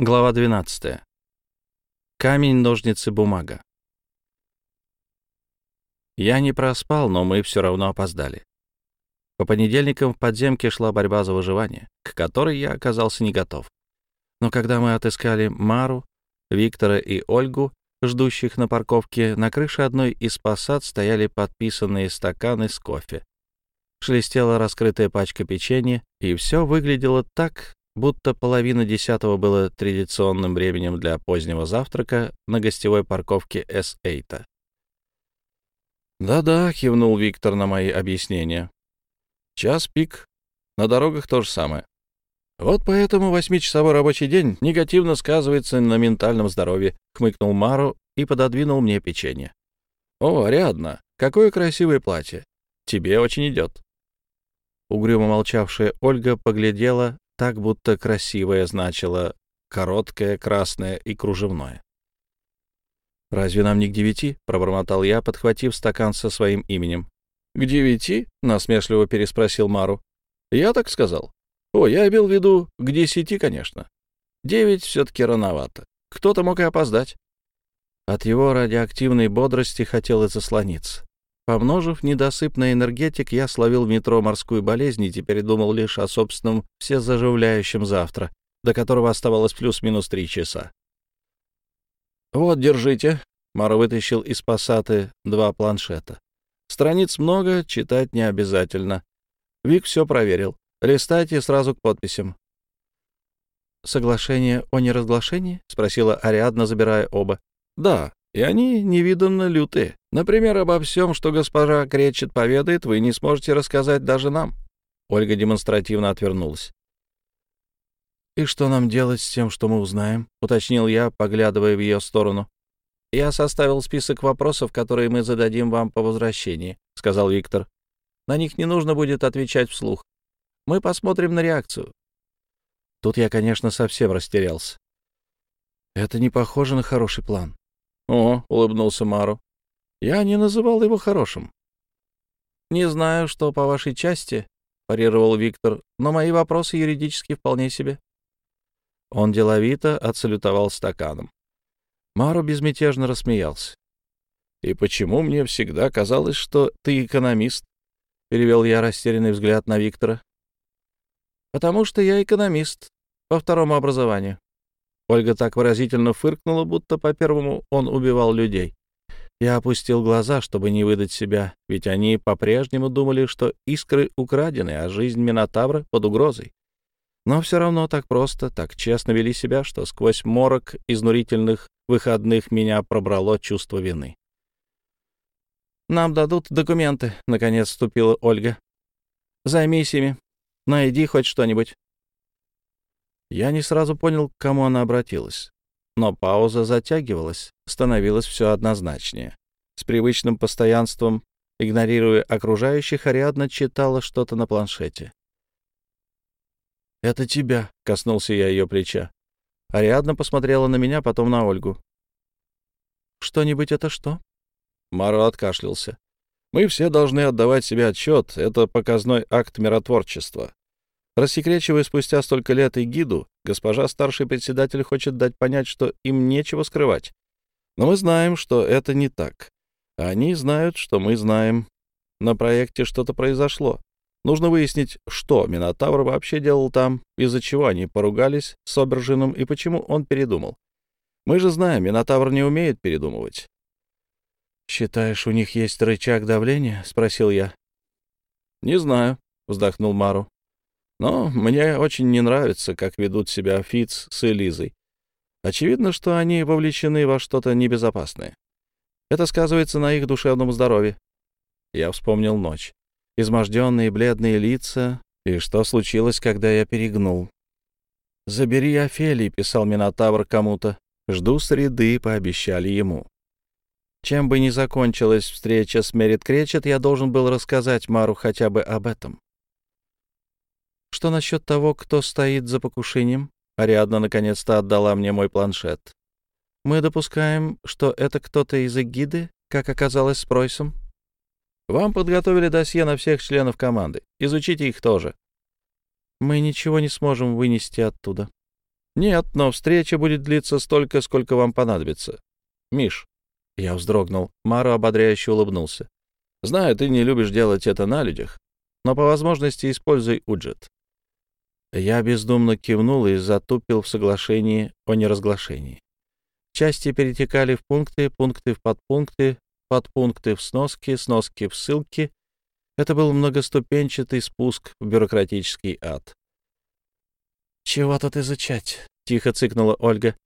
Глава 12. Камень, ножницы, бумага. Я не проспал, но мы все равно опоздали. По понедельникам в подземке шла борьба за выживание, к которой я оказался не готов. Но когда мы отыскали Мару, Виктора и Ольгу, ждущих на парковке, на крыше одной из посад стояли подписанные стаканы с кофе. Шелестела раскрытая пачка печенья, и все выглядело так, будто половина десятого было традиционным временем для позднего завтрака на гостевой парковке С-8. «Да-да», — кивнул Виктор на мои объяснения. «Час пик. На дорогах то же самое. Вот поэтому восьмичасовой рабочий день негативно сказывается на ментальном здоровье», — хмыкнул Мару и пододвинул мне печенье. «О, Ариадна, какое красивое платье. Тебе очень идет». Угрюмо молчавшая Ольга поглядела так, будто красивое значило короткое, красное и кружевное. «Разве нам не к девяти?» — пробормотал я, подхватив стакан со своим именем. «К девяти?» — насмешливо переспросил Мару. «Я так сказал. О, я имел в виду к десяти, конечно. Девять все-таки рановато. Кто-то мог и опоздать». От его радиоактивной бодрости хотелось заслониться. Помножив недосып на энергетик, я словил в метро морскую болезнь и теперь думал лишь о собственном всезаживляющем завтра, до которого оставалось плюс-минус три часа. «Вот, держите». Мара вытащил из пассаты два планшета. Страниц много, читать не обязательно. Вик все проверил. Листайте сразу к подписям. «Соглашение о неразглашении?» — спросила Ариадна, забирая оба. «Да, и они невиданно лютые. Например, обо всем, что госпожа Кречет поведает, вы не сможете рассказать даже нам». Ольга демонстративно отвернулась. «И что нам делать с тем, что мы узнаем?» — уточнил я, поглядывая в ее сторону. «Я составил список вопросов, которые мы зададим вам по возвращении», — сказал Виктор. «На них не нужно будет отвечать вслух. Мы посмотрим на реакцию». Тут я, конечно, совсем растерялся. Это не похоже на хороший план. «О», — улыбнулся Мару, — «я не называл его хорошим». «Не знаю, что по вашей части», — парировал Виктор, — «но мои вопросы юридически вполне себе». Он деловито отсалютовал стаканом. Мару безмятежно рассмеялся. «И почему мне всегда казалось, что ты экономист?» — перевел я растерянный взгляд на Виктора. «Потому что я экономист по второму образованию». Ольга так выразительно фыркнула, будто по первому он убивал людей. Я опустил глаза, чтобы не выдать себя, ведь они по-прежнему думали, что искры украдены, а жизнь Минотавра под угрозой. Но все равно так просто, так честно вели себя, что сквозь морок изнурительных выходных меня пробрало чувство вины. «Нам дадут документы», — наконец вступила Ольга. «Займись ими. Найди хоть что-нибудь. Я не сразу понял, к кому она обратилась. Но пауза затягивалась, становилась все однозначнее. С привычным постоянством, игнорируя окружающих, Ариадна читала что-то на планшете. «Это тебя», — коснулся я ее плеча. Ариадна посмотрела на меня, потом на Ольгу. «Что-нибудь это что?» Маро откашлялся. «Мы все должны отдавать себе отчет. Это показной акт миротворчества. Рассекречивая спустя столько лет и гиду, госпожа старший председатель хочет дать понять, что им нечего скрывать. Но мы знаем, что это не так. Они знают, что мы знаем. На проекте что-то произошло. Нужно выяснить, что Минотавр вообще делал там, из-за чего они поругались с Обержином и почему он передумал. Мы же знаем, Минотавр не умеет передумывать. «Считаешь, у них есть рычаг давления?» — спросил я. «Не знаю», — вздохнул Мару. Но мне очень не нравится, как ведут себя Фиц с Элизой. Очевидно, что они вовлечены во что-то небезопасное. Это сказывается на их душевном здоровье. Я вспомнил ночь. Изможденные бледные лица. И что случилось, когда я перегнул? «Забери Офелий», — писал Минотавр кому-то. «Жду среды», — пообещали ему. Чем бы ни закончилась встреча с Мерит Кречет, я должен был рассказать Мару хотя бы об этом. Что насчет того, кто стоит за покушением? Ариадна наконец-то отдала мне мой планшет. Мы допускаем, что это кто-то из эгиды, как оказалось с Пройсом. Вам подготовили досье на всех членов команды. Изучите их тоже. Мы ничего не сможем вынести оттуда. «Нет, но встреча будет длиться столько, сколько вам понадобится. Миш». Я вздрогнул. Мару ободряюще улыбнулся. «Знаю, ты не любишь делать это на людях, но по возможности используй уджет». Я бездумно кивнул и затупил в соглашении о неразглашении. Части перетекали в пункты, пункты в подпункты, подпункты в сноски, сноски в ссылки. Это был многоступенчатый спуск в бюрократический ад. «Чего тут изучать?» — тихо цыкнула Ольга.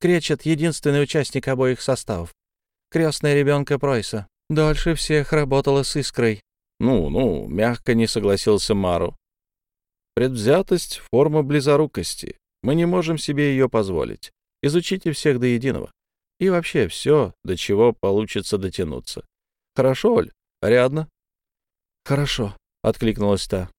«Кречет — единственный участник обоих составов. Крестная ребенка Пройса. Дольше всех работала с искрой». «Ну, ну», — мягко не согласился Мару. «Предвзятость — форма близорукости. Мы не можем себе ее позволить. Изучите всех до единого. И вообще все, до чего получится дотянуться. Хорошо, Оль? Рядно?» «Хорошо», — откликнулась та.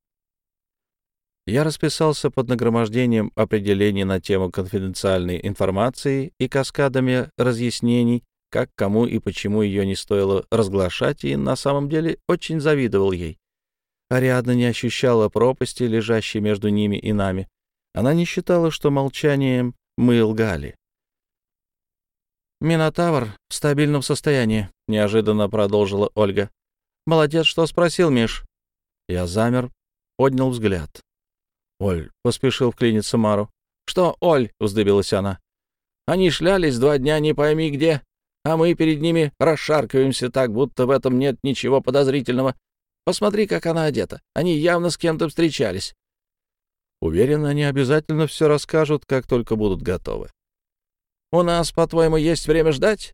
Я расписался под нагромождением определений на тему конфиденциальной информации и каскадами разъяснений, как, кому и почему ее не стоило разглашать, и на самом деле очень завидовал ей. Ариадна не ощущала пропасти, лежащей между ними и нами. Она не считала, что молчанием мы лгали. «Минотавр в стабильном состоянии», — неожиданно продолжила Ольга. «Молодец, что спросил, Миш». Я замер, поднял взгляд. «Оль», — поспешил вклиниться Мару. «Что, Оль?» — вздыбилась она. «Они шлялись два дня не пойми где, а мы перед ними расшаркиваемся так, будто в этом нет ничего подозрительного. Посмотри, как она одета. Они явно с кем-то встречались». Уверен, они обязательно все расскажут, как только будут готовы. «У нас, по-твоему, есть время ждать?»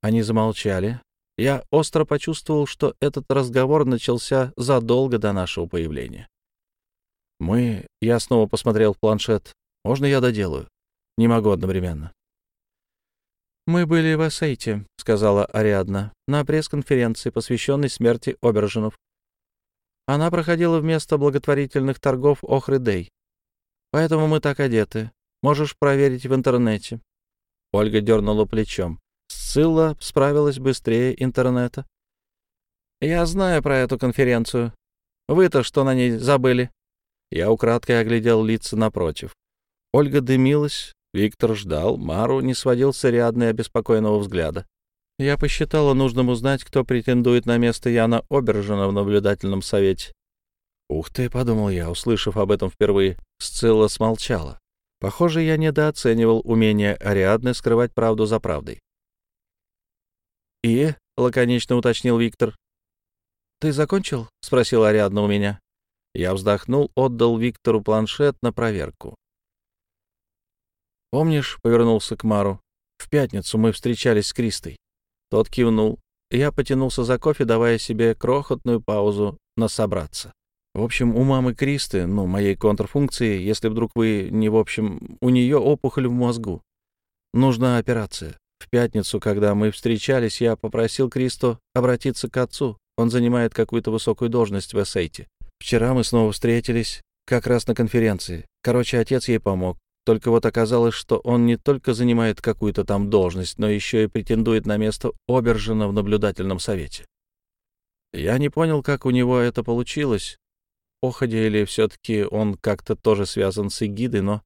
Они замолчали. Я остро почувствовал, что этот разговор начался задолго до нашего появления. Мы... Я снова посмотрел в планшет. Можно я доделаю? Не могу одновременно. «Мы были в Эссейте», — сказала Ариадна, — «на пресс-конференции, посвященной смерти Обержинов. Она проходила вместо благотворительных торгов Охры-Дэй. Поэтому мы так одеты. Можешь проверить в интернете». Ольга дернула плечом. Сцилла справилась быстрее интернета. «Я знаю про эту конференцию. Вы-то что на ней забыли?» Я украдкой оглядел лица напротив. Ольга дымилась, Виктор ждал, Мару не сводил с Ариадны обеспокоенного взгляда. Я посчитала нужным узнать, кто претендует на место Яна Обержена в наблюдательном совете. «Ух ты!» — подумал я, услышав об этом впервые. Сцилла смолчала. Похоже, я недооценивал умение Ариадны скрывать правду за правдой. «И?» — лаконично уточнил Виктор. «Ты закончил?» — спросил Ариадна у меня. Я вздохнул, отдал Виктору планшет на проверку. «Помнишь?» — повернулся к Мару. «В пятницу мы встречались с Кристой». Тот кивнул. Я потянулся за кофе, давая себе крохотную паузу на собраться. В общем, у мамы Кристы, ну, моей контрфункции, если вдруг вы не в общем, у нее опухоль в мозгу. Нужна операция. В пятницу, когда мы встречались, я попросил Кристо обратиться к отцу. Он занимает какую-то высокую должность в Эссейте. Вчера мы снова встретились, как раз на конференции. Короче, отец ей помог. Только вот оказалось, что он не только занимает какую-то там должность, но еще и претендует на место Обержена в наблюдательном совете. Я не понял, как у него это получилось. Походя или все-таки он как-то тоже связан с эгидой, но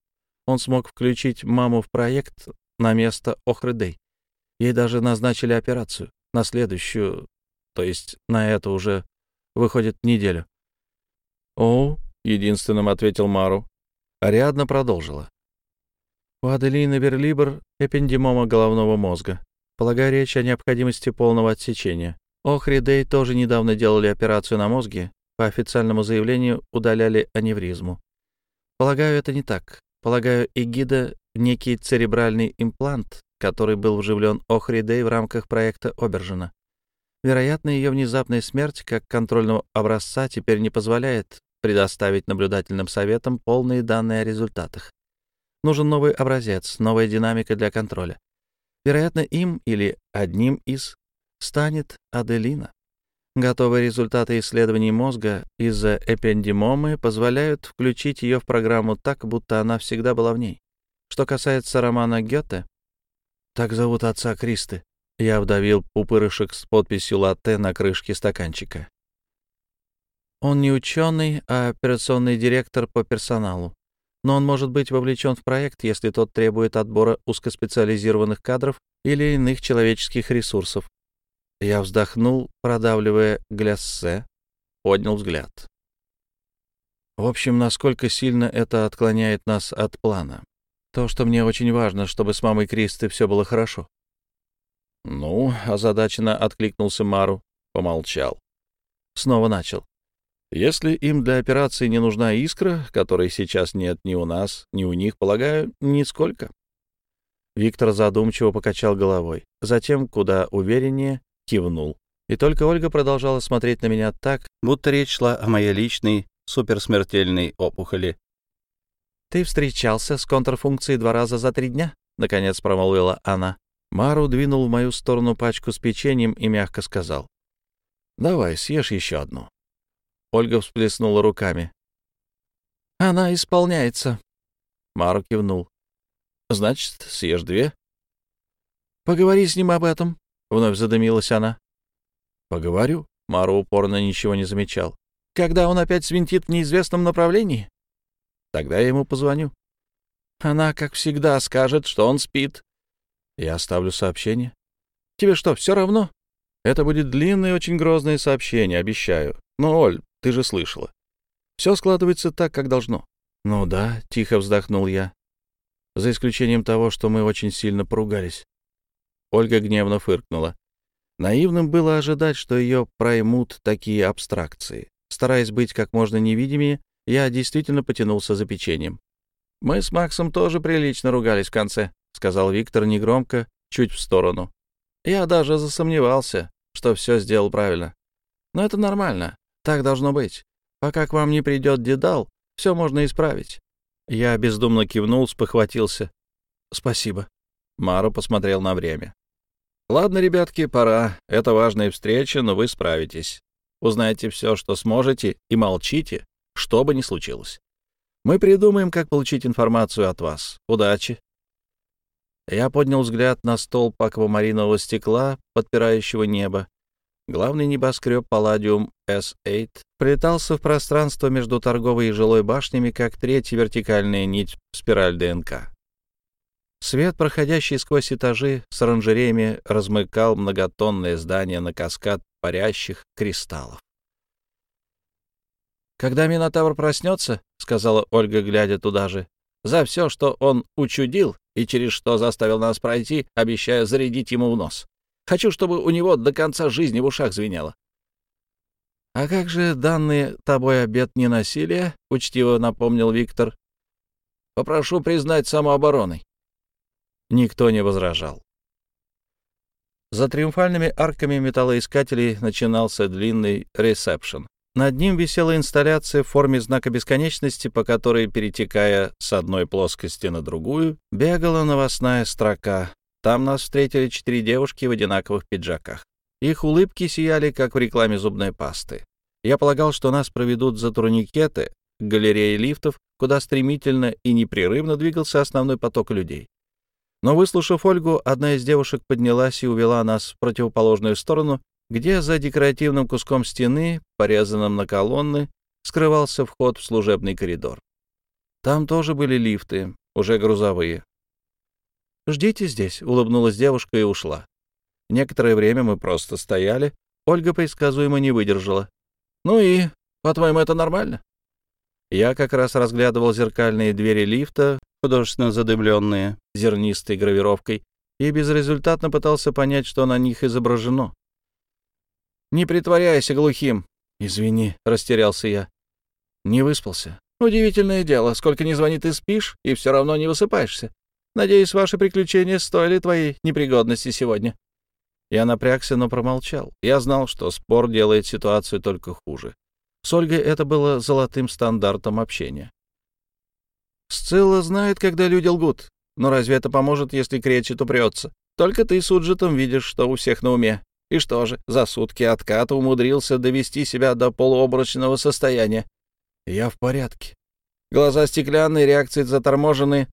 он смог включить маму в проект на место Охрыдей. Ей даже назначили операцию на следующую, то есть на это уже выходит неделю. «О», — единственным ответил Мару. Ариадна продолжила. У Аделины Берлибер эпендимома головного мозга. Полагаю, речь о необходимости полного отсечения. Охри Дэй тоже недавно делали операцию на мозге. По официальному заявлению удаляли аневризму. Полагаю, это не так. Полагаю, эгида — некий церебральный имплант, который был вживлен Охри Дэй в рамках проекта Обержина. Вероятно, ее внезапная смерть как контрольного образца теперь не позволяет предоставить наблюдательным советам полные данные о результатах. Нужен новый образец, новая динамика для контроля. Вероятно, им или одним из станет Аделина. Готовые результаты исследований мозга из-за эпендимомы позволяют включить ее в программу так, будто она всегда была в ней. Что касается романа Гёте, так зовут отца Кристы. Я вдавил пупырышек с подписью латте на крышке стаканчика. Он не ученый, а операционный директор по персоналу. Но он может быть вовлечен в проект, если тот требует отбора узкоспециализированных кадров или иных человеческих ресурсов. Я вздохнул, продавливая гляссе, поднял взгляд. В общем, насколько сильно это отклоняет нас от плана. То, что мне очень важно, чтобы с мамой Кристы все было хорошо. Ну, озадаченно откликнулся Мару, помолчал. Снова начал. Если им для операции не нужна искра, которой сейчас нет ни у нас, ни у них, полагаю, нисколько. Виктор задумчиво покачал головой, затем, куда увереннее, кивнул. И только Ольга продолжала смотреть на меня так, будто речь шла о моей личной суперсмертельной опухоли. «Ты встречался с контрфункцией два раза за три дня?» — наконец промолвила она. Мару двинул в мою сторону пачку с печеньем и мягко сказал. «Давай, съешь еще одну». Ольга всплеснула руками. «Она исполняется». Мару кивнул. «Значит, съешь две?» «Поговори с ним об этом», — вновь задымилась она. «Поговорю». Мару упорно ничего не замечал. «Когда он опять свинтит в неизвестном направлении?» «Тогда я ему позвоню». «Она, как всегда, скажет, что он спит». «Я оставлю сообщение». «Тебе что, все равно?» «Это будет длинное и очень грозное сообщение, обещаю. Но, Оль, ты же слышала. Все складывается так, как должно. Ну да, тихо вздохнул я. За исключением того, что мы очень сильно поругались. Ольга гневно фыркнула. Наивным было ожидать, что ее проймут такие абстракции. Стараясь быть как можно невидимее, я действительно потянулся за печеньем. «Мы с Максом тоже прилично ругались в конце», — сказал Виктор негромко, чуть в сторону. «Я даже засомневался, что все сделал правильно. Но это нормально. Так должно быть. Пока к вам не придет Дедал, все можно исправить. Я бездумно кивнул, спохватился. Спасибо. Маро посмотрел на время. Ладно, ребятки, пора. Это важная встреча, но вы справитесь. Узнайте все, что сможете, и молчите, что бы ни случилось. Мы придумаем, как получить информацию от вас. Удачи. Я поднял взгляд на стол аквамаринового стекла, подпирающего небо, Главный небоскреб Палладиум S8 прилетался в пространство между торговой и жилой башнями, как третья вертикальная нить спираль ДНК. Свет, проходящий сквозь этажи с оранжереями, размыкал многотонное здание на каскад парящих кристаллов. «Когда Минотавр проснется, — сказала Ольга, глядя туда же, — за все, что он учудил и через что заставил нас пройти, обещаю зарядить ему в нос. Хочу, чтобы у него до конца жизни в ушах звенело. — А как же данный тобой обет ненасилия? — учтиво напомнил Виктор. — Попрошу признать самообороной. Никто не возражал. За триумфальными арками металлоискателей начинался длинный ресепшн. Над ним висела инсталляция в форме знака бесконечности, по которой, перетекая с одной плоскости на другую, бегала новостная строка там нас встретили четыре девушки в одинаковых пиджаках. Их улыбки сияли, как в рекламе зубной пасты. Я полагал, что нас проведут за турникеты к галерее лифтов, куда стремительно и непрерывно двигался основной поток людей. Но, выслушав Ольгу, одна из девушек поднялась и увела нас в противоположную сторону, где за декоративным куском стены, порезанным на колонны, скрывался вход в служебный коридор. Там тоже были лифты, уже грузовые, «Ждите здесь», — улыбнулась девушка и ушла. Некоторое время мы просто стояли. Ольга предсказуемо не выдержала. «Ну и, по-твоему, это нормально?» Я как раз разглядывал зеркальные двери лифта, художественно задымленные, зернистой гравировкой, и безрезультатно пытался понять, что на них изображено. «Не притворяйся глухим!» «Извини», — растерялся я. «Не выспался». «Удивительное дело, сколько ни звонит ты спишь, и все равно не высыпаешься. Надеюсь, ваши приключения стоили твоей непригодности сегодня». Я напрягся, но промолчал. Я знал, что спор делает ситуацию только хуже. С Ольгой это было золотым стандартом общения. Сцилла знает, когда люди лгут. Но разве это поможет, если кречет упрется? Только ты с Уджетом видишь, что у всех на уме. И что же, за сутки отката умудрился довести себя до полуобрачного состояния. Я в порядке. Глаза стеклянные, реакции заторможены,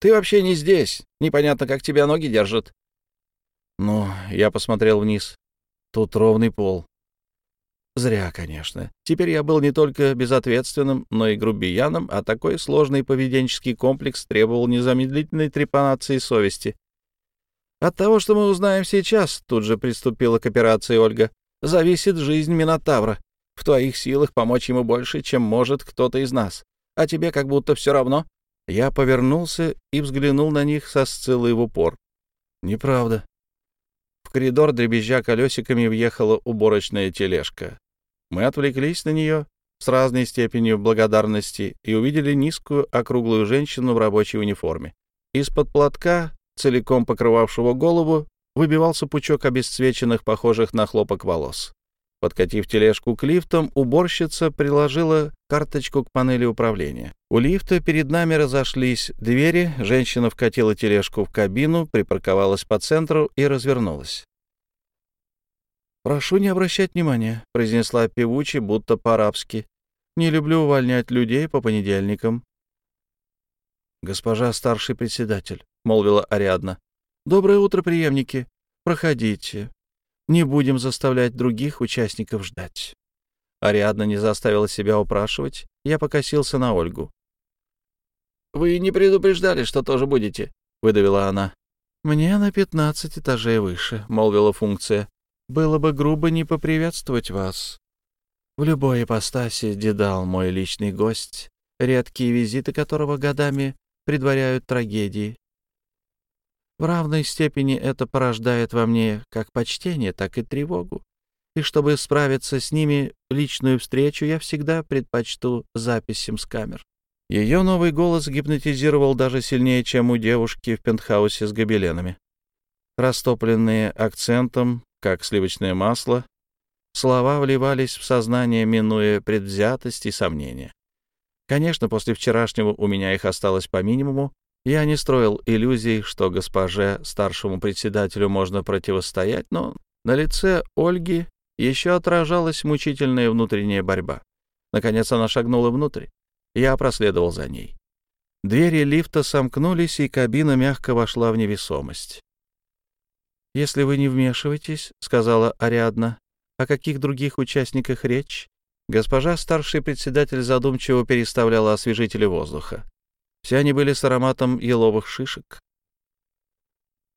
ты вообще не здесь. Непонятно, как тебя ноги держат. Ну, я посмотрел вниз. Тут ровный пол. Зря, конечно. Теперь я был не только безответственным, но и грубияном, а такой сложный поведенческий комплекс требовал незамедлительной трепанации совести. От того, что мы узнаем сейчас, тут же приступила к операции Ольга, зависит жизнь Минотавра. В твоих силах помочь ему больше, чем может кто-то из нас. А тебе как будто все равно. Я повернулся и взглянул на них со сциллой в упор. Неправда. В коридор, дребезжа колесиками, въехала уборочная тележка. Мы отвлеклись на нее с разной степенью благодарности и увидели низкую округлую женщину в рабочей униформе. Из-под платка, целиком покрывавшего голову, выбивался пучок обесцвеченных, похожих на хлопок волос. Подкатив тележку к лифтам, уборщица приложила карточку к панели управления. У лифта перед нами разошлись двери, женщина вкатила тележку в кабину, припарковалась по центру и развернулась. «Прошу не обращать внимания», — произнесла певуче, будто по-арабски. «Не люблю увольнять людей по понедельникам». «Госпожа старший председатель», — молвила Ариадна. «Доброе утро, преемники. Проходите. Не будем заставлять других участников ждать». Ариадна не заставила себя упрашивать. Я покосился на Ольгу. «Вы не предупреждали, что тоже будете?» — выдавила она. «Мне на пятнадцать этажей выше», — молвила функция. Было бы грубо не поприветствовать вас. В любой ипостаси Дедал мой личный гость, редкие визиты которого годами предваряют трагедии. В равной степени это порождает во мне как почтение, так и тревогу. И чтобы справиться с ними, личную встречу я всегда предпочту записям с камер. Ее новый голос гипнотизировал даже сильнее, чем у девушки в пентхаусе с гобеленами. Растопленные акцентом, как сливочное масло, слова вливались в сознание, минуя предвзятость и сомнения. Конечно, после вчерашнего у меня их осталось по минимуму. Я не строил иллюзий, что госпоже старшему председателю можно противостоять, но на лице Ольги еще отражалась мучительная внутренняя борьба. Наконец она шагнула внутрь. Я проследовал за ней. Двери лифта сомкнулись, и кабина мягко вошла в невесомость. «Если вы не вмешиваетесь», — сказала Ариадна, — «о каких других участниках речь?» Госпожа старший председатель задумчиво переставляла освежители воздуха. Все они были с ароматом еловых шишек.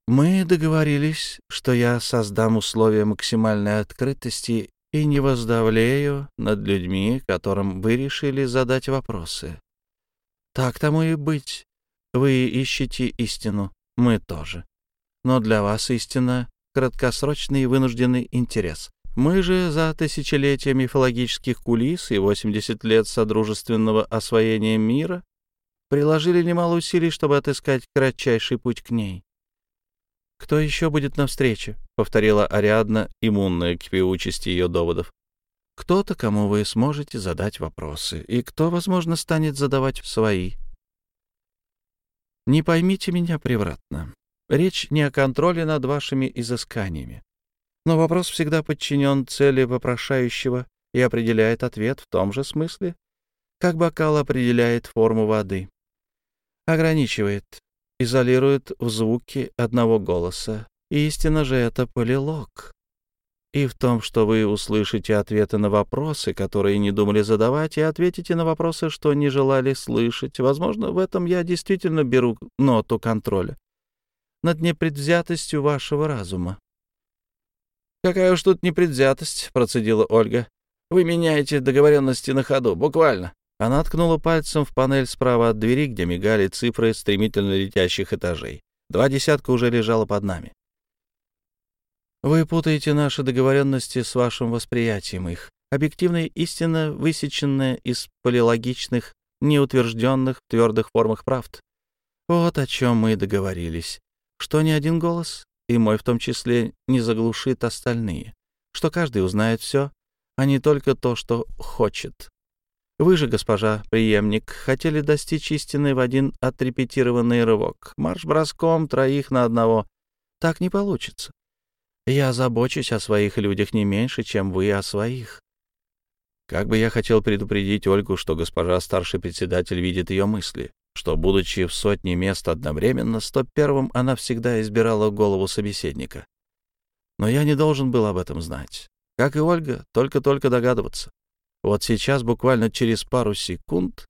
«Мы договорились, что я создам условия максимальной открытости и не воздавлею над людьми, которым вы решили задать вопросы. Так тому и быть. Вы ищете истину, мы тоже но для вас истина — краткосрочный и вынужденный интерес. Мы же за тысячелетия мифологических кулис и 80 лет содружественного освоения мира приложили немало усилий, чтобы отыскать кратчайший путь к ней. «Кто еще будет навстрече?» — повторила Ариадна, иммунная к певучести ее доводов. «Кто-то, кому вы сможете задать вопросы, и кто, возможно, станет задавать свои. Не поймите меня превратно. Речь не о контроле над вашими изысканиями. Но вопрос всегда подчинен цели вопрошающего и определяет ответ в том же смысле, как бокал определяет форму воды. Ограничивает, изолирует в звуке одного голоса. Истина же это полилог. И в том, что вы услышите ответы на вопросы, которые не думали задавать, и ответите на вопросы, что не желали слышать. Возможно, в этом я действительно беру ноту контроля над непредвзятостью вашего разума. «Какая уж тут непредвзятость», — процедила Ольга. «Вы меняете договоренности на ходу, буквально». Она ткнула пальцем в панель справа от двери, где мигали цифры стремительно летящих этажей. Два десятка уже лежало под нами. «Вы путаете наши договоренности с вашим восприятием их. Объективная истина, высеченная из полилогичных, неутвержденных твердых формах правд. Вот о чем мы договорились что ни один голос, и мой в том числе, не заглушит остальные, что каждый узнает все, а не только то, что хочет. Вы же, госпожа преемник, хотели достичь истины в один отрепетированный рывок. Марш-броском троих на одного. Так не получится. Я забочусь о своих людях не меньше, чем вы о своих. Как бы я хотел предупредить Ольгу, что госпожа старший председатель видит ее мысли что, будучи в сотне мест одновременно, 101-м она всегда избирала голову собеседника. Но я не должен был об этом знать. Как и Ольга, только-только догадываться. Вот сейчас, буквально через пару секунд...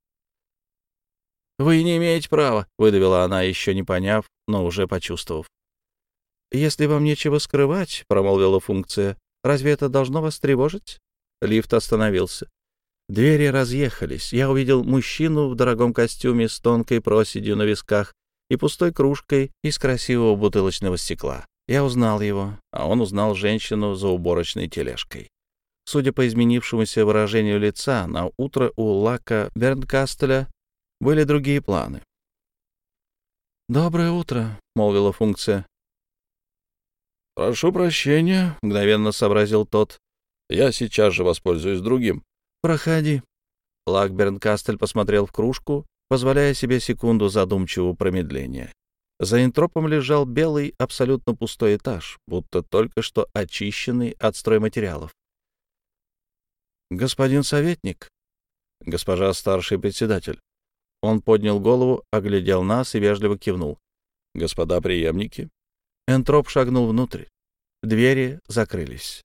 «Вы не имеете права», — выдавила она, еще не поняв, но уже почувствовав. «Если вам нечего скрывать», — промолвила функция, — «разве это должно вас тревожить?» Лифт остановился. Двери разъехались. Я увидел мужчину в дорогом костюме с тонкой проседью на висках и пустой кружкой из красивого бутылочного стекла. Я узнал его, а он узнал женщину за уборочной тележкой. Судя по изменившемуся выражению лица, на утро у Лака Бернкастеля были другие планы. «Доброе утро», — молвила функция. «Прошу прощения», — мгновенно сообразил тот. «Я сейчас же воспользуюсь другим». «Проходи». Лак Бернкастель посмотрел в кружку, позволяя себе секунду задумчивого промедления. За интропом лежал белый, абсолютно пустой этаж, будто только что очищенный от стройматериалов. «Господин советник», «Госпожа старший председатель». Он поднял голову, оглядел нас и вежливо кивнул. «Господа преемники?» Энтроп шагнул внутрь. Двери закрылись.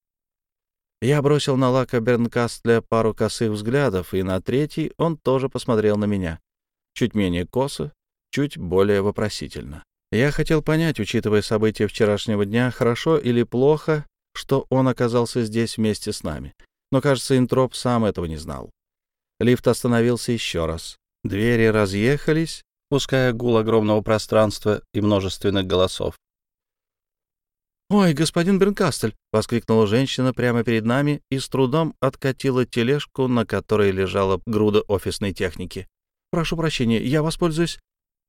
Я бросил на Лака Бернкастля пару косых взглядов, и на третий он тоже посмотрел на меня. Чуть менее косо, чуть более вопросительно. Я хотел понять, учитывая события вчерашнего дня, хорошо или плохо, что он оказался здесь вместе с нами. Но, кажется, Интроп сам этого не знал. Лифт остановился еще раз. Двери разъехались, пуская гул огромного пространства и множественных голосов. «Ой, господин Бренкастель!» — воскликнула женщина прямо перед нами и с трудом откатила тележку, на которой лежала груда офисной техники. «Прошу прощения, я воспользуюсь...»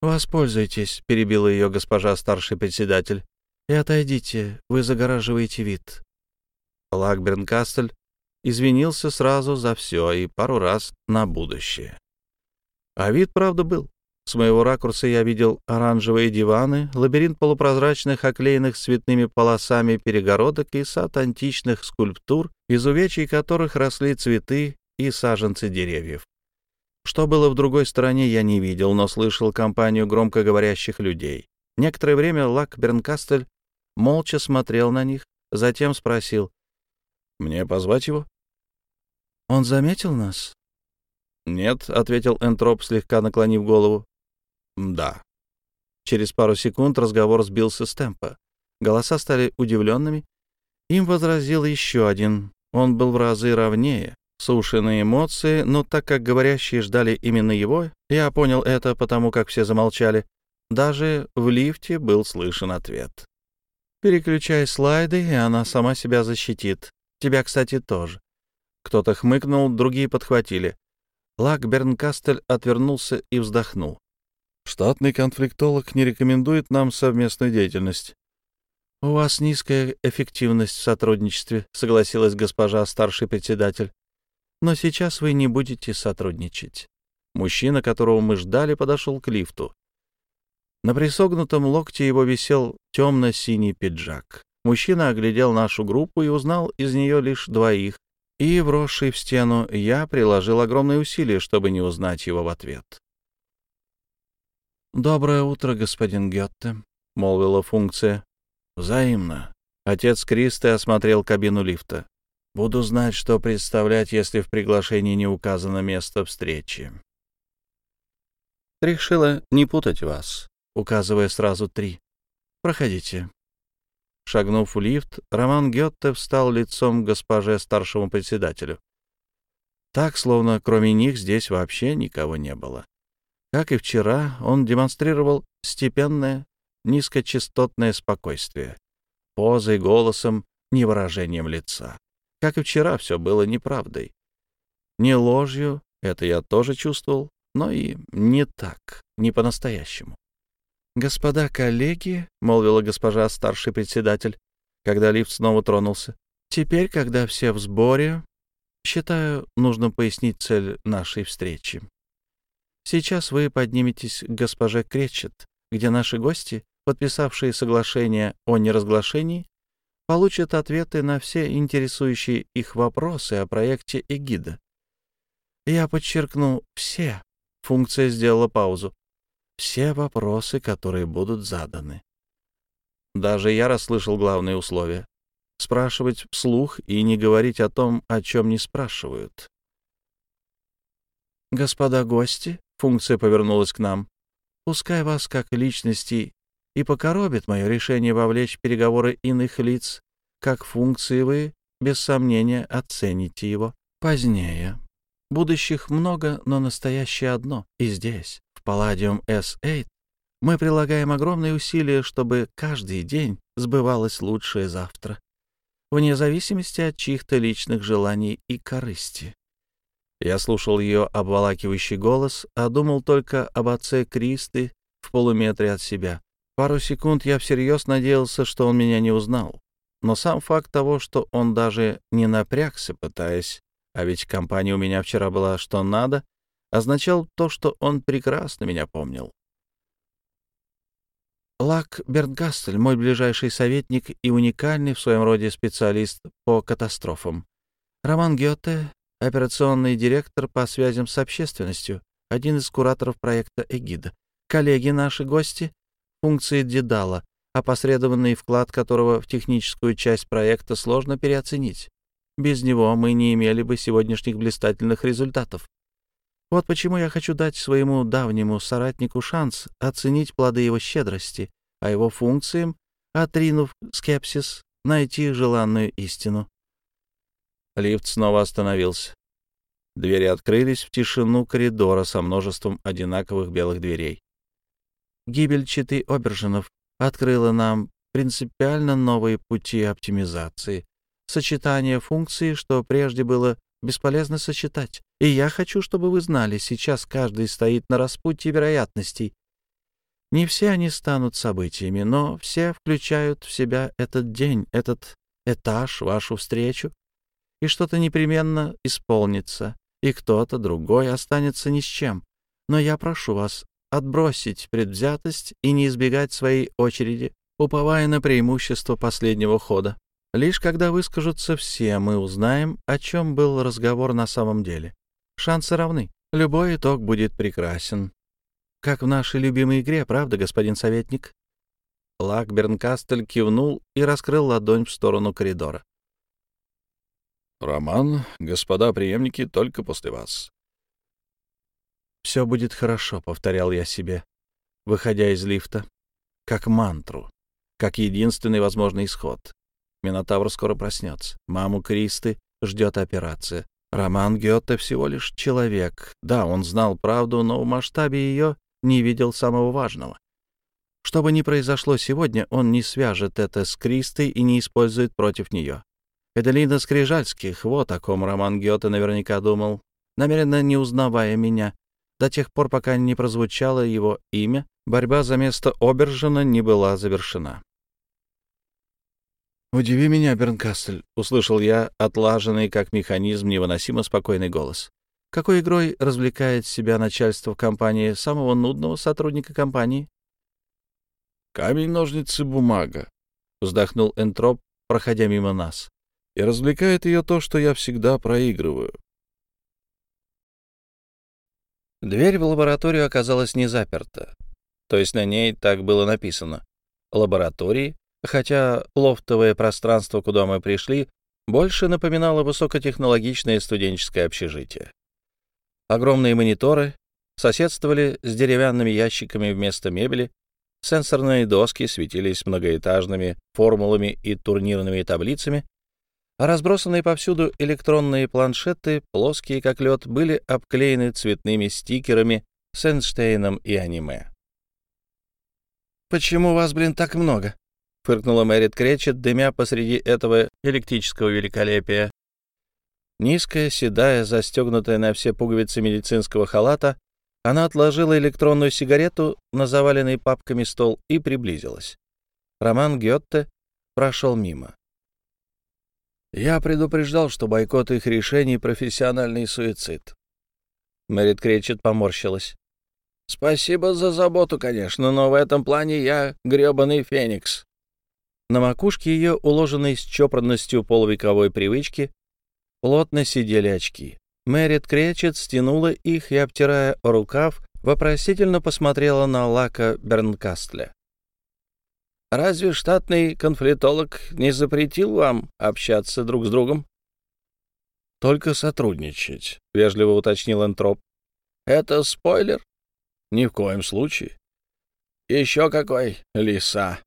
«Воспользуйтесь», — перебила ее госпожа старший председатель. «И отойдите, вы загораживаете вид». Лак Бренкастель извинился сразу за все и пару раз на будущее. А вид, правда, был. С моего ракурса я видел оранжевые диваны, лабиринт полупрозрачных, оклеенных цветными полосами перегородок и сад античных скульптур, из увечий которых росли цветы и саженцы деревьев. Что было в другой стороне, я не видел, но слышал компанию громкоговорящих людей. Некоторое время Лак Бернкастель молча смотрел на них, затем спросил, «Мне позвать его?» «Он заметил нас?» «Нет», — ответил Энтроп, слегка наклонив голову. Да. Через пару секунд разговор сбился с темпа. Голоса стали удивленными. Им возразил еще один. Он был в разы ровнее. Сушеные эмоции, но так как говорящие ждали именно его, я понял это потому, как все замолчали. Даже в лифте был слышен ответ. «Переключай слайды, и она сама себя защитит. Тебя, кстати, тоже». Кто-то хмыкнул, другие подхватили. Лак Бернкастель отвернулся и вздохнул. Штатный конфликтолог не рекомендует нам совместную деятельность. — У вас низкая эффективность в сотрудничестве, — согласилась госпожа старший председатель. — Но сейчас вы не будете сотрудничать. Мужчина, которого мы ждали, подошел к лифту. На присогнутом локте его висел темно-синий пиджак. Мужчина оглядел нашу группу и узнал из нее лишь двоих, и, вросший в стену, я приложил огромные усилия, чтобы не узнать его в ответ. «Доброе утро, господин Гетте», — молвила функция. «Взаимно». Отец Кристы осмотрел кабину лифта. «Буду знать, что представлять, если в приглашении не указано место встречи». «Решила не путать вас», указывая сразу три. «Проходите». Шагнув в лифт, Роман Гетте встал лицом к госпоже старшему председателю. Так, словно кроме них здесь вообще никого не было. Как и вчера, он демонстрировал степенное, низкочастотное спокойствие, позой, голосом, не выражением лица. Как и вчера, все было неправдой. Не ложью, это я тоже чувствовал, но и не так, не по-настоящему. «Господа коллеги», — молвила госпожа старший председатель, когда лифт снова тронулся, — «теперь, когда все в сборе, считаю, нужно пояснить цель нашей встречи. Сейчас вы подниметесь к госпоже Кречет, где наши гости, подписавшие соглашение о неразглашении, получат ответы на все интересующие их вопросы о проекте «Эгида». Я подчеркну «все». Функция сделала паузу. Все вопросы, которые будут заданы. Даже я расслышал главные условия. Спрашивать вслух и не говорить о том, о чем не спрашивают. «Господа гости», — функция повернулась к нам, — «пускай вас, как личности, и покоробит мое решение вовлечь переговоры иных лиц, как функции вы, без сомнения, оцените его позднее. Будущих много, но настоящее одно. И здесь, Палладиум S8, мы прилагаем огромные усилия, чтобы каждый день сбывалось лучшее завтра, вне зависимости от чьих-то личных желаний и корысти. Я слушал ее обволакивающий голос, а думал только об отце Кристы в полуметре от себя. Пару секунд я всерьез надеялся, что он меня не узнал. Но сам факт того, что он даже не напрягся, пытаясь, а ведь компания у меня вчера была что надо, означал то, что он прекрасно меня помнил. Лак Бернгастель, мой ближайший советник и уникальный в своем роде специалист по катастрофам. Роман Гёте, операционный директор по связям с общественностью, один из кураторов проекта «Эгида». Коллеги наши гости, функции Дедала, опосредованный вклад которого в техническую часть проекта сложно переоценить. Без него мы не имели бы сегодняшних блистательных результатов. Вот почему я хочу дать своему давнему соратнику шанс оценить плоды его щедрости, а его функциям, отринув скепсис, найти желанную истину. Лифт снова остановился. Двери открылись в тишину коридора со множеством одинаковых белых дверей. Гибель читы Обержинов открыла нам принципиально новые пути оптимизации, сочетание функций, что прежде было бесполезно сочетать. И я хочу, чтобы вы знали, сейчас каждый стоит на распутье вероятностей. Не все они станут событиями, но все включают в себя этот день, этот этаж, вашу встречу, и что-то непременно исполнится, и кто-то другой останется ни с чем. Но я прошу вас отбросить предвзятость и не избегать своей очереди, уповая на преимущество последнего хода. Лишь когда выскажутся все, мы узнаем, о чем был разговор на самом деле. Шансы равны. Любой итог будет прекрасен. Как в нашей любимой игре, правда, господин советник? Лак Бернкастель кивнул и раскрыл ладонь в сторону коридора. «Роман, господа преемники, только после вас». «Все будет хорошо», — повторял я себе, выходя из лифта, как мантру, как единственный возможный исход. Минотавр скоро проснется. Маму Кристы ждет операция. Роман Гетте всего лишь человек. Да, он знал правду, но в масштабе ее не видел самого важного. Что бы ни произошло сегодня, он не свяжет это с Кристой и не использует против нее. Эделина Скрижальских, вот о ком Роман Гёте наверняка думал, намеренно не узнавая меня. До тех пор, пока не прозвучало его имя, борьба за место Обержина не была завершена. «Удиви меня, Бернкастель», — услышал я отлаженный как механизм невыносимо спокойный голос. «Какой игрой развлекает себя начальство компании самого нудного сотрудника компании?» «Камень, ножницы, бумага», — вздохнул Энтроп, проходя мимо нас и развлекает ее то, что я всегда проигрываю. Дверь в лабораторию оказалась не заперта. То есть на ней так было написано. Лаборатории, хотя лофтовое пространство, куда мы пришли, больше напоминало высокотехнологичное студенческое общежитие. Огромные мониторы соседствовали с деревянными ящиками вместо мебели, сенсорные доски светились многоэтажными формулами и турнирными таблицами, Разбросанные повсюду электронные планшеты, плоские как лед, были обклеены цветными стикерами с Эйнштейном и аниме. «Почему вас, блин, так много?» — фыркнула Мэрит Кречет, дымя посреди этого электрического великолепия. Низкая, седая, застегнутая на все пуговицы медицинского халата, она отложила электронную сигарету на заваленный папками стол и приблизилась. Роман Гетте прошел мимо. Я предупреждал, что бойкот их решений — профессиональный суицид. Мэрит Кречет поморщилась. «Спасибо за заботу, конечно, но в этом плане я грёбаный феникс». На макушке ее, уложенной с чопорностью полувековой привычки, плотно сидели очки. Мэрит Кречет стянула их и, обтирая рукав, вопросительно посмотрела на Лака Бернкастля. Разве штатный конфликтолог не запретил вам общаться друг с другом? — Только сотрудничать, — вежливо уточнил Энтроп. — Это спойлер? — Ни в коем случае. — Еще какой, лиса?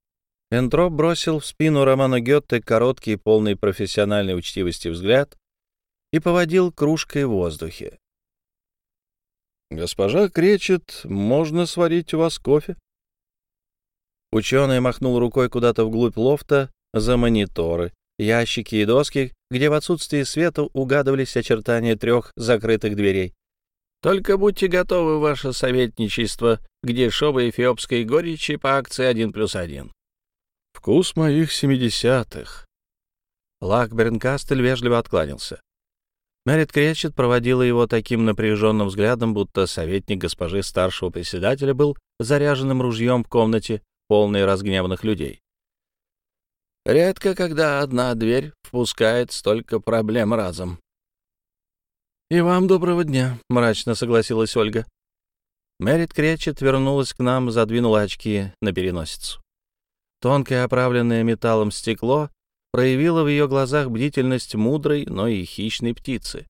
Энтроп бросил в спину Романа Гетте короткий, полный профессиональной учтивости взгляд и поводил кружкой в воздухе. «Госпожа кречет, можно сварить у вас кофе?» Ученый махнул рукой куда-то вглубь лофта за мониторы, ящики и доски, где в отсутствии света угадывались очертания трех закрытых дверей. «Только будьте готовы, ваше советничество, к дешевой эфиопской горечи по акции один плюс один. Вкус моих семидесятых. Лакберн Кастель вежливо откланялся. Мэрит Кречет проводила его таким напряженным взглядом, будто советник госпожи старшего председателя был заряженным ружьем в комнате, полной разгневанных людей. Редко, когда одна дверь впускает столько проблем разом. «И вам доброго дня», — мрачно согласилась Ольга. Мэрит Кречет вернулась к нам, задвинула очки на переносицу. Тонкое, оправленное металлом стекло проявило в ее глазах бдительность мудрой, но и хищной птицы.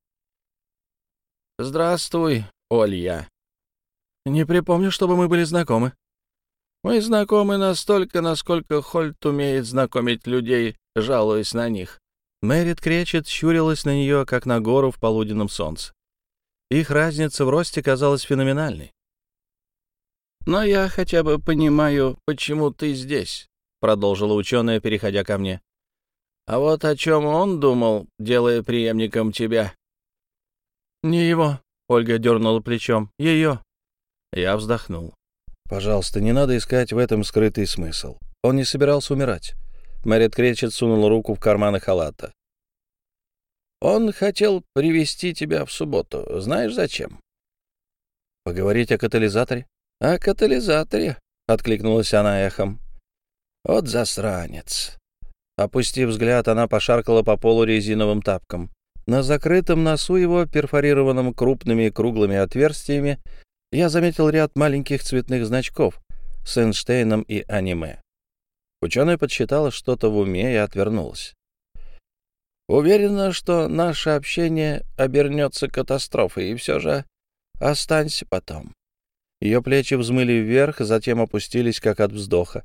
«Здравствуй, Олья. Не припомню, чтобы мы были знакомы. Мы знакомы настолько, насколько Хольт умеет знакомить людей, жалуясь на них». Мэрит Кречет щурилась на нее, как на гору в полуденном солнце. Их разница в росте казалась феноменальной. «Но я хотя бы понимаю, почему ты здесь. — продолжила ученая, переходя ко мне. «А вот о чем он думал, делая преемником тебя?» «Не его», — Ольга дернула плечом. «Ее». Я вздохнул. «Пожалуйста, не надо искать в этом скрытый смысл. Он не собирался умирать». Мэрит Кречет сунула руку в карманы халата. «Он хотел привести тебя в субботу. Знаешь, зачем?» «Поговорить о катализаторе?» «О катализаторе», — откликнулась она эхом. Вот засранец. Опустив взгляд, она пошаркала по полу резиновым тапком. На закрытом носу его, перфорированном крупными круглыми отверстиями, я заметил ряд маленьких цветных значков с Эйнштейном и аниме. Ученая подсчитала что-то в уме и отвернулась. «Уверена, что наше общение обернется катастрофой, и все же останься потом». Ее плечи взмыли вверх, затем опустились, как от вздоха.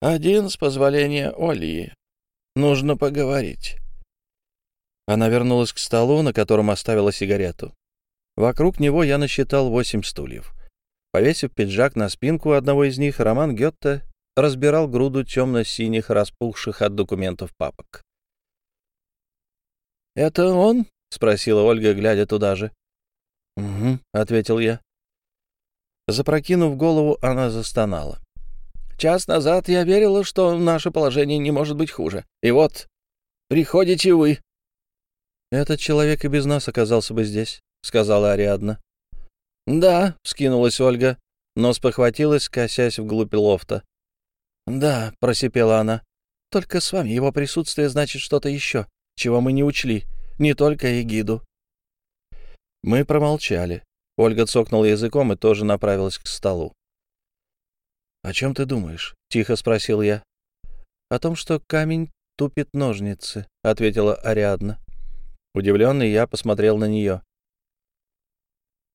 Один с позволения Олии. Нужно поговорить. Она вернулась к столу, на котором оставила сигарету. Вокруг него я насчитал восемь стульев. Повесив пиджак на спинку одного из них, Роман Гетте разбирал груду темно-синих, распухших от документов папок. «Это он?» — спросила Ольга, глядя туда же. «Угу», — ответил я. Запрокинув голову, она застонала. Час назад я верила, что наше положение не может быть хуже. И вот, приходите вы». «Этот человек и без нас оказался бы здесь», — сказала Ариадна. «Да», — скинулась Ольга, но спохватилась, косясь вглубь лофта. «Да», — просипела она, — «только с вами его присутствие значит что-то еще, чего мы не учли, не только эгиду». Мы промолчали. Ольга цокнула языком и тоже направилась к столу. «О чем ты думаешь?» — тихо спросил я. «О том, что камень тупит ножницы», — ответила Ариадна. Удивленный я посмотрел на нее.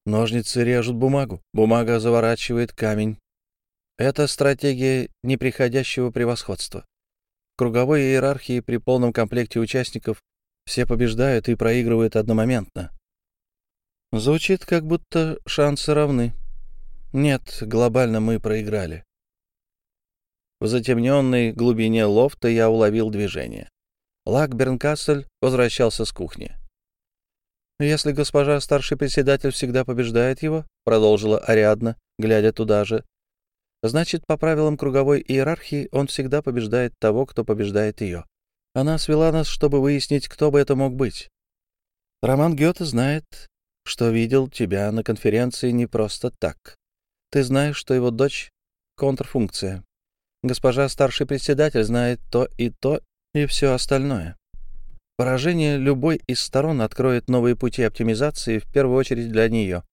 «Ножницы режут бумагу, бумага заворачивает камень. Это стратегия неприходящего превосходства. В круговой иерархии при полном комплекте участников все побеждают и проигрывают одномоментно. Звучит, как будто шансы равны. Нет, глобально мы проиграли. В затемненной глубине лофта я уловил движение. Лак Бернкассель возвращался с кухни. «Если госпожа старший председатель всегда побеждает его», — продолжила Ариадна, глядя туда же, «значит, по правилам круговой иерархии он всегда побеждает того, кто побеждает ее. Она свела нас, чтобы выяснить, кто бы это мог быть. Роман Гёте знает, что видел тебя на конференции не просто так. Ты знаешь, что его дочь — контрфункция. Госпожа старший председатель знает то и то, и все остальное. Поражение любой из сторон откроет новые пути оптимизации, в первую очередь для нее.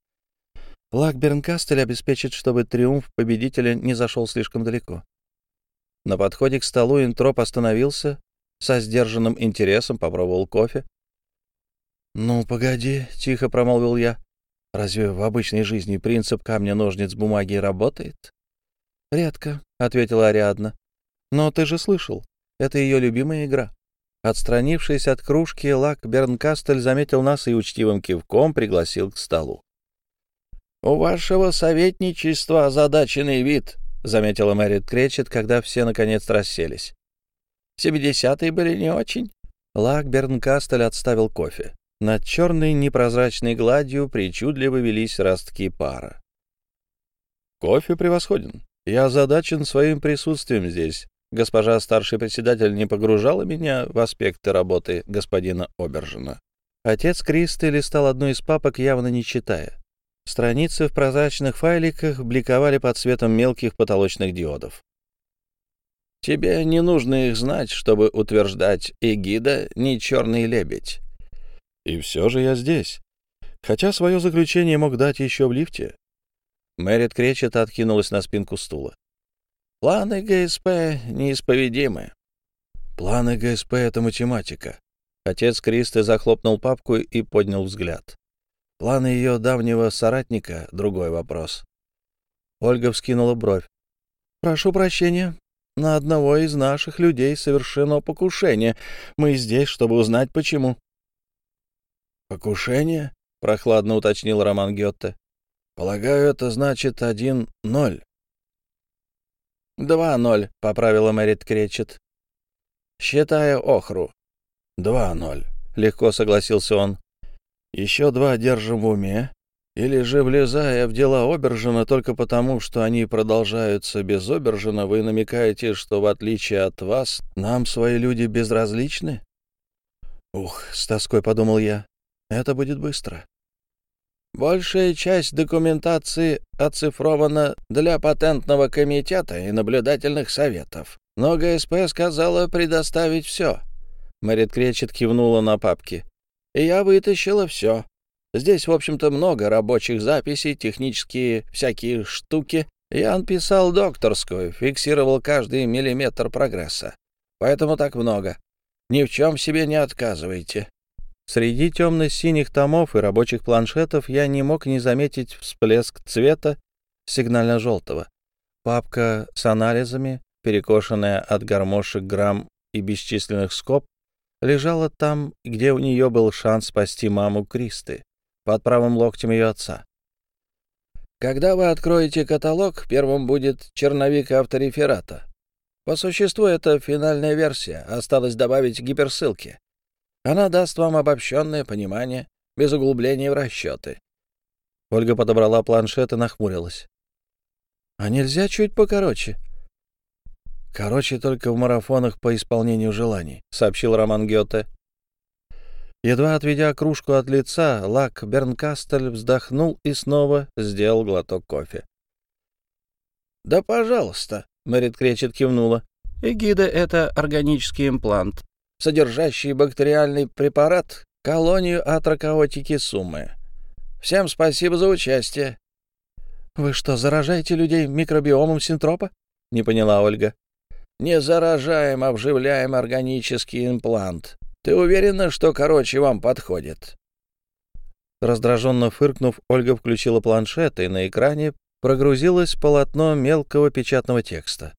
Лак Бернкастель обеспечит, чтобы триумф победителя не зашел слишком далеко. На подходе к столу Интроп остановился, со сдержанным интересом попробовал кофе. «Ну, погоди», — тихо промолвил я. «Разве в обычной жизни принцип камня-ножниц-бумаги работает?» «Редко», — ответила Ариадна. «Но ты же слышал, это ее любимая игра». Отстранившись от кружки, Лак Бернкастель заметил нас и учтивым кивком пригласил к столу. «У вашего советничества озадаченный вид», — заметила Мэрит Кречет, когда все наконец расселись. «Семидесятые были не очень». Лак Бернкастель отставил кофе. Над черной непрозрачной гладью причудливо велись ростки пара. «Кофе превосходен. Я озадачен своим присутствием здесь. Госпожа старший председатель не погружала меня в аспекты работы господина Обержина». Отец Кристи листал одну из папок, явно не читая. Страницы в прозрачных файликах бликовали под светом мелких потолочных диодов. «Тебе не нужно их знать, чтобы утверждать эгида не черный лебедь. И все же я здесь. Хотя свое заключение мог дать еще в лифте. Мэрит Кречет откинулась на спинку стула. Планы ГСП неисповедимы. Планы ГСП — это математика. Отец Кристы захлопнул папку и поднял взгляд. Планы ее давнего соратника — другой вопрос. Ольга вскинула бровь. «Прошу прощения. На одного из наших людей совершено покушение. Мы здесь, чтобы узнать, почему». «Покушение?» — прохладно уточнил Роман Гетте. «Полагаю, это значит один ноль». «Два ноль», — поправила Мэрит Кречет. «Считая охру». «Два ноль», — легко согласился он. «Еще два держим в уме. Или же, влезая в дела Обержина только потому, что они продолжаются без Обержина, вы намекаете, что, в отличие от вас, нам свои люди безразличны?» «Ух», — с тоской подумал я, это будет быстро. Большая часть документации оцифрована для патентного комитета и наблюдательных советов. Но ГСП сказала предоставить все. Мэрит Кречет кивнула на папки. И я вытащила все. Здесь, в общем-то, много рабочих записей, технические всякие штуки. Я написал докторскую, фиксировал каждый миллиметр прогресса. Поэтому так много. Ни в чем себе не отказывайте. Среди темно-синих томов и рабочих планшетов я не мог не заметить всплеск цвета сигнально-желтого. Папка с анализами, перекошенная от гармошек грамм и бесчисленных скоб, лежала там, где у нее был шанс спасти маму Кристы, под правым локтем ее отца. Когда вы откроете каталог, первым будет черновик автореферата. По существу это финальная версия, осталось добавить гиперссылки. Она даст вам обобщенное понимание, без углубления в расчеты. Ольга подобрала планшет и нахмурилась. — А нельзя чуть покороче? — Короче только в марафонах по исполнению желаний, — сообщил Роман Гёте. Едва отведя кружку от лица, Лак Бернкастель вздохнул и снова сделал глоток кофе. — Да, пожалуйста, — Мэрит Кречет кивнула. — Эгида — это органический имплант, содержащий бактериальный препарат, колонию атрокаотики суммы. Всем спасибо за участие. — Вы что, заражаете людей микробиомом синтропа? — не поняла Ольга. — Не заражаем, а вживляем органический имплант. Ты уверена, что короче вам подходит? Раздраженно фыркнув, Ольга включила планшет, и на экране прогрузилось полотно мелкого печатного текста.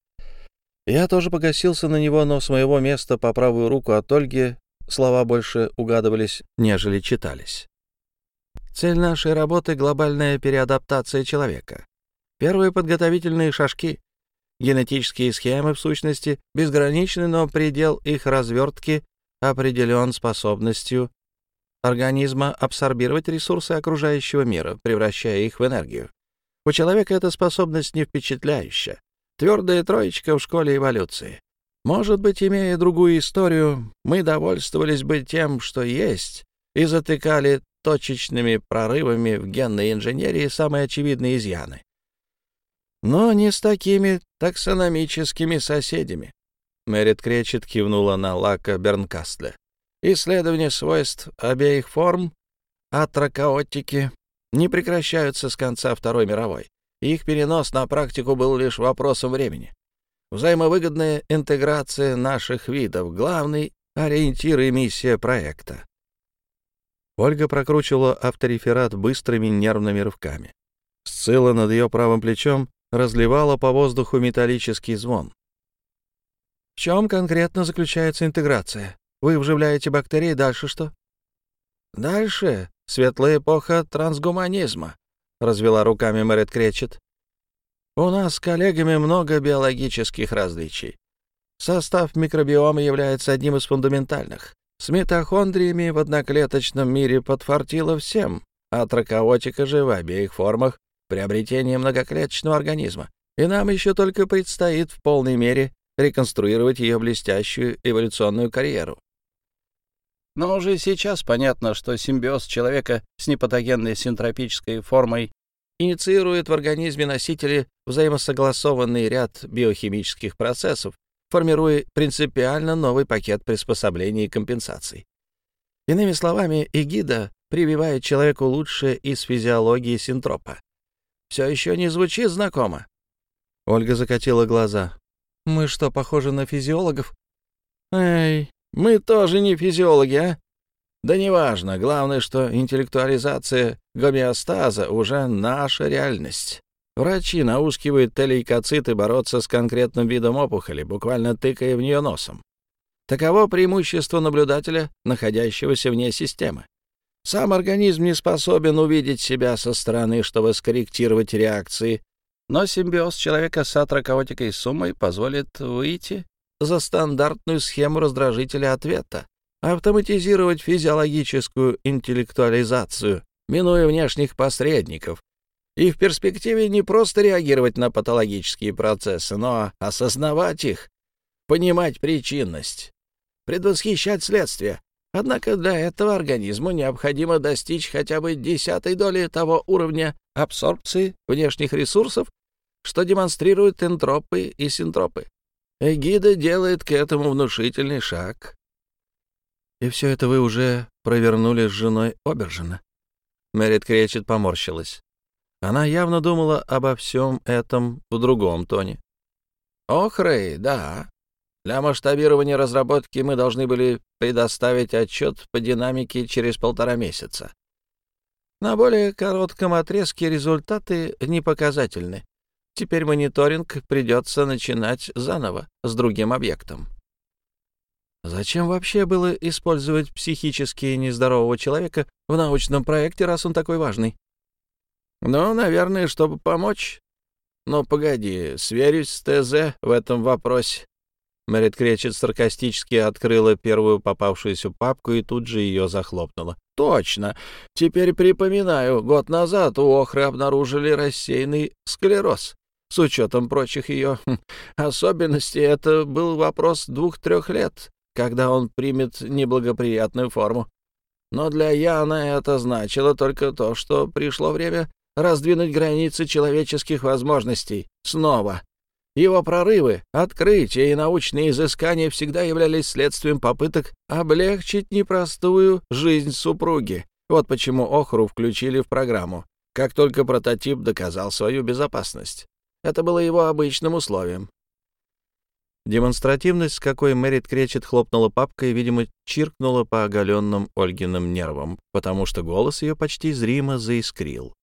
Я тоже погасился на него, но с моего места по правую руку от Ольги слова больше угадывались, нежели читались. Цель нашей работы — глобальная переадаптация человека. Первые подготовительные шажки. Генетические схемы, в сущности, безграничны, но предел их развертки определен способностью организма абсорбировать ресурсы окружающего мира, превращая их в энергию. У человека эта способность не впечатляющая. Твердая троечка в школе эволюции. Может быть, имея другую историю, мы довольствовались бы тем, что есть, и затыкали точечными прорывами в генной инженерии самые очевидные изъяны. Но не с такими таксономическими соседями. Мэрит Кречет кивнула на Лака Бернкастля. Исследования свойств обеих форм атрокаотики не прекращаются с конца Второй мировой. Их перенос на практику был лишь вопросом времени. Взаимовыгодная интеграция наших видов — главный ориентир и миссия проекта. Ольга прокручивала автореферат быстрыми нервными рывками. Сцилла над ее правым плечом разливала по воздуху металлический звон. В чем конкретно заключается интеграция? Вы вживляете бактерии, дальше что? Дальше светлая эпоха трансгуманизма, развела руками Мэрит Кречет. У нас с коллегами много биологических различий. Состав микробиома является одним из фундаментальных. С митохондриями в одноклеточном мире подфартило всем, а тракоотика же в обеих формах приобретение многоклеточного организма. И нам еще только предстоит в полной мере реконструировать ее блестящую эволюционную карьеру. Но уже сейчас понятно, что симбиоз человека с непатогенной синтропической формой инициирует в организме носителя взаимосогласованный ряд биохимических процессов, формируя принципиально новый пакет приспособлений и компенсаций. Иными словами, эгида прививает человеку лучшее из физиологии синтропа. Все еще не звучит знакомо. Ольга закатила глаза. Мы что, похожи на физиологов? Эй, мы тоже не физиологи, а? Да неважно, главное, что интеллектуализация гомеостаза уже наша реальность. Врачи наускивают телейкоциты бороться с конкретным видом опухоли, буквально тыкая в нее носом. Таково преимущество наблюдателя, находящегося вне системы. Сам организм не способен увидеть себя со стороны, чтобы скорректировать реакции но симбиоз человека с атрокаотикой суммой позволит выйти за стандартную схему раздражителя ответа, автоматизировать физиологическую интеллектуализацию, минуя внешних посредников, и в перспективе не просто реагировать на патологические процессы, но осознавать их, понимать причинность, предвосхищать следствие. Однако для этого организму необходимо достичь хотя бы десятой доли того уровня абсорбции внешних ресурсов, что демонстрируют энтропы и синтропы. Эгида делает к этому внушительный шаг. И все это вы уже провернули с женой Обержина. Мэрит Кречет поморщилась. Она явно думала обо всем этом в другом тоне. «Ох, Рэй, да. Для масштабирования разработки мы должны были предоставить отчет по динамике через полтора месяца. На более коротком отрезке результаты не показательны. Теперь мониторинг придется начинать заново, с другим объектом. Зачем вообще было использовать психически нездорового человека в научном проекте, раз он такой важный? Ну, наверное, чтобы помочь. Но погоди, сверюсь с ТЗ в этом вопросе. Мэрит Кречет саркастически открыла первую попавшуюся папку и тут же ее захлопнула. «Точно! Теперь припоминаю, год назад у Охры обнаружили рассеянный склероз. С учетом прочих ее хм, особенностей, это был вопрос двух-трех лет, когда он примет неблагоприятную форму. Но для Яна это значило только то, что пришло время раздвинуть границы человеческих возможностей снова. Его прорывы, открытия и научные изыскания всегда являлись следствием попыток облегчить непростую жизнь супруги. Вот почему Охру включили в программу, как только прототип доказал свою безопасность. Это было его обычным условием. Демонстративность, с какой Мэрит Кречет хлопнула папкой, видимо, чиркнула по оголенным Ольгиным нервам, потому что голос ее почти зримо заискрил.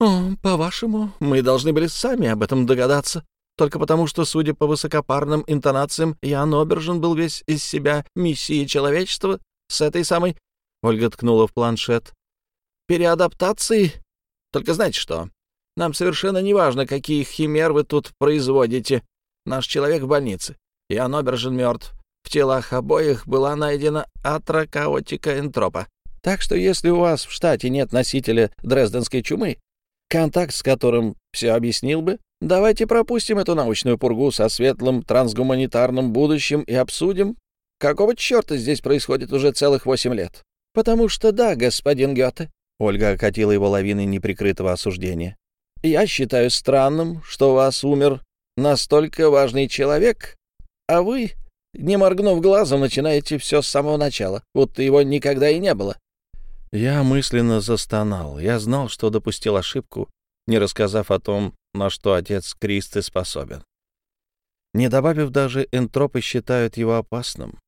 «О, по-вашему, мы должны были сами об этом догадаться, только потому что, судя по высокопарным интонациям, Ян Обержин был весь из себя миссией человечества с этой самой...» Ольга ткнула в планшет. «Переадаптацией? Только знаете что? Нам совершенно не важно, какие химер вы тут производите. Наш человек в больнице. Ян Обержин мертв. В телах обоих была найдена атрокаотика энтропа. Так что если у вас в штате нет носителя дрезденской чумы, контакт с которым все объяснил бы, давайте пропустим эту научную пургу со светлым трансгуманитарным будущим и обсудим, какого черта здесь происходит уже целых восемь лет. Потому что да, господин Гёте, Ольга окатила его лавиной неприкрытого осуждения. Я считаю странным, что у вас умер настолько важный человек, а вы, не моргнув глазом, начинаете все с самого начала, будто его никогда и не было. Я мысленно застонал. Я знал, что допустил ошибку, не рассказав о том, на что отец Кристы способен. не добавив даже энтропы считают его опасным.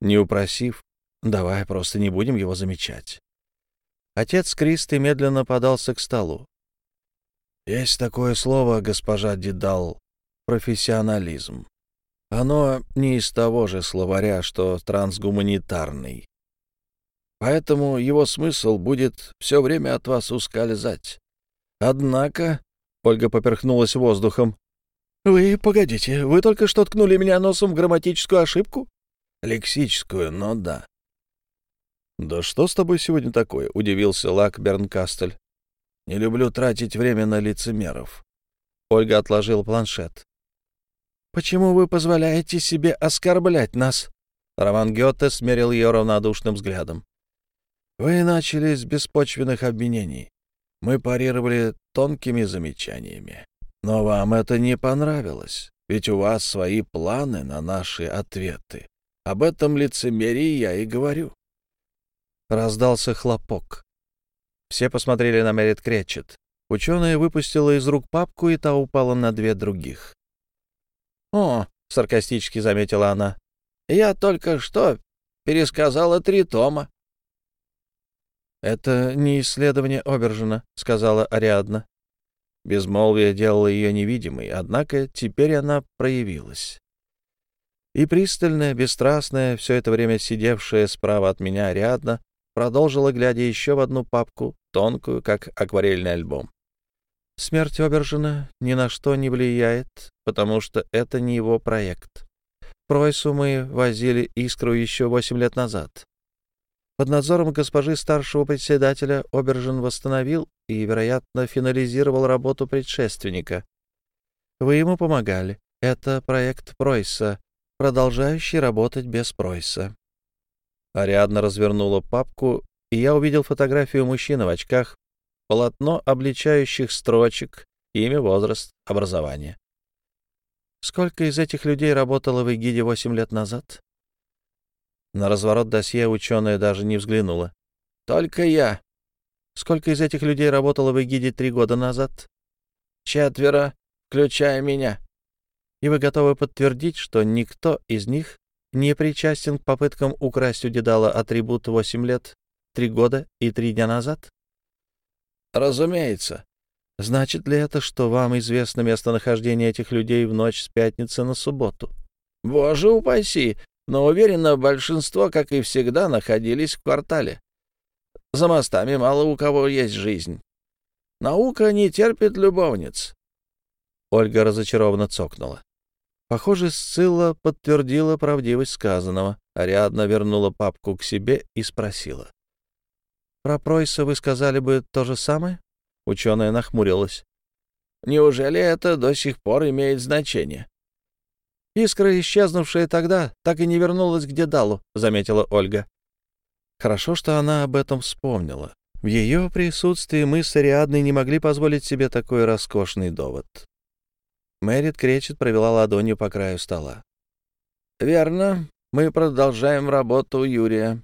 Не упросив, давай просто не будем его замечать. Отец Кристы медленно подался к столу. Есть такое слово, госпожа Дедал, профессионализм. Оно не из того же словаря, что трансгуманитарный. Поэтому его смысл будет все время от вас ускользать. Однако, — Ольга поперхнулась воздухом, — вы, погодите, вы только что ткнули меня носом в грамматическую ошибку? Лексическую, но да. «Да что с тобой сегодня такое?» — удивился Лак Бернкастель. «Не люблю тратить время на лицемеров». Ольга отложил планшет. «Почему вы позволяете себе оскорблять нас?» Роман Гёте смерил ее равнодушным взглядом. «Вы начали с беспочвенных обвинений. Мы парировали тонкими замечаниями. Но вам это не понравилось, ведь у вас свои планы на наши ответы. Об этом лицемерии я и говорю. Раздался хлопок. Все посмотрели на Мерит Кречет. Ученая выпустила из рук папку, и та упала на две других. «О!» — саркастически заметила она. «Я только что пересказала три тома». «Это не исследование Обержина», — сказала Ариадна. Безмолвие делало ее невидимой, однако теперь она проявилась. И пристальная, бесстрастная, все это время сидевшая справа от меня Ариадна продолжила, глядя еще в одну папку, тонкую, как акварельный альбом. Смерть Обержина ни на что не влияет, потому что это не его проект. Пройсу мы возили искру еще восемь лет назад. Под надзором госпожи старшего председателя Обержин восстановил и, вероятно, финализировал работу предшественника. Вы ему помогали. Это проект Пройса, продолжающий работать без Пройса. Ариадна развернула папку, и я увидел фотографию мужчины в очках, полотно обличающих строчек, имя, возраст, образование. Сколько из этих людей работало в эгиде восемь лет назад? На разворот досье ученая даже не взглянула. «Только я». «Сколько из этих людей работало в эгиде три года назад?» «Четверо, включая меня». «И вы готовы подтвердить, что никто из них не причастен к попыткам украсть у Дедала атрибут восемь лет, три года и три дня назад? Разумеется. Значит ли это, что вам известно местонахождение этих людей в ночь с пятницы на субботу? Боже упаси! Но уверенно, большинство, как и всегда, находились в квартале. За мостами мало у кого есть жизнь. Наука не терпит любовниц. Ольга разочарованно цокнула. Похоже, Сцилла подтвердила правдивость сказанного. Ариадна вернула папку к себе и спросила. «Про Пройса вы сказали бы то же самое?» Ученая нахмурилась. «Неужели это до сих пор имеет значение?» «Искра, исчезнувшая тогда, так и не вернулась к Дедалу», — заметила Ольга. Хорошо, что она об этом вспомнила. В ее присутствии мы с Ариадной не могли позволить себе такой роскошный довод. Мэрит Кречет провела ладонью по краю стола. «Верно. Мы продолжаем работу Юрия.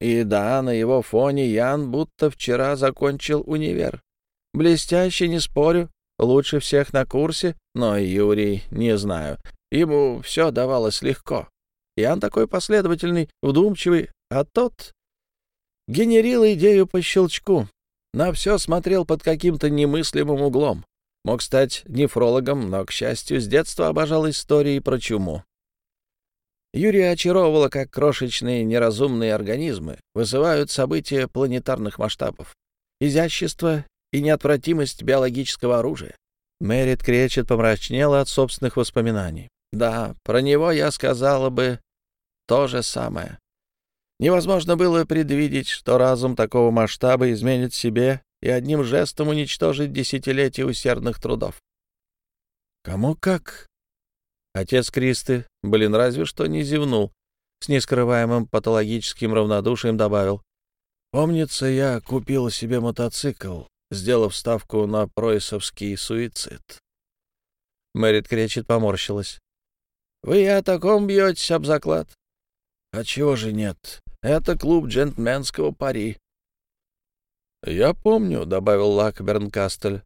И да, на его фоне Ян будто вчера закончил универ. Блестяще, не спорю, лучше всех на курсе, но Юрий, не знаю, ему все давалось легко. Ян такой последовательный, вдумчивый, а тот генерил идею по щелчку, на все смотрел под каким-то немыслимым углом. Мог стать нефрологом, но, к счастью, с детства обожал истории про чуму. Юрия очаровывало, как крошечные неразумные организмы вызывают события планетарных масштабов. Изящество и неотвратимость биологического оружия. Мэрит Кречет помрачнела от собственных воспоминаний. Да, про него я сказала бы то же самое. Невозможно было предвидеть, что разум такого масштаба изменит себе и одним жестом уничтожить десятилетия усердных трудов. Кому как? Отец Кристы, блин, разве что не зевнул, с нескрываемым патологическим равнодушием добавил. Помнится, я купил себе мотоцикл, сделав ставку на пройсовский суицид. Мэрит Кречет поморщилась. «Вы о таком бьетесь об заклад?» «А чего же нет? Это клуб джентльменского пари. «Я помню», — добавил Лакберн Кастель.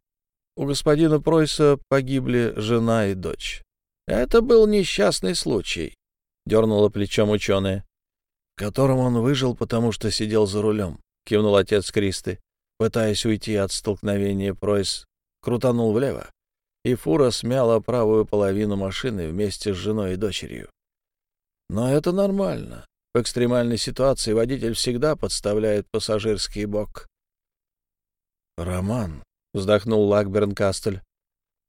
«У господина Пройса погибли жена и дочь. Это был несчастный случай, — дернула плечом ученая, — в котором он выжил, потому что сидел за рулем, — кивнул отец Кристы. Пытаясь уйти от столкновения, Пройс крутанул влево, и фура смяла правую половину машины вместе с женой и дочерью. Но это нормально. В экстремальной ситуации водитель всегда подставляет пассажирский бок. «Роман», — вздохнул Лакберн Кастель.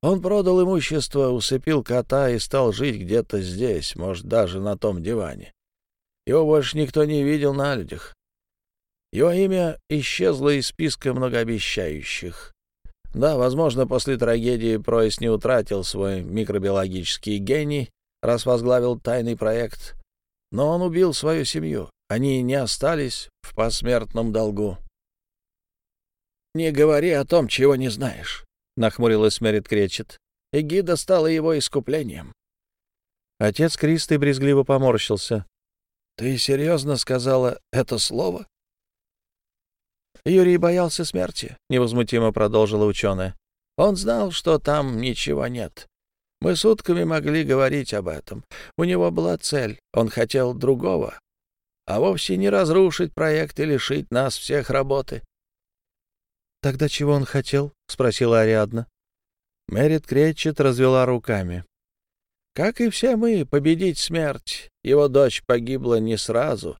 «Он продал имущество, усыпил кота и стал жить где-то здесь, может, даже на том диване. Его больше никто не видел на людях. Его имя исчезло из списка многообещающих. Да, возможно, после трагедии Пройс не утратил свой микробиологический гений, раз возглавил тайный проект. Но он убил свою семью. Они не остались в посмертном долгу. «Не говори о том, чего не знаешь», — нахмурилась Мерит Кречет. «Эгида стала его искуплением». Отец Кристы брезгливо поморщился. «Ты серьезно сказала это слово?» Юрий боялся смерти, — невозмутимо продолжила ученая. Он знал, что там ничего нет. Мы сутками могли говорить об этом. У него была цель, он хотел другого, а вовсе не разрушить проект и лишить нас всех работы. «Тогда чего он хотел?» — спросила Ариадна. Мэрит Кретчет развела руками. «Как и все мы, победить смерть. Его дочь погибла не сразу,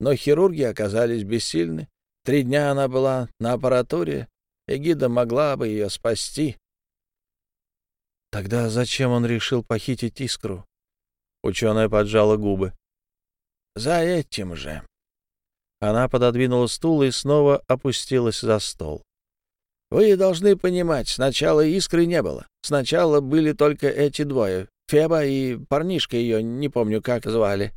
но хирурги оказались бессильны. Три дня она была на аппаратуре, Эгида могла бы ее спасти». «Тогда зачем он решил похитить искру?» Ученая поджала губы. «За этим же». Она пододвинула стул и снова опустилась за стол. Вы должны понимать, сначала искры не было. Сначала были только эти двое. Феба и парнишка ее, не помню, как звали.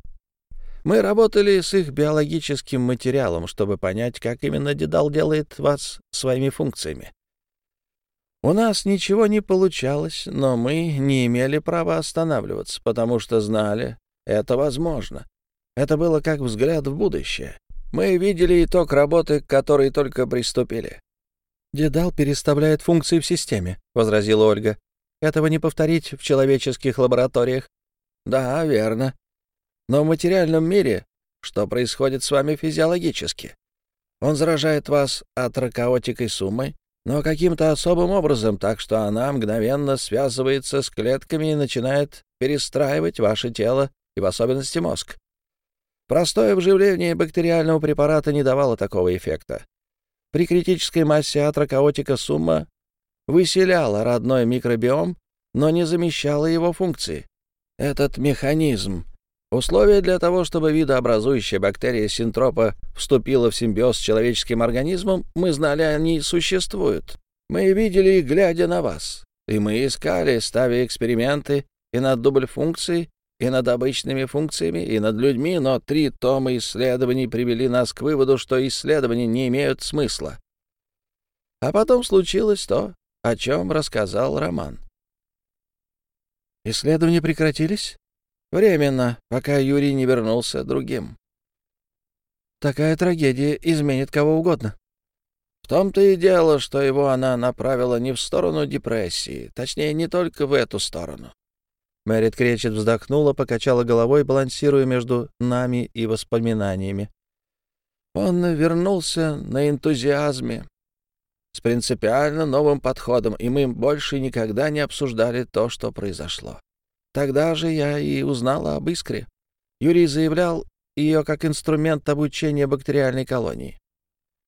Мы работали с их биологическим материалом, чтобы понять, как именно Дедал делает вас своими функциями. У нас ничего не получалось, но мы не имели права останавливаться, потому что знали, это возможно. Это было как взгляд в будущее. Мы видели итог работы, к которой только приступили. «Дедал переставляет функции в системе», — возразила Ольга. «Этого не повторить в человеческих лабораториях». «Да, верно. Но в материальном мире что происходит с вами физиологически? Он заражает вас атрокаотикой суммой, но каким-то особым образом, так что она мгновенно связывается с клетками и начинает перестраивать ваше тело и в особенности мозг. Простое вживление бактериального препарата не давало такого эффекта. При критической массе атрокаотика сумма выселяла родной микробиом, но не замещала его функции. Этот механизм — условие для того, чтобы видообразующая бактерия синтропа вступила в симбиоз с человеческим организмом, мы знали, они существуют. Мы видели их, глядя на вас. И мы искали, ставя эксперименты и над дубль функций, и над обычными функциями, и над людьми, но три тома исследований привели нас к выводу, что исследования не имеют смысла. А потом случилось то, о чем рассказал Роман. Исследования прекратились? Временно, пока Юрий не вернулся другим. Такая трагедия изменит кого угодно. В том-то и дело, что его она направила не в сторону депрессии, точнее, не только в эту сторону. Мэрит Кречет вздохнула, покачала головой, балансируя между нами и воспоминаниями. Он вернулся на энтузиазме, с принципиально новым подходом, и мы больше никогда не обсуждали то, что произошло. Тогда же я и узнала об искре. Юрий заявлял ее как инструмент обучения бактериальной колонии.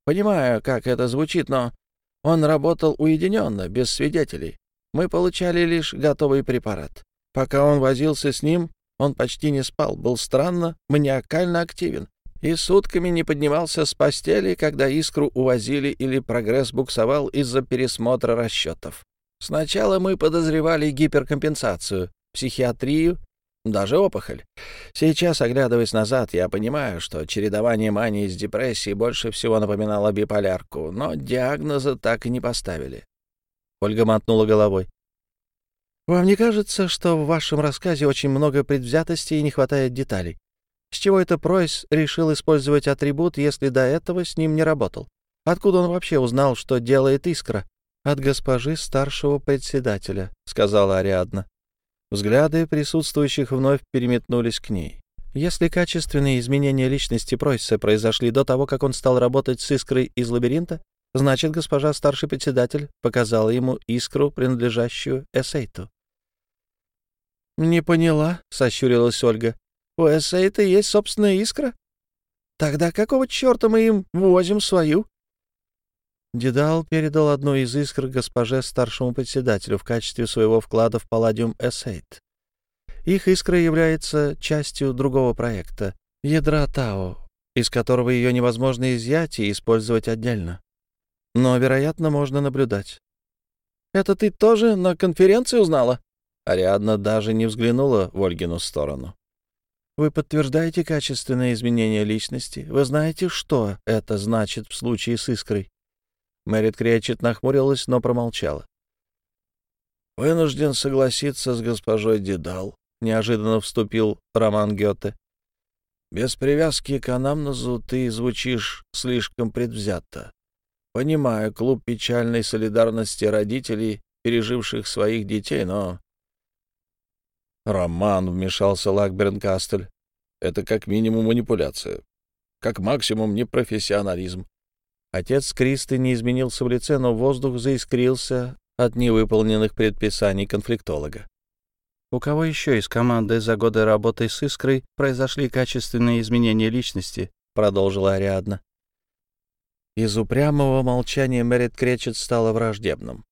Понимаю, как это звучит, но он работал уединенно, без свидетелей. Мы получали лишь готовый препарат. Пока он возился с ним, он почти не спал, был странно, маниакально активен и сутками не поднимался с постели, когда искру увозили или прогресс буксовал из-за пересмотра расчетов. Сначала мы подозревали гиперкомпенсацию, психиатрию, даже опухоль. Сейчас, оглядываясь назад, я понимаю, что чередование мании с депрессией больше всего напоминало биполярку, но диагноза так и не поставили. Ольга мотнула головой. Вам не кажется, что в вашем рассказе очень много предвзятости и не хватает деталей? С чего это Пройс решил использовать атрибут, если до этого с ним не работал? Откуда он вообще узнал, что делает искра? От госпожи старшего председателя, — сказала Ариадна. Взгляды присутствующих вновь переметнулись к ней. Если качественные изменения личности Пройса произошли до того, как он стал работать с искрой из лабиринта, значит, госпожа старший председатель показала ему искру, принадлежащую Эсейту. «Не поняла», — сощурилась Ольга. «У Эсейта есть собственная искра? Тогда какого черта мы им возим свою?» Дедал передал одну из искр госпоже старшему председателю в качестве своего вклада в Палладиум Эссейт. Их искра является частью другого проекта — ядра Тао, из которого ее невозможно изъять и использовать отдельно. Но, вероятно, можно наблюдать. «Это ты тоже на конференции узнала?» Ариадна даже не взглянула в Ольгину сторону. «Вы подтверждаете качественное изменение личности? Вы знаете, что это значит в случае с искрой?» Мэрит Кречет нахмурилась, но промолчала. «Вынужден согласиться с госпожой Дедал», — неожиданно вступил Роман Гёте. «Без привязки к анамнезу ты звучишь слишком предвзято. Понимаю, клуб печальной солидарности родителей, переживших своих детей, но...» «Роман», — вмешался Лакберн Кастель, — «это как минимум манипуляция, как максимум непрофессионализм. Отец Кристы не изменился в лице, но воздух заискрился от невыполненных предписаний конфликтолога. У кого еще из команды за годы работы с «Искрой» произошли качественные изменения личности? Продолжила Ариадна. Из упрямого молчания Мэрит Кречет стало враждебным.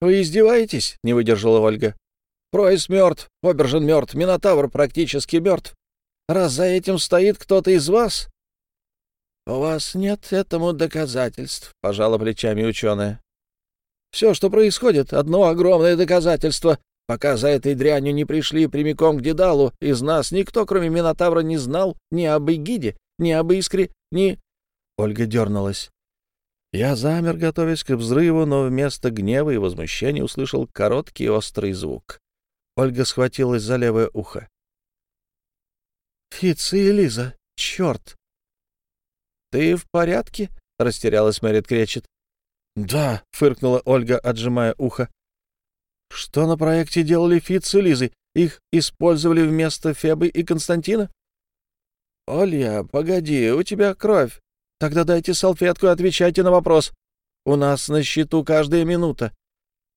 «Вы издеваетесь?» — не выдержала Ольга. «Пройс мертв, Обержин мертв, Минотавр практически мертв. Раз за этим стоит кто-то из вас, «У вас нет этому доказательств», — пожала плечами ученая. «Все, что происходит, одно огромное доказательство. Пока за этой дрянью не пришли прямиком к Дедалу, из нас никто, кроме Минотавра, не знал ни об Эгиде, ни об Искре, ни...» Ольга дернулась. Я замер, готовясь к взрыву, но вместо гнева и возмущения услышал короткий острый звук. Ольга схватилась за левое ухо. «Фиц и Элиза, черт!» «Ты в порядке?» — растерялась Мэрит Кречет. «Да», — фыркнула Ольга, отжимая ухо. «Что на проекте делали Фитц и Лизы? Их использовали вместо Фебы и Константина?» «Олья, погоди, у тебя кровь. Тогда дайте салфетку и отвечайте на вопрос. У нас на счету каждая минута».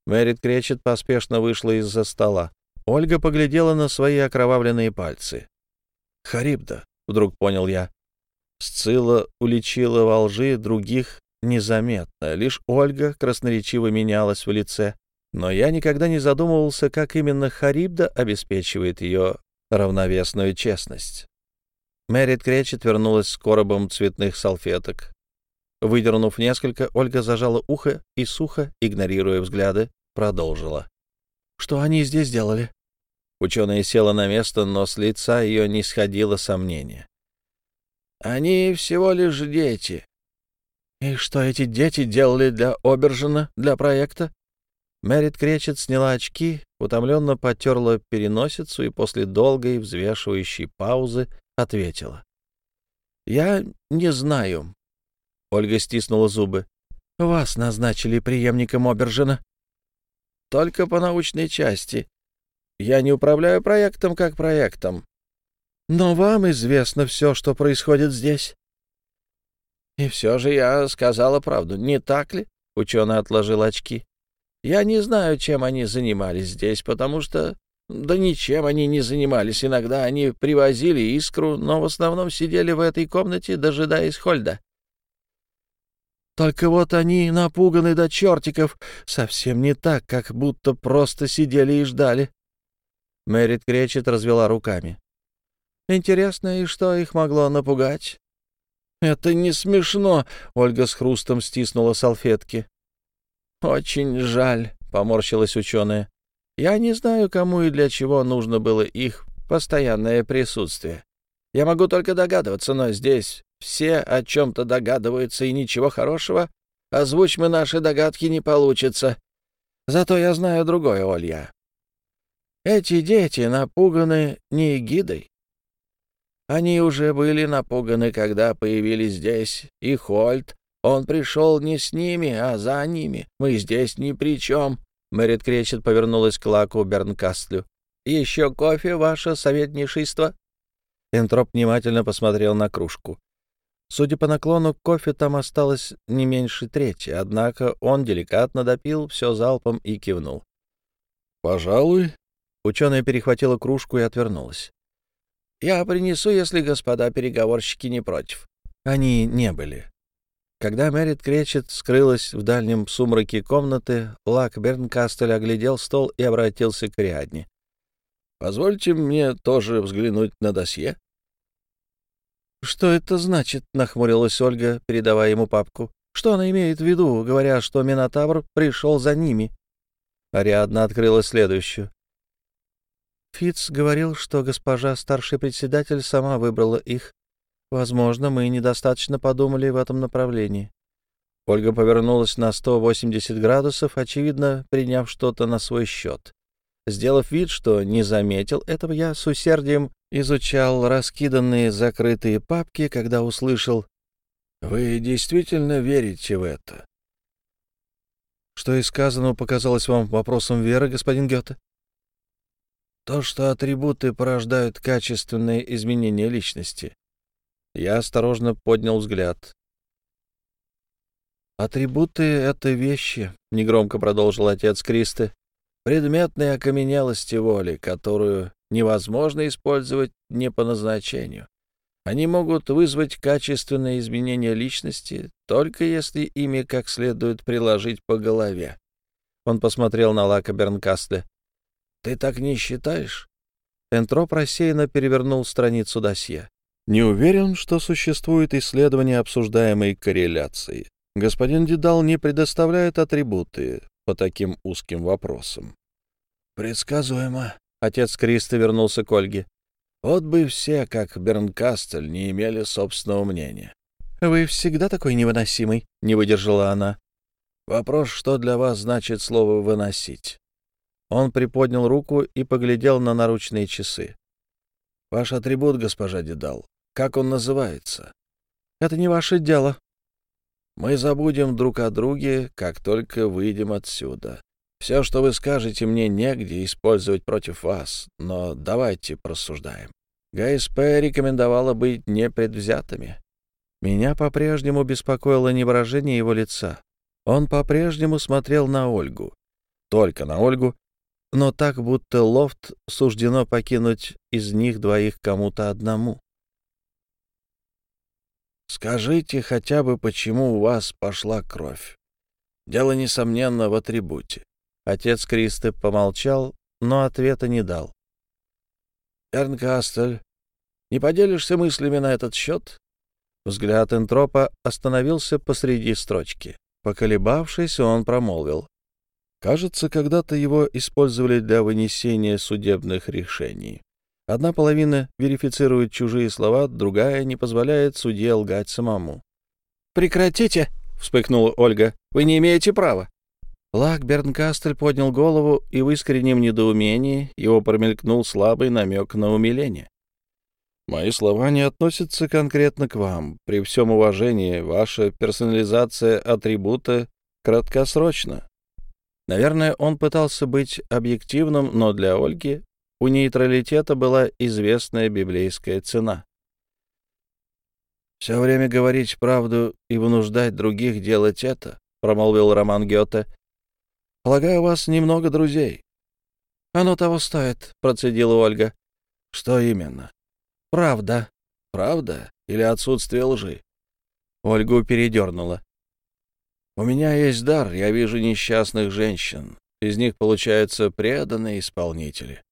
Мэрит Кречет поспешно вышла из-за стола. Ольга поглядела на свои окровавленные пальцы. «Харибда», — вдруг понял я. Сцилла уличила во лжи других незаметно, лишь Ольга красноречиво менялась в лице. Но я никогда не задумывался, как именно Харибда обеспечивает ее равновесную честность. Мэрит Кречет вернулась с коробом цветных салфеток. Выдернув несколько, Ольга зажала ухо и сухо, игнорируя взгляды, продолжила. «Что они здесь делали?» Ученая села на место, но с лица ее не сходило сомнение. Они всего лишь дети. И что эти дети делали для Обержина, для проекта? Мэрит Кречет сняла очки, утомленно потерла переносицу и после долгой взвешивающей паузы ответила. «Я не знаю». Ольга стиснула зубы. «Вас назначили преемником Обержина?» «Только по научной части. Я не управляю проектом как проектом. Но вам известно все, что происходит здесь. И все же я сказала правду, не так ли? Ученый отложил очки. Я не знаю, чем они занимались здесь, потому что... Да ничем они не занимались. Иногда они привозили искру, но в основном сидели в этой комнате, дожидаясь Хольда. Только вот они напуганы до чертиков, совсем не так, как будто просто сидели и ждали. Мэрит Кречет развела руками. Интересно, и что их могло напугать? «Это не смешно!» — Ольга с хрустом стиснула салфетки. «Очень жаль», — поморщилась ученая. «Я не знаю, кому и для чего нужно было их постоянное присутствие. Я могу только догадываться, но здесь все о чем-то догадываются, и ничего хорошего. Озвучь мы наши догадки не получится. Зато я знаю другое, Олья. Эти дети напуганы не гидой, они уже были напуганы, когда появились здесь. И Хольт, он пришел не с ними, а за ними. Мы здесь ни при чем. Мэрит Кречет повернулась к Лаку Бернкастлю. «Еще кофе, ваше советнейшество?» Энтроп внимательно посмотрел на кружку. Судя по наклону, кофе там осталось не меньше трети, однако он деликатно допил все залпом и кивнул. «Пожалуй». Ученая перехватила кружку и отвернулась. «Я принесу, если господа переговорщики не против». Они не были. Когда Мэрит Кречет скрылась в дальнем сумраке комнаты, Лак Бернкастель оглядел стол и обратился к Риадне. «Позвольте мне тоже взглянуть на досье». «Что это значит?» — нахмурилась Ольга, передавая ему папку. «Что она имеет в виду, говоря, что Минотавр пришел за ними?» Ариадна открыла следующую. Фиц говорил, что госпожа старший председатель сама выбрала их. Возможно, мы недостаточно подумали в этом направлении. Ольга повернулась на 180 градусов, очевидно, приняв что-то на свой счет. Сделав вид, что не заметил этого, я с усердием изучал раскиданные закрытые папки, когда услышал «Вы действительно верите в это?» Что из сказанного показалось вам вопросом веры, господин Гёте? То, что атрибуты порождают качественные изменения личности. Я осторожно поднял взгляд. «Атрибуты — это вещи», — негромко продолжил отец Кристы, — «предметные окаменелости воли, которую невозможно использовать не по назначению. Они могут вызвать качественные изменения личности, только если ими как следует приложить по голове. Он посмотрел на Лака Бернкастле. «Ты так не считаешь?» Энтроп рассеянно перевернул страницу досье. «Не уверен, что существует исследование обсуждаемой корреляции. Господин Дедал не предоставляет атрибуты по таким узким вопросам». «Предсказуемо». Отец Криста вернулся к Ольге. Вот бы все, как Бернкастель, не имели собственного мнения. — Вы всегда такой невыносимый, — не выдержала она. — Вопрос, что для вас значит слово «выносить». Он приподнял руку и поглядел на наручные часы. — Ваш атрибут, госпожа Дедал, как он называется? — Это не ваше дело. Мы забудем друг о друге, как только выйдем отсюда. Все, что вы скажете, мне негде использовать против вас, но давайте просуждаем. ГСП рекомендовала быть непредвзятыми. Меня по-прежнему беспокоило не выражение его лица. Он по-прежнему смотрел на Ольгу. Только на Ольгу, но так, будто лофт суждено покинуть из них двоих кому-то одному. «Скажите хотя бы, почему у вас пошла кровь? Дело, несомненно, в атрибуте». Отец Кристы помолчал, но ответа не дал. Эрнкастель, не поделишься мыслями на этот счет?» Взгляд энтропа остановился посреди строчки. Поколебавшись, он промолвил. «Кажется, когда-то его использовали для вынесения судебных решений. Одна половина верифицирует чужие слова, другая не позволяет судье лгать самому». «Прекратите!» — вспыхнула Ольга. «Вы не имеете права!» Лак Бернкастель поднял голову, и в искреннем недоумении его промелькнул слабый намек на умиление. «Мои слова не относятся конкретно к вам. При всем уважении, ваша персонализация атрибута краткосрочна». Наверное, он пытался быть объективным, но для Ольги у нейтралитета была известная библейская цена. «Все время говорить правду и вынуждать других делать это», — промолвил Роман Гёте, Полагаю, у вас немного друзей. — Оно того стоит, — процедила Ольга. — Что именно? — Правда. — Правда или отсутствие лжи? Ольгу передернула. — У меня есть дар, я вижу несчастных женщин. Из них получаются преданные исполнители.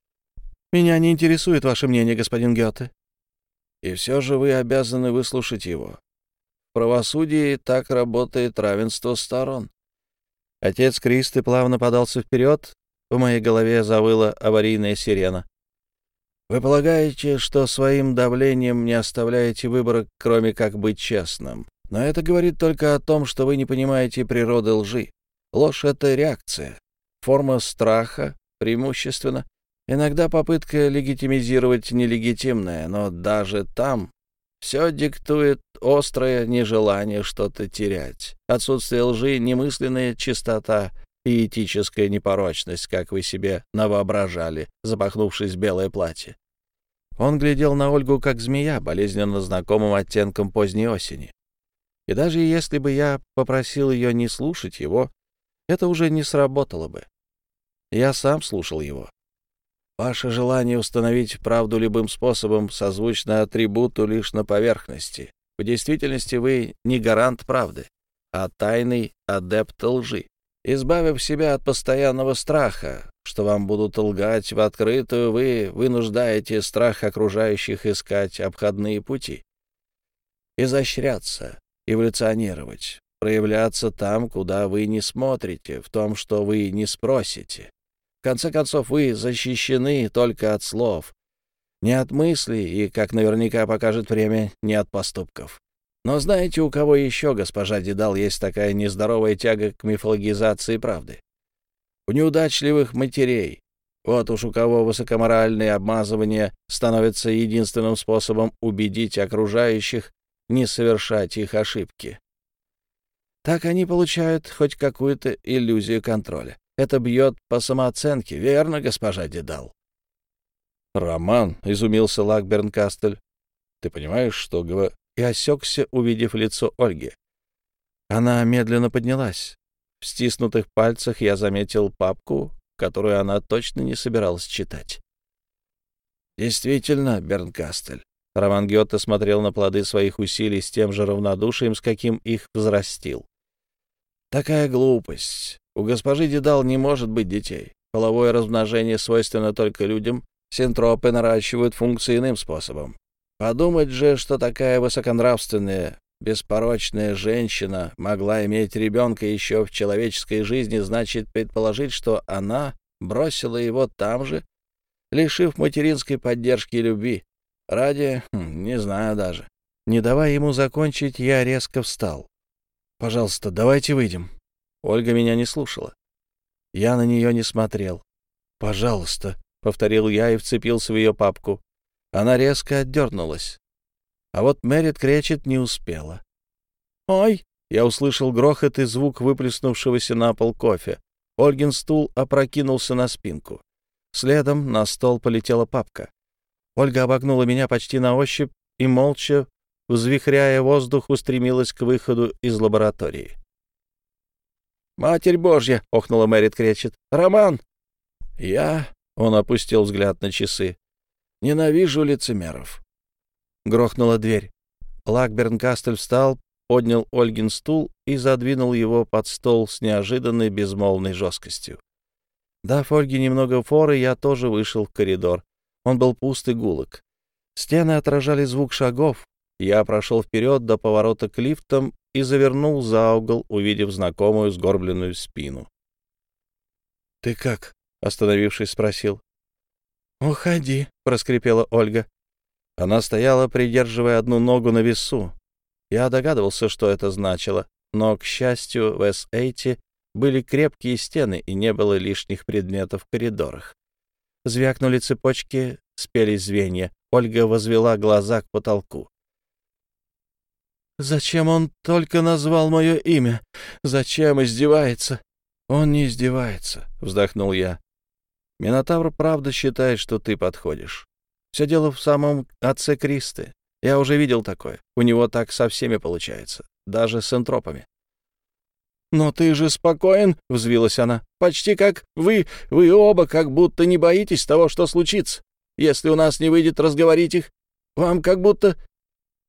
— Меня не интересует ваше мнение, господин Гёте. — И все же вы обязаны выслушать его. В правосудии так работает равенство сторон. Отец Кристы плавно подался вперед. В моей голове завыла аварийная сирена. «Вы полагаете, что своим давлением не оставляете выбора, кроме как быть честным? Но это говорит только о том, что вы не понимаете природы лжи. Ложь — это реакция, форма страха, преимущественно. Иногда попытка легитимизировать нелегитимное, но даже там все диктует острое нежелание что-то терять, отсутствие лжи, немысленная чистота и этическая непорочность, как вы себе навоображали, запахнувшись в белое платье. Он глядел на Ольгу, как змея, болезненно знакомым оттенком поздней осени. И даже если бы я попросил ее не слушать его, это уже не сработало бы. Я сам слушал его. Ваше желание установить правду любым способом созвучно атрибуту лишь на поверхности. В действительности вы не гарант правды, а тайный адепт лжи. Избавив себя от постоянного страха, что вам будут лгать в открытую, вы вынуждаете страх окружающих искать обходные пути. Изощряться, эволюционировать, проявляться там, куда вы не смотрите, в том, что вы не спросите. В конце концов, вы защищены только от слов, не от мыслей и, как наверняка покажет время, не от поступков. Но знаете, у кого еще, госпожа Дедал, есть такая нездоровая тяга к мифологизации правды? У неудачливых матерей. Вот уж у кого высокоморальное обмазывание становится единственным способом убедить окружающих не совершать их ошибки. Так они получают хоть какую-то иллюзию контроля. Это бьет по самооценке, верно, госпожа Дедал? «Роман», — изумился Лакберн Кастель, — «ты понимаешь, что гв...» И осекся, увидев лицо Ольги. Она медленно поднялась. В стиснутых пальцах я заметил папку, которую она точно не собиралась читать. «Действительно, Бернкастель, Роман Гетте смотрел на плоды своих усилий с тем же равнодушием, с каким их взрастил. «Такая глупость. У госпожи Дедал не может быть детей. Половое размножение свойственно только людям. Синтропы наращивают функции иным способом. Подумать же, что такая высоконравственная, беспорочная женщина могла иметь ребенка еще в человеческой жизни, значит предположить, что она бросила его там же, лишив материнской поддержки и любви. Ради... Хм, не знаю даже. Не давая ему закончить, я резко встал. «Пожалуйста, давайте выйдем». Ольга меня не слушала. Я на нее не смотрел. «Пожалуйста», — повторил я и вцепился в ее папку. Она резко отдернулась. А вот Мэрит кречет не успела. «Ой!» — я услышал грохот и звук выплеснувшегося на пол кофе. Ольгин стул опрокинулся на спинку. Следом на стол полетела папка. Ольга обогнула меня почти на ощупь и, молча, взвихряя воздух, устремилась к выходу из лаборатории. «Матерь Божья!» — охнула Мэрит Кречет. «Роман!» «Я...» — он опустил взгляд на часы. «Ненавижу лицемеров». Грохнула дверь. Лакберн Кастель встал, поднял Ольгин стул и задвинул его под стол с неожиданной безмолвной жесткостью. Дав Ольге немного форы, я тоже вышел в коридор. Он был пуст и гулок. Стены отражали звук шагов. Я прошел вперед до поворота к лифтам и завернул за угол, увидев знакомую сгорбленную спину. — Ты как? — остановившись, спросил. — Уходи, — проскрипела Ольга. Она стояла, придерживая одну ногу на весу. Я догадывался, что это значило, но, к счастью, в С-8 были крепкие стены и не было лишних предметов в коридорах. Звякнули цепочки, спели звенья. Ольга возвела глаза к потолку. «Зачем он только назвал мое имя? Зачем издевается?» «Он не издевается», — вздохнул я. «Минотавр правда считает, что ты подходишь. Все дело в самом отце Кристы. Я уже видел такое. У него так со всеми получается, даже с энтропами. «Но ты же спокоен», — взвилась она. «Почти как вы, вы оба как будто не боитесь того, что случится. Если у нас не выйдет разговорить их, вам как будто...»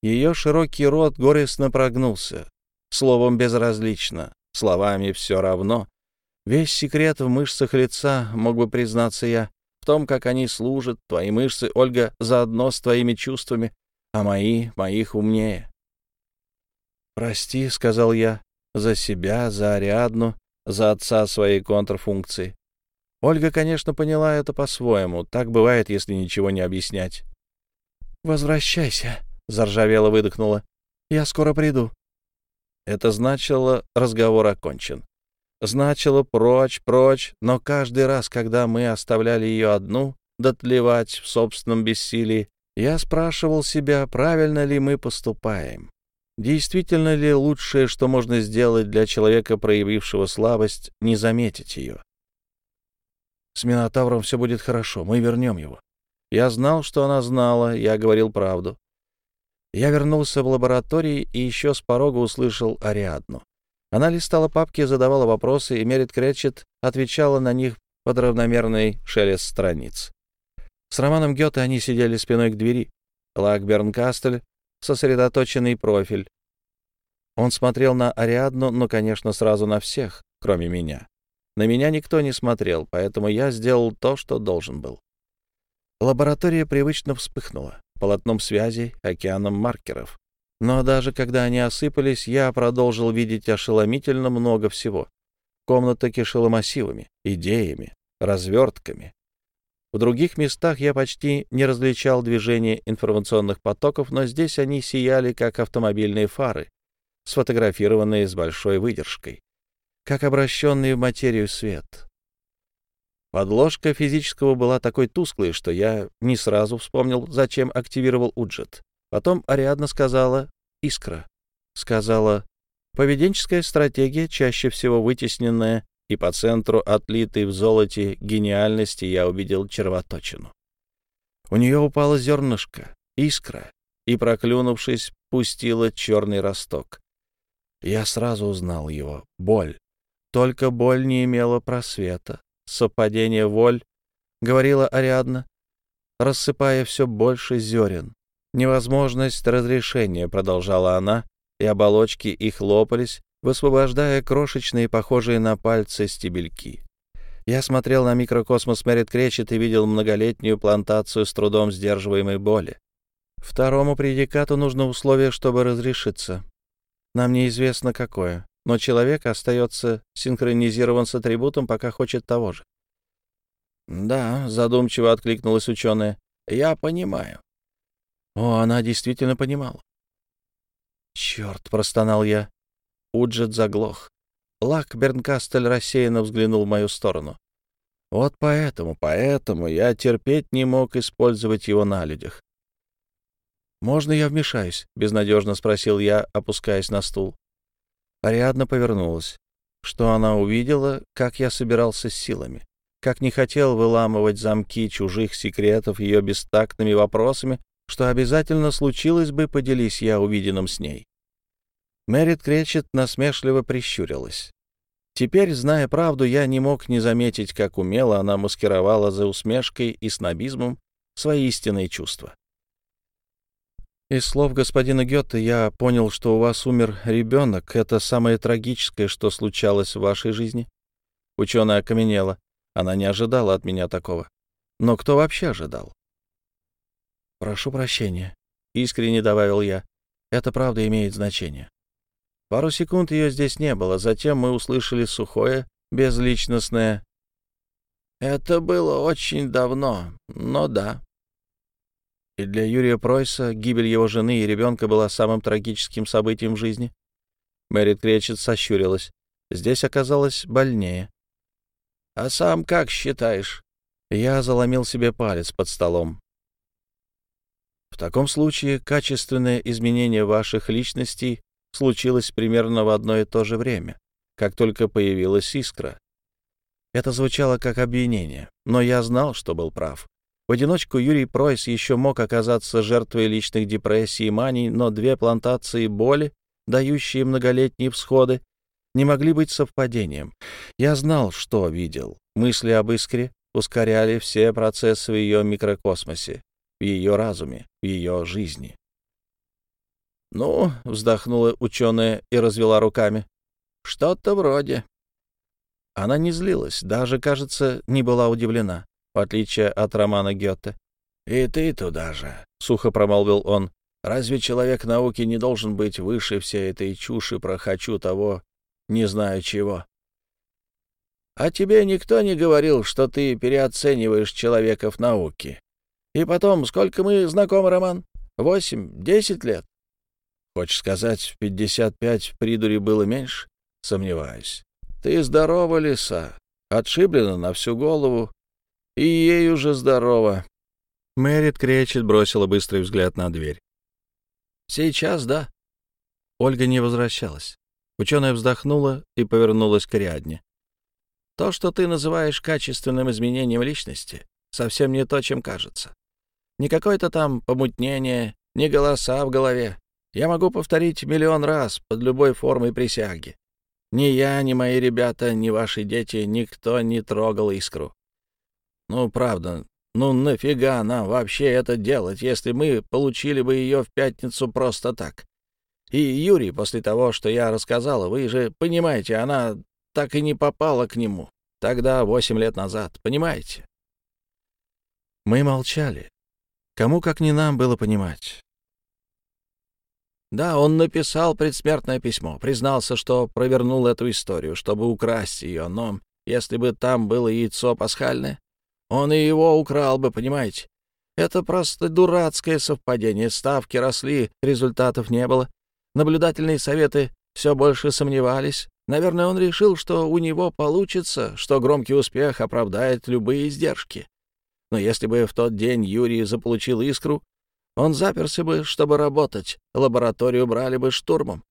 Ее широкий рот горестно прогнулся. Словом, безразлично. Словами все равно. Весь секрет в мышцах лица, мог бы признаться я, в том, как они служат. Твои мышцы, Ольга, заодно с твоими чувствами, а мои, моих умнее. «Прости», — сказал я, за себя, за Ариадну, за отца своей контрфункции. Ольга, конечно, поняла это по-своему. Так бывает, если ничего не объяснять. «Возвращайся», — заржавела выдохнула. «Я скоро приду». Это значило, разговор окончен. Значило прочь, прочь, но каждый раз, когда мы оставляли ее одну, дотлевать в собственном бессилии, я спрашивал себя, правильно ли мы поступаем. Действительно ли лучшее, что можно сделать для человека, проявившего слабость, не заметить ее? С Минотавром все будет хорошо, мы вернем его. Я знал, что она знала, я говорил правду. Я вернулся в лабораторию и еще с порога услышал Ариадну. Она листала папки, задавала вопросы, и Мерит Кречет отвечала на них под равномерный шелест страниц. С Романом Гёте они сидели спиной к двери. Лакберн Кастель — сосредоточенный профиль. Он смотрел на Ариадну, но, конечно, сразу на всех, кроме меня. На меня никто не смотрел, поэтому я сделал то, что должен был. Лаборатория привычно вспыхнула полотном связи, океаном маркеров. Но даже когда они осыпались, я продолжил видеть ошеломительно много всего. Комната кишела массивами, идеями, развертками. В других местах я почти не различал движения информационных потоков, но здесь они сияли, как автомобильные фары, сфотографированные с большой выдержкой, как обращенный в материю свет. Подложка физического была такой тусклой, что я не сразу вспомнил, зачем активировал Уджет. Потом Ариадна сказала «искра». Сказала «поведенческая стратегия, чаще всего вытесненная, и по центру отлитой в золоте гениальности я увидел червоточину. У нее упало зернышко, искра, и, проклюнувшись, пустила черный росток. Я сразу узнал его. Боль. Только боль не имела просвета совпадение воль, — говорила Ариадна, рассыпая все больше зерен. Невозможность разрешения, — продолжала она, и оболочки их лопались, высвобождая крошечные, похожие на пальцы, стебельки. Я смотрел на микрокосмос Мэрит Кречет и видел многолетнюю плантацию с трудом сдерживаемой боли. Второму предикату нужно условие, чтобы разрешиться. Нам неизвестно какое но человек остается синхронизирован с атрибутом, пока хочет того же. «Да», — задумчиво откликнулась ученая, — «я понимаю». О, она действительно понимала. «Черт!» — простонал я. Уджет заглох. Лак Бернкастель рассеянно взглянул в мою сторону. Вот поэтому, поэтому я терпеть не мог использовать его на людях. «Можно я вмешаюсь?» — безнадежно спросил я, опускаясь на стул. Ариадна повернулась. Что она увидела, как я собирался с силами, как не хотел выламывать замки чужих секретов ее бестактными вопросами, что обязательно случилось бы, поделись я увиденным с ней. Мэрит Кречет насмешливо прищурилась. Теперь, зная правду, я не мог не заметить, как умело она маскировала за усмешкой и снобизмом свои истинные чувства. Из слов господина Гетте я понял, что у вас умер ребенок. Это самое трагическое, что случалось в вашей жизни. Ученая окаменела. Она не ожидала от меня такого. Но кто вообще ожидал? Прошу прощения. Искренне добавил я. Это правда имеет значение. Пару секунд ее здесь не было. Затем мы услышали сухое, безличностное. Это было очень давно, но да, и для Юрия Пройса гибель его жены и ребенка была самым трагическим событием в жизни. Мэрит Кречет сощурилась. Здесь оказалось больнее. — А сам как считаешь? Я заломил себе палец под столом. В таком случае качественное изменение ваших личностей случилось примерно в одно и то же время, как только появилась искра. Это звучало как обвинение, но я знал, что был прав. В одиночку Юрий Пройс еще мог оказаться жертвой личных депрессий и маний, но две плантации боли, дающие многолетние всходы, не могли быть совпадением. Я знал, что видел. Мысли об искре ускоряли все процессы в ее микрокосмосе, в ее разуме, в ее жизни. «Ну», — вздохнула ученая и развела руками, — «что-то вроде». Она не злилась, даже, кажется, не была удивлена в отличие от романа Гёте. «И ты туда же», — сухо промолвил он. «Разве человек науки не должен быть выше всей этой чуши про «хочу того, не знаю чего»?» «А тебе никто не говорил, что ты переоцениваешь человеков науки. И потом, сколько мы знакомы, Роман? Восемь, десять лет?» «Хочешь сказать, в пятьдесят пять в придуре было меньше?» «Сомневаюсь. Ты здорова, лиса, отшиблена на всю голову, и ей уже здорово. Мэрит кречет, бросила быстрый взгляд на дверь. Сейчас, да. Ольга не возвращалась. Ученая вздохнула и повернулась к Ариадне. «То, что ты называешь качественным изменением личности, совсем не то, чем кажется. Не какое-то там помутнение, не голоса в голове. Я могу повторить миллион раз под любой формой присяги. Ни я, ни мои ребята, ни ваши дети, никто не трогал искру. Ну, правда, ну нафига нам вообще это делать, если мы получили бы ее в пятницу просто так? И Юрий, после того, что я рассказала, вы же понимаете, она так и не попала к нему. Тогда, восемь лет назад, понимаете? Мы молчали. Кому, как не нам, было понимать. Да, он написал предсмертное письмо, признался, что провернул эту историю, чтобы украсть ее, но если бы там было яйцо пасхальное, он и его украл бы, понимаете? Это просто дурацкое совпадение. Ставки росли, результатов не было. Наблюдательные советы все больше сомневались. Наверное, он решил, что у него получится, что громкий успех оправдает любые издержки. Но если бы в тот день Юрий заполучил искру, он заперся бы, чтобы работать, лабораторию брали бы штурмом.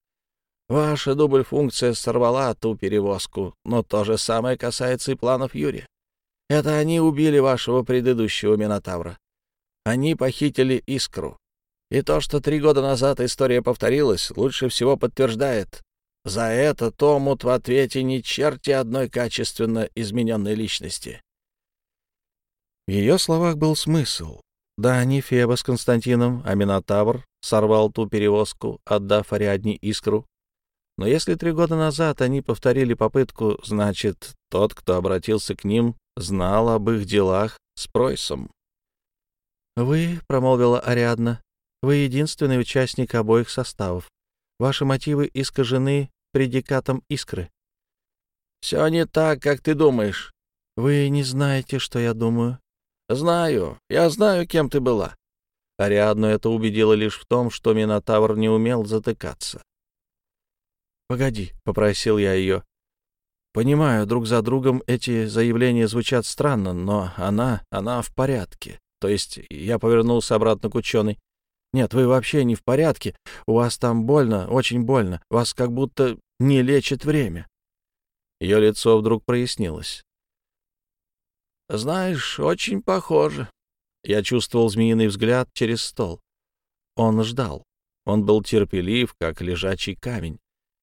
Ваша дубль-функция сорвала ту перевозку, но то же самое касается и планов Юрия. Это они убили вашего предыдущего Минотавра. Они похитили искру. И то, что три года назад история повторилась, лучше всего подтверждает. За это Томут в ответе не черти одной качественно измененной личности. В ее словах был смысл. Да, не Феба с Константином, а Минотавр сорвал ту перевозку, отдав Ариадне искру. Но если три года назад они повторили попытку, значит, тот, кто обратился к ним, знал об их делах с Пройсом. «Вы», — промолвила Ариадна, — «вы единственный участник обоих составов. Ваши мотивы искажены предикатом искры». «Все не так, как ты думаешь». «Вы не знаете, что я думаю». «Знаю. Я знаю, кем ты была». Ариадну это убедило лишь в том, что Минотавр не умел затыкаться. «Погоди», — попросил я ее. «Понимаю, друг за другом эти заявления звучат странно, но она, она в порядке. То есть я повернулся обратно к ученой. Нет, вы вообще не в порядке. У вас там больно, очень больно. Вас как будто не лечит время». Ее лицо вдруг прояснилось. «Знаешь, очень похоже». Я чувствовал змеиный взгляд через стол. Он ждал. Он был терпелив, как лежачий камень.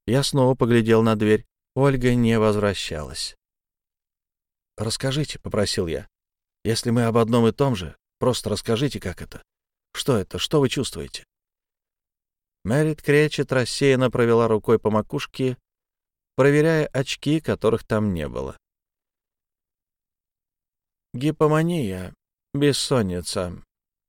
Я снова поглядел на дверь. Ольга не возвращалась. «Расскажите», — попросил я. «Если мы об одном и том же, просто расскажите, как это. Что это? Что вы чувствуете?» Мэрит Кречет рассеянно провела рукой по макушке, проверяя очки, которых там не было. «Гипомания, бессонница.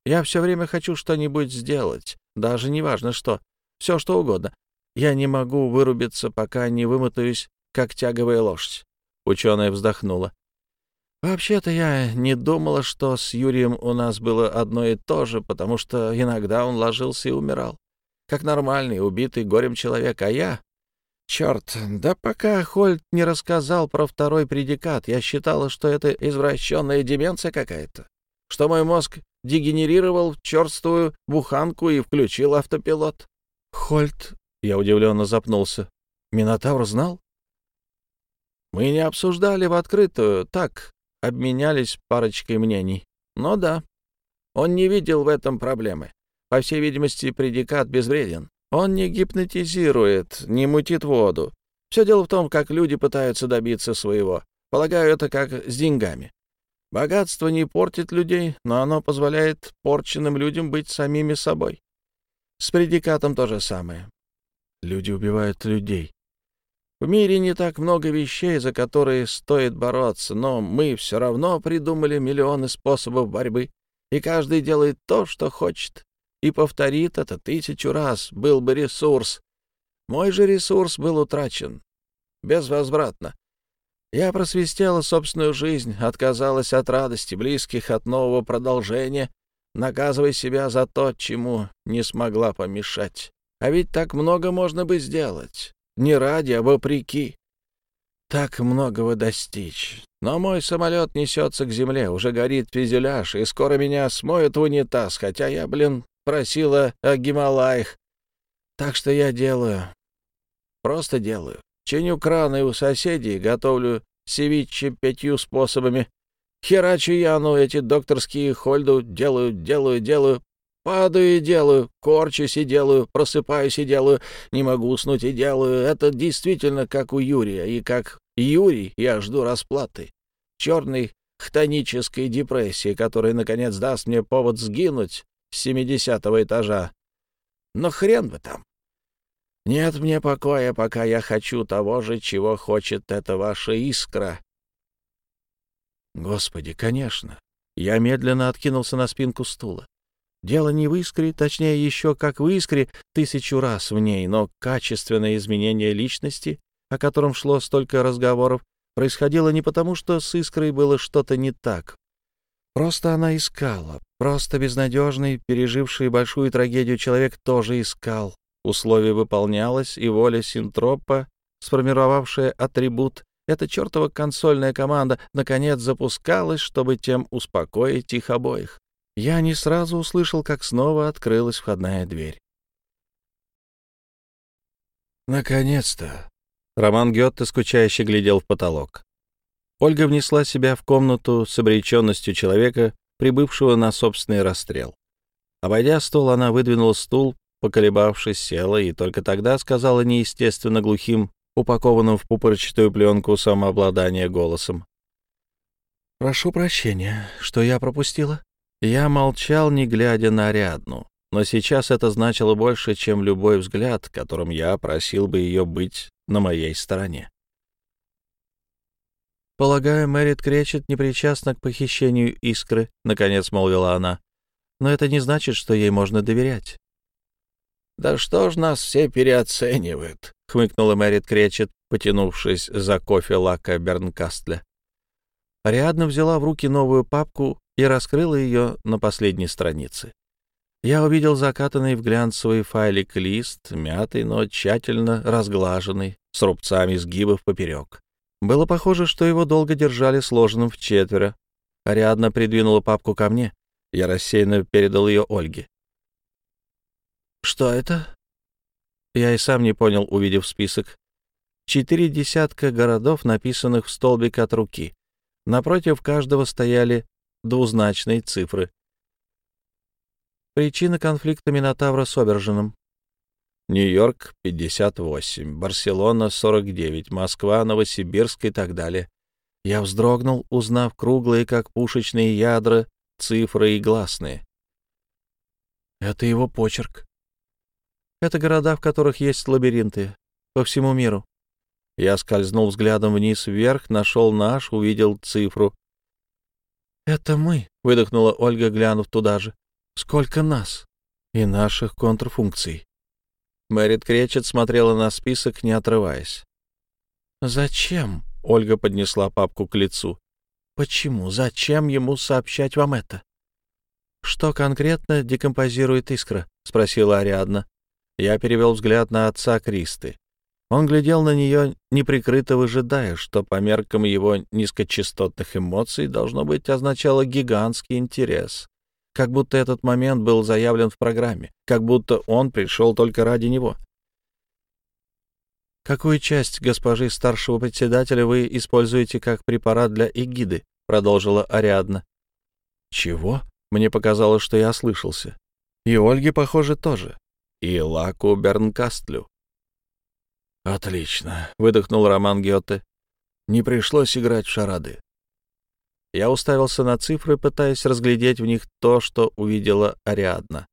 Я все время хочу что-нибудь сделать, даже неважно что, все что угодно. Я не могу вырубиться, пока не вымотаюсь, как тяговая лошадь. Ученая вздохнула. Вообще-то я не думала, что с Юрием у нас было одно и то же, потому что иногда он ложился и умирал. Как нормальный, убитый горем человек, а я... Черт, да пока Хольт не рассказал про второй предикат, я считала, что это извращенная деменция какая-то, что мой мозг дегенерировал в черствую буханку и включил автопилот. Хольт я удивленно запнулся. Минотавр знал? Мы не обсуждали в открытую, так, обменялись парочкой мнений. Но да, он не видел в этом проблемы. По всей видимости, предикат безвреден. Он не гипнотизирует, не мутит воду. Все дело в том, как люди пытаются добиться своего. Полагаю, это как с деньгами. Богатство не портит людей, но оно позволяет порченным людям быть самими собой. С предикатом то же самое. Люди убивают людей. В мире не так много вещей, за которые стоит бороться, но мы все равно придумали миллионы способов борьбы, и каждый делает то, что хочет, и повторит это тысячу раз, был бы ресурс. Мой же ресурс был утрачен. Безвозвратно. Я просвистела собственную жизнь, отказалась от радости близких, от нового продолжения, наказывая себя за то, чему не смогла помешать. А ведь так много можно бы сделать. Не ради, а вопреки. Так многого достичь. Но мой самолет несется к земле, уже горит фюзеляж, и скоро меня смоют в унитаз, хотя я, блин, просила о Гималаях. Так что я делаю. Просто делаю. Чиню краны у соседей, готовлю севичи пятью способами. Херачу Яну эти докторские хольду, делаю, делаю, делаю, падаю и делаю, корчусь и делаю, просыпаюсь и делаю, не могу уснуть и делаю. Это действительно как у Юрия, и как Юрий я жду расплаты. Черной хтонической депрессии, которая, наконец, даст мне повод сгинуть семидесятого этажа. Но хрен бы там. Нет мне покоя, пока я хочу того же, чего хочет эта ваша искра. Господи, конечно. Я медленно откинулся на спинку стула. Дело не в искре, точнее, еще как в искре, тысячу раз в ней, но качественное изменение личности, о котором шло столько разговоров, происходило не потому, что с искрой было что-то не так. Просто она искала. Просто безнадежный, переживший большую трагедию человек тоже искал. Условие выполнялось, и воля синтропа, сформировавшая атрибут, эта чертова консольная команда, наконец запускалась, чтобы тем успокоить их обоих. Я не сразу услышал, как снова открылась входная дверь. «Наконец-то!» Роман Гетте скучающе глядел в потолок. Ольга внесла себя в комнату с обреченностью человека, прибывшего на собственный расстрел. Обойдя стол, она выдвинула стул, поколебавшись, села и только тогда сказала неестественно глухим, упакованным в пупорчатую пленку самообладания голосом. «Прошу прощения, что я пропустила?» Я молчал, не глядя на Ариадну, но сейчас это значило больше, чем любой взгляд, которым я просил бы ее быть на моей стороне. «Полагаю, Мэрит Кречет не причастна к похищению искры», — наконец молвила она. «Но это не значит, что ей можно доверять». «Да что ж нас все переоценивают?» — хмыкнула Мэрит Кречет, потянувшись за кофе лака Бернкастля. Ариадна взяла в руки новую папку и раскрыла ее на последней странице. Я увидел закатанный в глянцевый файлик лист, мятый, но тщательно разглаженный, с рубцами сгибов поперек. Было похоже, что его долго держали сложенным в четверо. Ариадна придвинула папку ко мне. Я рассеянно передал ее Ольге. «Что это?» Я и сам не понял, увидев список. Четыре десятка городов, написанных в столбик от руки. Напротив каждого стояли двузначные цифры. Причина конфликта Минотавра с Обержином. Нью-Йорк — 58, Барселона — 49, Москва, Новосибирск и так далее. Я вздрогнул, узнав круглые, как пушечные ядра, цифры и гласные. Это его почерк. Это города, в которых есть лабиринты. По всему миру. Я скользнул взглядом вниз вверх, нашел наш, увидел цифру. «Это мы», — выдохнула Ольга, глянув туда же. «Сколько нас и наших контрфункций». Мэрит Кречет смотрела на список, не отрываясь. «Зачем?» — Ольга поднесла папку к лицу. «Почему? Зачем ему сообщать вам это?» «Что конкретно декомпозирует искра?» — спросила Ариадна. Я перевел взгляд на отца Кристы. Он глядел на нее, неприкрыто выжидая, что по меркам его низкочастотных эмоций должно быть означало гигантский интерес как будто этот момент был заявлен в программе, как будто он пришел только ради него. «Какую часть госпожи старшего председателя вы используете как препарат для эгиды?» — продолжила Ариадна. «Чего?» — мне показалось, что я ослышался. «И Ольге, похоже, тоже. И Лаку Бернкастлю». «Отлично», — выдохнул Роман Гёте. «Не пришлось играть в шарады. Я уставился на цифры, пытаясь разглядеть в них то, что увидела Ариадна.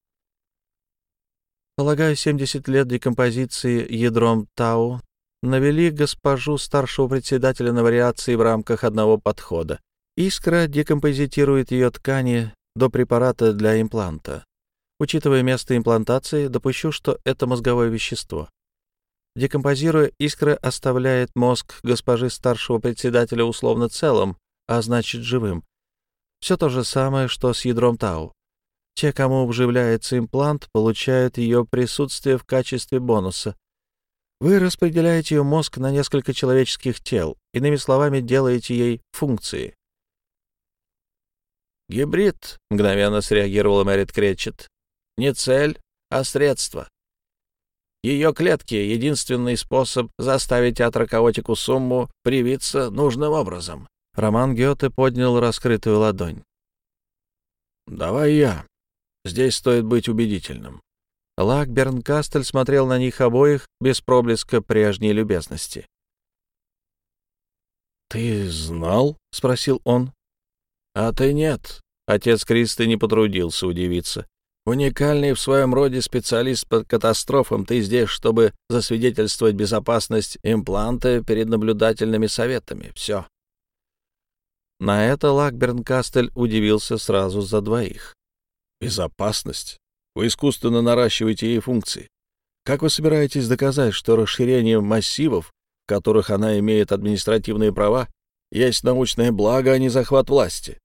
Полагаю, 70 лет декомпозиции ядром Тау навели госпожу старшего председателя на вариации в рамках одного подхода. Искра декомпозитирует ее ткани до препарата для импланта. Учитывая место имплантации, допущу, что это мозговое вещество. Декомпозируя, искра оставляет мозг госпожи старшего председателя условно целым, а значит живым. Все то же самое, что с ядром Тау. Те, кому вживляется имплант, получают ее присутствие в качестве бонуса. Вы распределяете ее мозг на несколько человеческих тел, иными словами, делаете ей функции. «Гибрид», — мгновенно среагировала Мэрит Кретчет. «Не цель, а средство». Ее клетки — единственный способ заставить атрокаотику сумму привиться нужным образом. Роман Гёте поднял раскрытую ладонь. «Давай я. Здесь стоит быть убедительным». Лак Бернкастель смотрел на них обоих без проблеска прежней любезности. «Ты знал?» — спросил он. «А ты нет». Отец Кристы не потрудился удивиться. «Уникальный в своем роде специалист по катастрофам, ты здесь, чтобы засвидетельствовать безопасность импланта перед наблюдательными советами. Все». На это Лакберн-Кастель удивился сразу за двоих. «Безопасность? Вы искусственно наращиваете ей функции. Как вы собираетесь доказать, что расширение массивов, в которых она имеет административные права, есть научное благо, а не захват власти?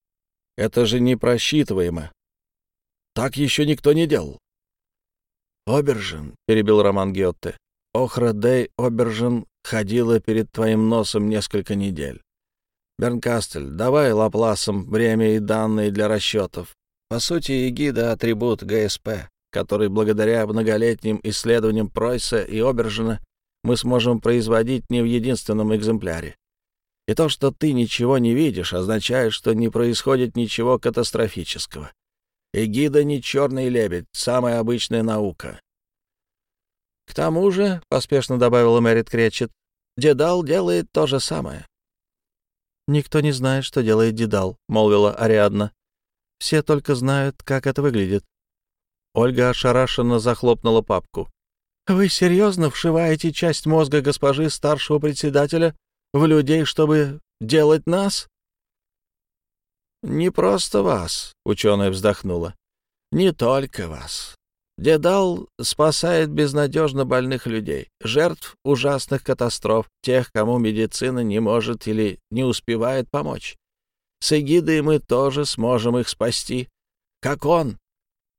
Это же непросчитываемо. Так еще никто не делал. «Обержин», — перебил Роман Гетте, — «Охра Дэй Обержин ходила перед твоим носом несколько недель. Бернкастель, давай Лапласам время и данные для расчетов. По сути, эгида — атрибут ГСП, который благодаря многолетним исследованиям Пройса и Обержина мы сможем производить не в единственном экземпляре. И то, что ты ничего не видишь, означает, что не происходит ничего катастрофического. Эгида не черный лебедь, самая обычная наука. К тому же, — поспешно добавила Мэрит Кречет, — Дедал делает то же самое. «Никто не знает, что делает Дедал», — молвила Ариадна. «Все только знают, как это выглядит». Ольга ошарашенно захлопнула папку. «Вы серьезно вшиваете часть мозга госпожи старшего председателя в людей, чтобы делать нас?» «Не просто вас», — ученая вздохнула. «Не только вас. Дедал спасает безнадежно больных людей, жертв ужасных катастроф, тех, кому медицина не может или не успевает помочь. С эгидой мы тоже сможем их спасти, как он.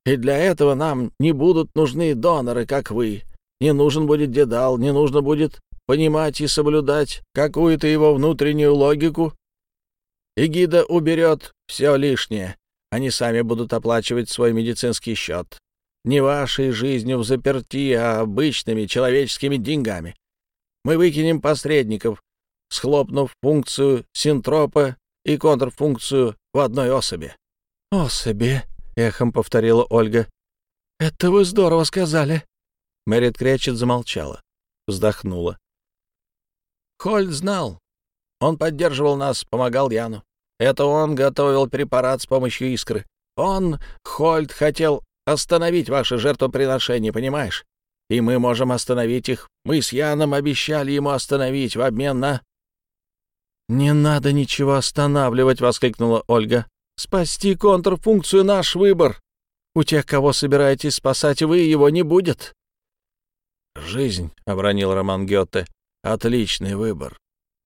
И для этого нам не будут нужны доноры, как вы. Не нужен будет Дедал, не нужно будет понимать и соблюдать какую-то его внутреннюю логику. Эгида уберет все лишнее. Они сами будут оплачивать свой медицинский счет не вашей жизнью в заперти, а обычными человеческими деньгами. Мы выкинем посредников, схлопнув функцию синтропа и контрфункцию в одной особи. — Особи, — эхом повторила Ольга. — Это вы здорово сказали. Мэрит Кречет замолчала, вздохнула. Хольд знал. Он поддерживал нас, помогал Яну. Это он готовил препарат с помощью искры. Он, Хольд, хотел остановить ваше жертвоприношение, понимаешь? И мы можем остановить их. Мы с Яном обещали ему остановить в обмен на...» «Не надо ничего останавливать!» — воскликнула Ольга. «Спасти контрфункцию — наш выбор. У тех, кого собираетесь спасать вы, его не будет». «Жизнь», — обронил Роман Гетте, — «отличный выбор.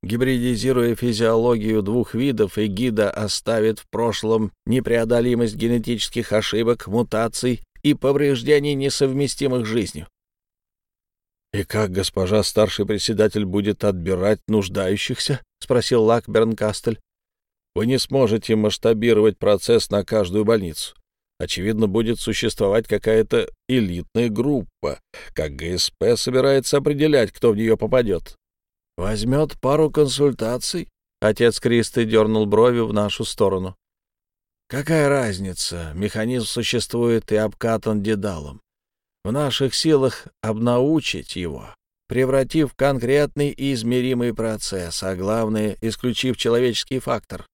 Гибридизируя физиологию двух видов, эгида оставит в прошлом непреодолимость генетических ошибок, мутаций и повреждений, несовместимых с жизнью. «И как госпожа старший председатель будет отбирать нуждающихся?» — спросил Лакберн Кастель. «Вы не сможете масштабировать процесс на каждую больницу. Очевидно, будет существовать какая-то элитная группа, как ГСП собирается определять, кто в нее попадет. Возьмет пару консультаций? Отец Кристы дернул брови в нашу сторону. Какая разница? Механизм существует и обкатан дедалом. В наших силах обнаучить его, превратив в конкретный и измеримый процесс, а главное, исключив человеческий фактор.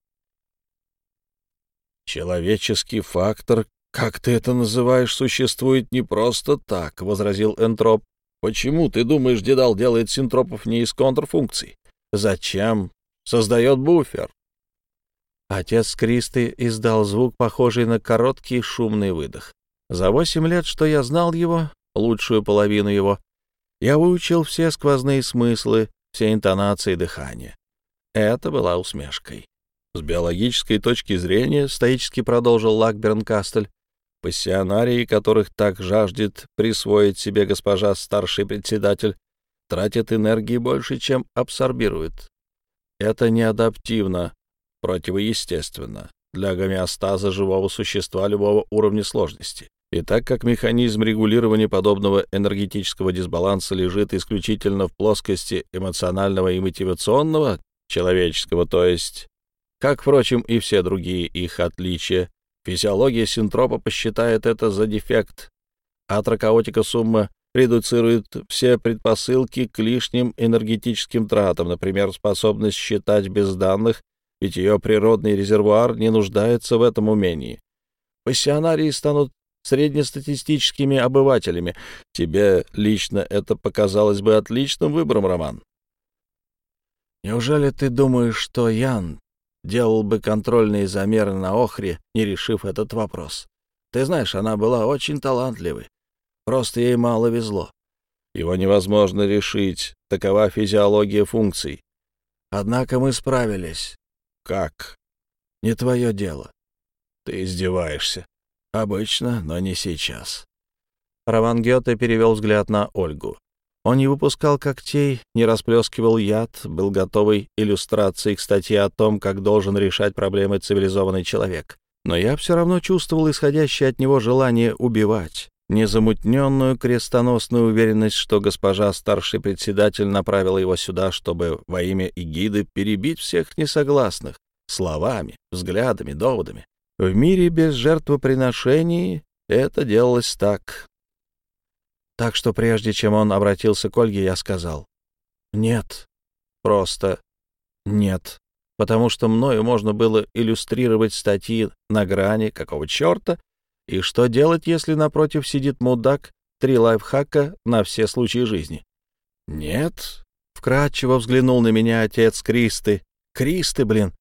«Человеческий фактор, как ты это называешь, существует не просто так», — возразил Энтроп. Почему, ты думаешь, Дедал делает синтропов не из контрфункций? Зачем? Создает буфер. Отец Кристы издал звук, похожий на короткий шумный выдох. За восемь лет, что я знал его, лучшую половину его, я выучил все сквозные смыслы, все интонации дыхания. Это была усмешкой. С биологической точки зрения, стоически продолжил Лакберн Кастель, Пассионарии, которых так жаждет присвоить себе госпожа старший председатель, тратят энергии больше, чем абсорбируют. Это неадаптивно, противоестественно. для гомеостаза живого существа любого уровня сложности. И так как механизм регулирования подобного энергетического дисбаланса лежит исключительно в плоскости эмоционального и мотивационного человеческого, то есть, как, впрочем, и все другие их отличия, физиология синтропа посчитает это за дефект. Атрокаотика сумма редуцирует все предпосылки к лишним энергетическим тратам, например, способность считать без данных, ведь ее природный резервуар не нуждается в этом умении. Пассионарии станут среднестатистическими обывателями. Тебе лично это показалось бы отличным выбором, Роман. Неужели ты думаешь, что Ян делал бы контрольные замеры на Охре, не решив этот вопрос? Ты знаешь, она была очень талантливой. Просто ей мало везло. Его невозможно решить. Такова физиология функций. Однако мы справились. Как? Не твое дело. Ты издеваешься. Обычно, но не сейчас. Роман Гёте перевел взгляд на Ольгу. Он не выпускал когтей, не расплескивал яд, был готовой иллюстрацией к статье о том, как должен решать проблемы цивилизованный человек. Но я все равно чувствовал исходящее от него желание убивать, незамутненную крестоносную уверенность, что госпожа старший председатель направила его сюда, чтобы во имя эгиды перебить всех несогласных словами, взглядами, доводами. В мире без жертвоприношений это делалось так. Так что прежде чем он обратился к Ольге, я сказал «нет». Просто «нет». Потому что мною можно было иллюстрировать статьи на грани, какого черта, и что делать, если напротив сидит мудак, три лайфхака на все случаи жизни. «Нет», — вкратчиво взглянул на меня отец Кристы. «Кристы, блин,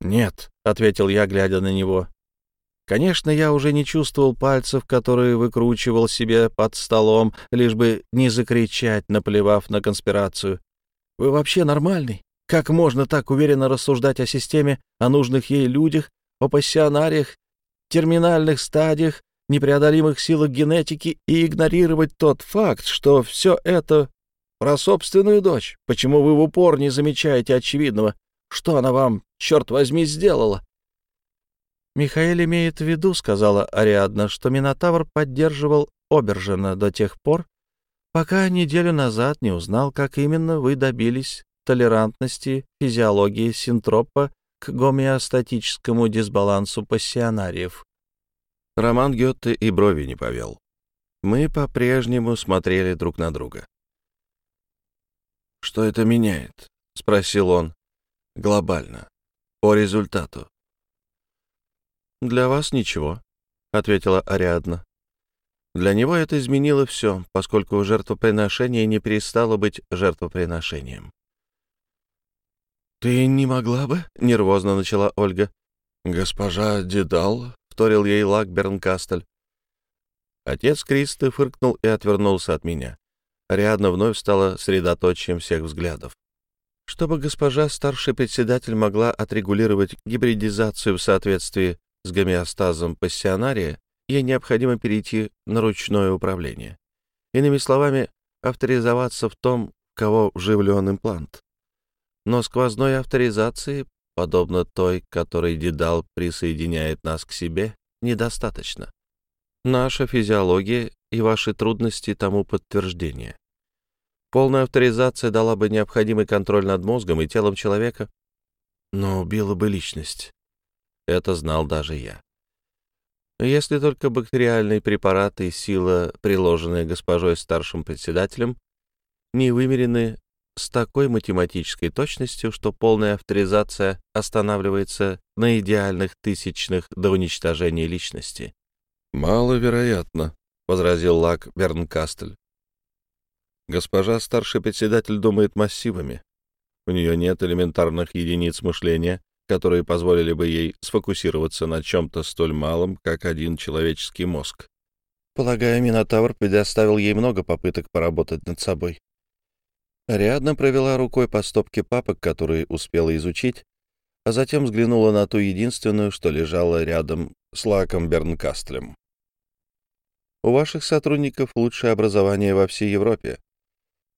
«Нет», — ответил я, глядя на него. Конечно, я уже не чувствовал пальцев, которые выкручивал себе под столом, лишь бы не закричать, наплевав на конспирацию. «Вы вообще нормальный? Как можно так уверенно рассуждать о системе, о нужных ей людях, о пассионариях, терминальных стадиях, непреодолимых силах генетики и игнорировать тот факт, что все это про собственную дочь? Почему вы в упор не замечаете очевидного? Что она вам, черт возьми, сделала?» «Михаил имеет в виду, — сказала Ариадна, — что Минотавр поддерживал Обержена до тех пор, пока неделю назад не узнал, как именно вы добились толерантности физиологии синтропа к гомеостатическому дисбалансу пассионариев». Роман Гетте и брови не повел. Мы по-прежнему смотрели друг на друга. «Что это меняет?» — спросил он глобально, по результату. «Для вас ничего», — ответила Ариадна. Для него это изменило все, поскольку жертвоприношение не перестало быть жертвоприношением. «Ты не могла бы?» — нервозно начала Ольга. «Госпожа Дедал», — вторил ей Лакберн Кастель. Отец Кристы фыркнул и отвернулся от меня. Ариадна вновь стала средоточием всех взглядов. Чтобы госпожа старший председатель могла отрегулировать гибридизацию в соответствии с гомеостазом пассионария, ей необходимо перейти на ручное управление. Иными словами, авторизоваться в том, кого вживлен имплант. Но сквозной авторизации, подобно той, которой Дедал присоединяет нас к себе, недостаточно. Наша физиология и ваши трудности тому подтверждение. Полная авторизация дала бы необходимый контроль над мозгом и телом человека, но убила бы личность. Это знал даже я. Если только бактериальные препараты и сила, приложенная госпожой старшим председателем, не вымерены с такой математической точностью, что полная авторизация останавливается на идеальных тысячных до уничтожения личности. «Маловероятно», — возразил Лак Бернкастель. Госпожа старший председатель думает массивами. У нее нет элементарных единиц мышления, которые позволили бы ей сфокусироваться на чем-то столь малом, как один человеческий мозг. Полагаю, Минотавр предоставил ей много попыток поработать над собой. Ариадна провела рукой по стопке папок, которые успела изучить, а затем взглянула на ту единственную, что лежала рядом с Лаком Бернкастлем. «У ваших сотрудников лучшее образование во всей Европе.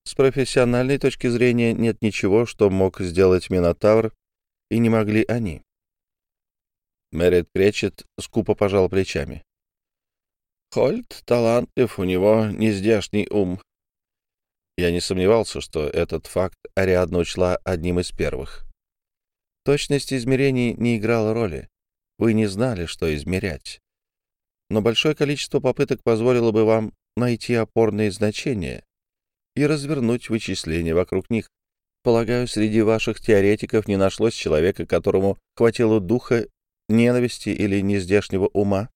С профессиональной точки зрения нет ничего, что мог сделать Минотавр, и не могли они. Мэрит Кречет скупо пожал плечами. Хольт талантлив, у него нездешний ум. Я не сомневался, что этот факт Ариадна учла одним из первых. Точность измерений не играла роли. Вы не знали, что измерять. Но большое количество попыток позволило бы вам найти опорные значения и развернуть вычисления вокруг них. Полагаю, среди ваших теоретиков не нашлось человека, которому хватило духа, ненависти или нездешнего ума,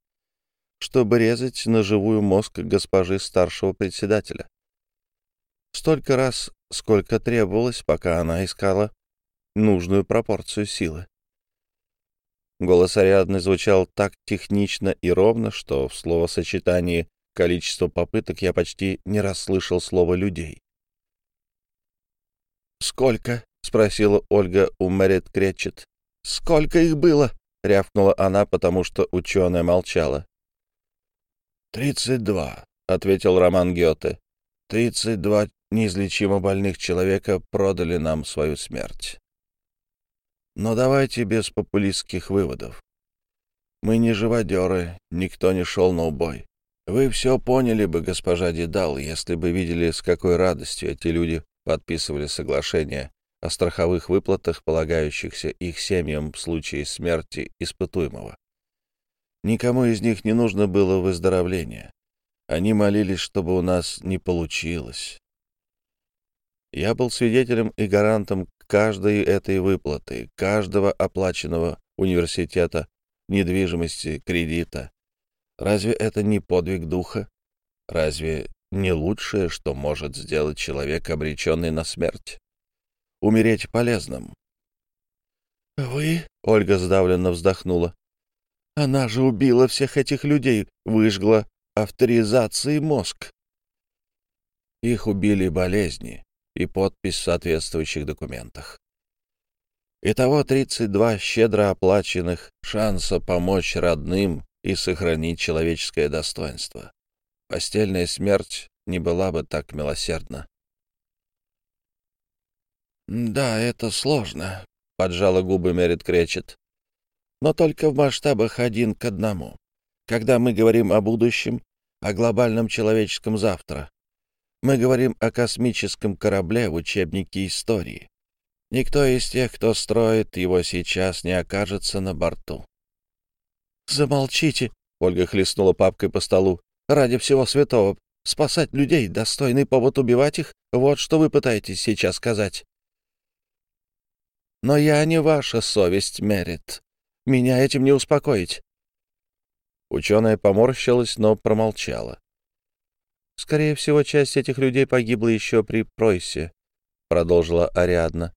чтобы резать на живую мозг госпожи старшего председателя. Столько раз, сколько требовалось, пока она искала нужную пропорцию силы. Голос Ариадны звучал так технично и ровно, что в словосочетании количество попыток я почти не расслышал слова «людей». «Сколько?» — спросила Ольга у Мэрит Кречет. «Сколько их было?» — рявкнула она, потому что ученая молчала. «Тридцать два», — ответил Роман Гёте. «Тридцать два неизлечимо больных человека продали нам свою смерть». Но давайте без популистских выводов. Мы не живодеры, никто не шел на убой. Вы все поняли бы, госпожа Дедал, если бы видели, с какой радостью эти люди подписывали соглашение о страховых выплатах, полагающихся их семьям в случае смерти испытуемого. Никому из них не нужно было выздоровления. Они молились, чтобы у нас не получилось. Я был свидетелем и гарантом каждой этой выплаты, каждого оплаченного университета, недвижимости, кредита. Разве это не подвиг духа? Разве не лучшее, что может сделать человек, обреченный на смерть? Умереть полезным. «Вы?» — Ольга сдавленно вздохнула. «Она же убила всех этих людей, выжгла авторизации мозг». Их убили болезни, и подпись в соответствующих документах. Итого 32 щедро оплаченных шанса помочь родным и сохранить человеческое достоинство. Постельная смерть не была бы так милосердна. «Да, это сложно», — поджала губы Мерит Кречет. «Но только в масштабах один к одному. Когда мы говорим о будущем, о глобальном человеческом завтра, мы говорим о космическом корабле в учебнике истории. Никто из тех, кто строит его сейчас, не окажется на борту. «Замолчите!» — Ольга хлестнула папкой по столу. «Ради всего святого! Спасать людей, достойный повод убивать их — вот что вы пытаетесь сейчас сказать». «Но я не ваша совесть, Мерит. Меня этим не успокоить». Ученая поморщилась, но промолчала. Скорее всего, часть этих людей погибла еще при Пройсе, — продолжила Ариадна.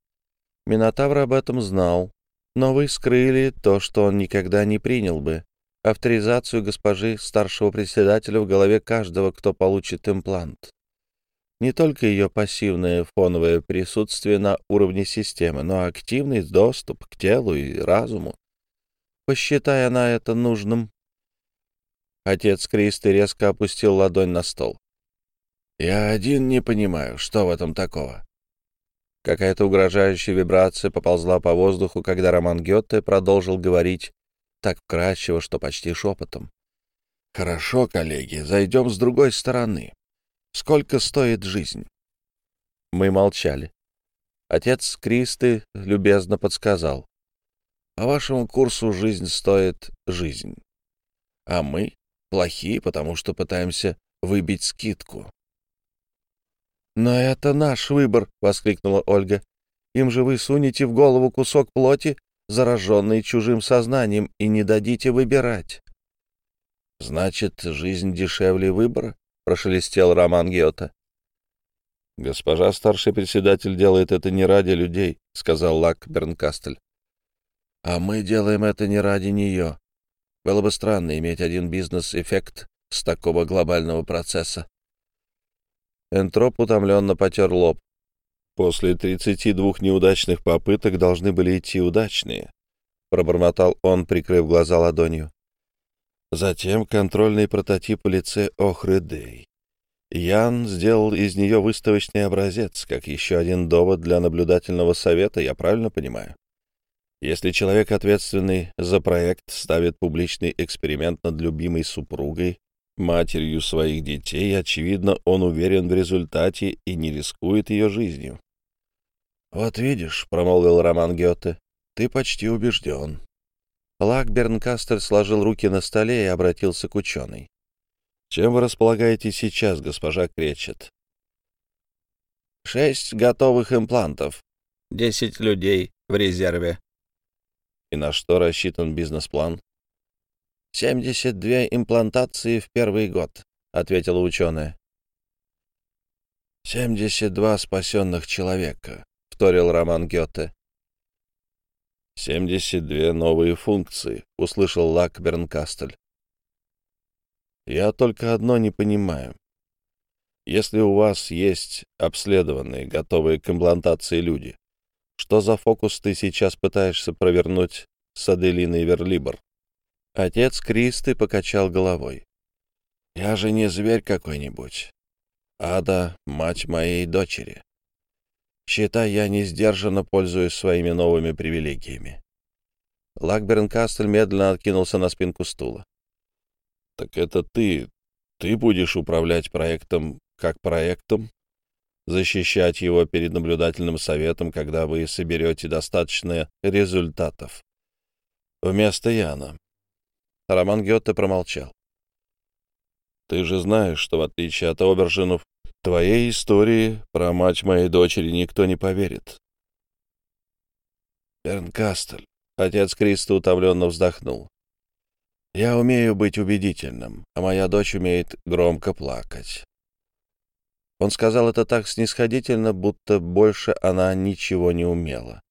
Минотавр об этом знал, но вы скрыли то, что он никогда не принял бы. Авторизацию госпожи старшего председателя в голове каждого, кто получит имплант. Не только ее пассивное фоновое присутствие на уровне системы, но активный доступ к телу и разуму. Посчитая она это нужным. Отец Кристы резко опустил ладонь на стол. Я один не понимаю, что в этом такого. Какая-то угрожающая вибрация поползла по воздуху, когда Роман Гетте продолжил говорить так вкрадчиво, что почти шепотом. «Хорошо, коллеги, зайдем с другой стороны. Сколько стоит жизнь?» Мы молчали. Отец Кристы любезно подсказал. «По вашему курсу жизнь стоит жизнь. А мы плохие, потому что пытаемся выбить скидку. «Но это наш выбор!» — воскликнула Ольга. «Им же вы сунете в голову кусок плоти, зараженный чужим сознанием, и не дадите выбирать». «Значит, жизнь дешевле выбора?» — прошелестел Роман Геота. «Госпожа старший председатель делает это не ради людей», — сказал Лак Бернкастель. «А мы делаем это не ради нее. Было бы странно иметь один бизнес-эффект с такого глобального процесса. Энтроп утомленно потер лоб. После тридцати двух неудачных попыток должны были идти удачные. Пробормотал он, прикрыв глаза ладонью. Затем контрольный прототип в лице Охрыдей. Ян сделал из нее выставочный образец, как еще один довод для наблюдательного совета, я правильно понимаю? Если человек, ответственный за проект, ставит публичный эксперимент над любимой супругой, матерью своих детей, очевидно, он уверен в результате и не рискует ее жизнью. «Вот видишь», — промолвил Роман Гёте, — «ты почти убежден». Лак Бернкастер сложил руки на столе и обратился к ученой. «Чем вы располагаете сейчас, госпожа Кречет?» «Шесть готовых имплантов. Десять людей в резерве». «И на что рассчитан бизнес-план?» «Семьдесят две имплантации в первый год», — ответила ученая. «Семьдесят два спасенных человека», — вторил Роман Гёте. «Семьдесят две новые функции», — услышал Лак Бернкастель. «Я только одно не понимаю. Если у вас есть обследованные, готовые к имплантации люди, что за фокус ты сейчас пытаешься провернуть с Аделиной Верлибор?» Отец Кристы покачал головой. «Я же не зверь какой-нибудь. Ада — мать моей дочери. Считай, я не сдержанно пользуюсь своими новыми привилегиями. Лакберн Кастель медленно откинулся на спинку стула. — Так это ты, ты будешь управлять проектом как проектом? Защищать его перед наблюдательным советом, когда вы соберете достаточно результатов? Вместо Яна. Роман Гетте промолчал. Ты же знаешь, что в отличие от Обержинов, Твоей истории про мать моей дочери никто не поверит. Бернкастель. Отец Криста утомленно вздохнул. Я умею быть убедительным, а моя дочь умеет громко плакать. Он сказал это так снисходительно, будто больше она ничего не умела.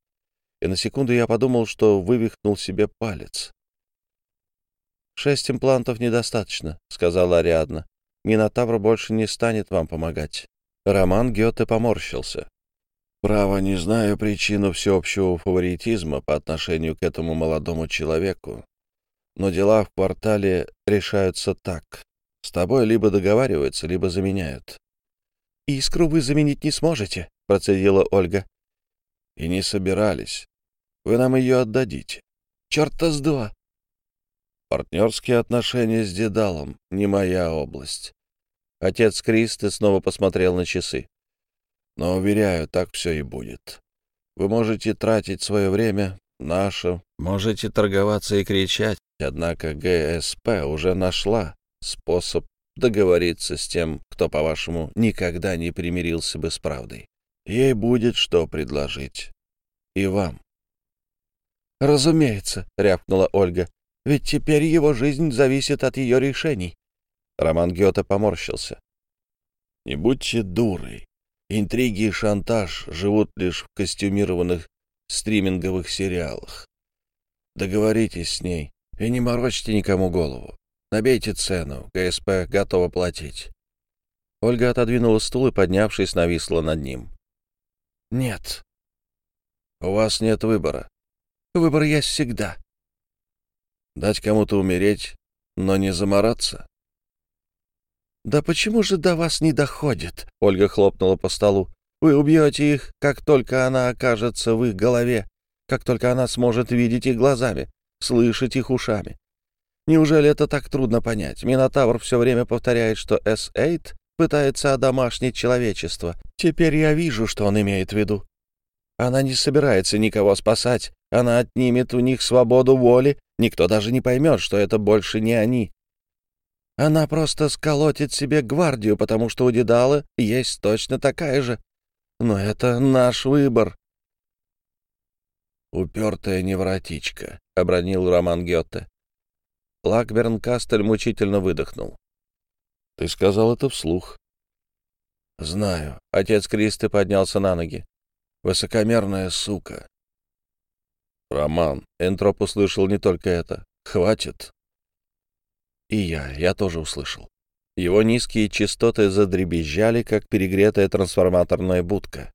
И на секунду я подумал, что вывихнул себе палец. «Шесть имплантов недостаточно», — сказала Ариадна. Минотавр больше не станет вам помогать. Роман Гёте поморщился. Право, не знаю причину всеобщего фаворитизма по отношению к этому молодому человеку. Но дела в квартале решаются так. С тобой либо договариваются, либо заменяют. «Искру вы заменить не сможете», — процедила Ольга. «И не собирались. Вы нам ее отдадите. Черт-то с два!» Партнерские отношения с Дедалом — не моя область. Отец Кристы снова посмотрел на часы. Но, уверяю, так все и будет. Вы можете тратить свое время, наше... Можете торговаться и кричать, однако ГСП уже нашла способ договориться с тем, кто, по-вашему, никогда не примирился бы с правдой. Ей будет что предложить. И вам. «Разумеется», — рявкнула Ольга, — «ведь теперь его жизнь зависит от ее решений». Роман Гёте поморщился. «Не будьте дурой. Интриги и шантаж живут лишь в костюмированных стриминговых сериалах. Договоритесь с ней и не морочьте никому голову. Набейте цену, ГСП готова платить». Ольга отодвинула стул и, поднявшись, нависла над ним. «Нет. У вас нет выбора. Выбор есть всегда. Дать кому-то умереть, но не замораться?» «Да почему же до вас не доходит?» — Ольга хлопнула по столу. «Вы убьете их, как только она окажется в их голове, как только она сможет видеть их глазами, слышать их ушами. Неужели это так трудно понять? Минотавр все время повторяет, что С-8 пытается одомашнить человечество. Теперь я вижу, что он имеет в виду. Она не собирается никого спасать, она отнимет у них свободу воли, никто даже не поймет, что это больше не они, она просто сколотит себе гвардию, потому что у Дедала есть точно такая же. Но это наш выбор. «Упертая невротичка», — обронил Роман Гетте. Лакберн Кастель мучительно выдохнул. «Ты сказал это вслух». «Знаю». Отец Кристы поднялся на ноги. «Высокомерная сука». «Роман», — Энтроп услышал не только это. «Хватит. И я, я тоже услышал. Его низкие частоты задребезжали, как перегретая трансформаторная будка.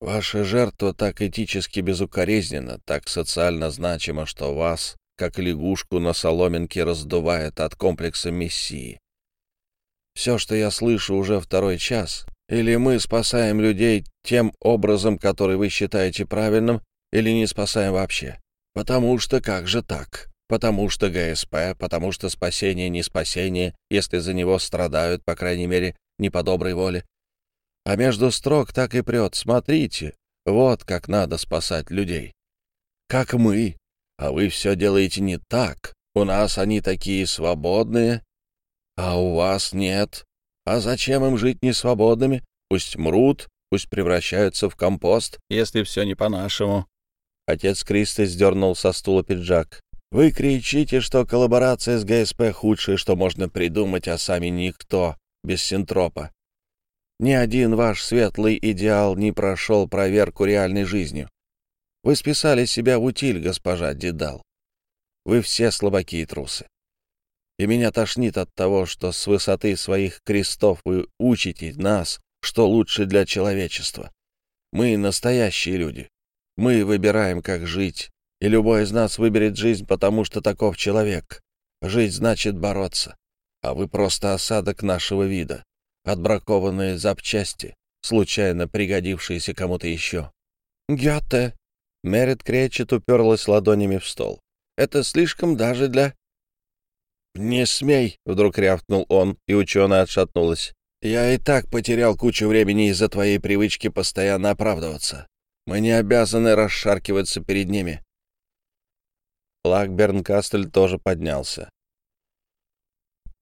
Ваша жертва так этически безукоризнена, так социально значима, что вас, как лягушку на соломинке, раздувает от комплекса мессии. Все, что я слышу уже второй час, или мы спасаем людей тем образом, который вы считаете правильным, или не спасаем вообще? Потому что как же так? Потому что ГСП, потому что спасение не спасение, если за него страдают, по крайней мере, не по доброй воле. А между строк так и прет. Смотрите, вот как надо спасать людей. Как мы. А вы все делаете не так. У нас они такие свободные, а у вас нет. А зачем им жить несвободными? Пусть мрут, пусть превращаются в компост. Если все не по-нашему. Отец Кристи сдернул со стула пиджак. Вы кричите, что коллаборация с ГСП худшее, что можно придумать, а сами никто, без синтропа. Ни один ваш светлый идеал не прошел проверку реальной жизнью. Вы списали себя в утиль, госпожа Дедал. Вы все слабаки и трусы. И меня тошнит от того, что с высоты своих крестов вы учите нас, что лучше для человечества. Мы настоящие люди. Мы выбираем, как жить, и любой из нас выберет жизнь, потому что таков человек. Жить значит бороться, а вы просто осадок нашего вида отбракованные запчасти, случайно пригодившиеся кому-то еще. «Гёте!» — Мерит Кречет уперлась ладонями в стол. «Это слишком даже для...» «Не смей!» — вдруг рявкнул он, и ученая отшатнулась. «Я и так потерял кучу времени из-за твоей привычки постоянно оправдываться. Мы не обязаны расшаркиваться перед ними». Лакберн Кастель тоже поднялся.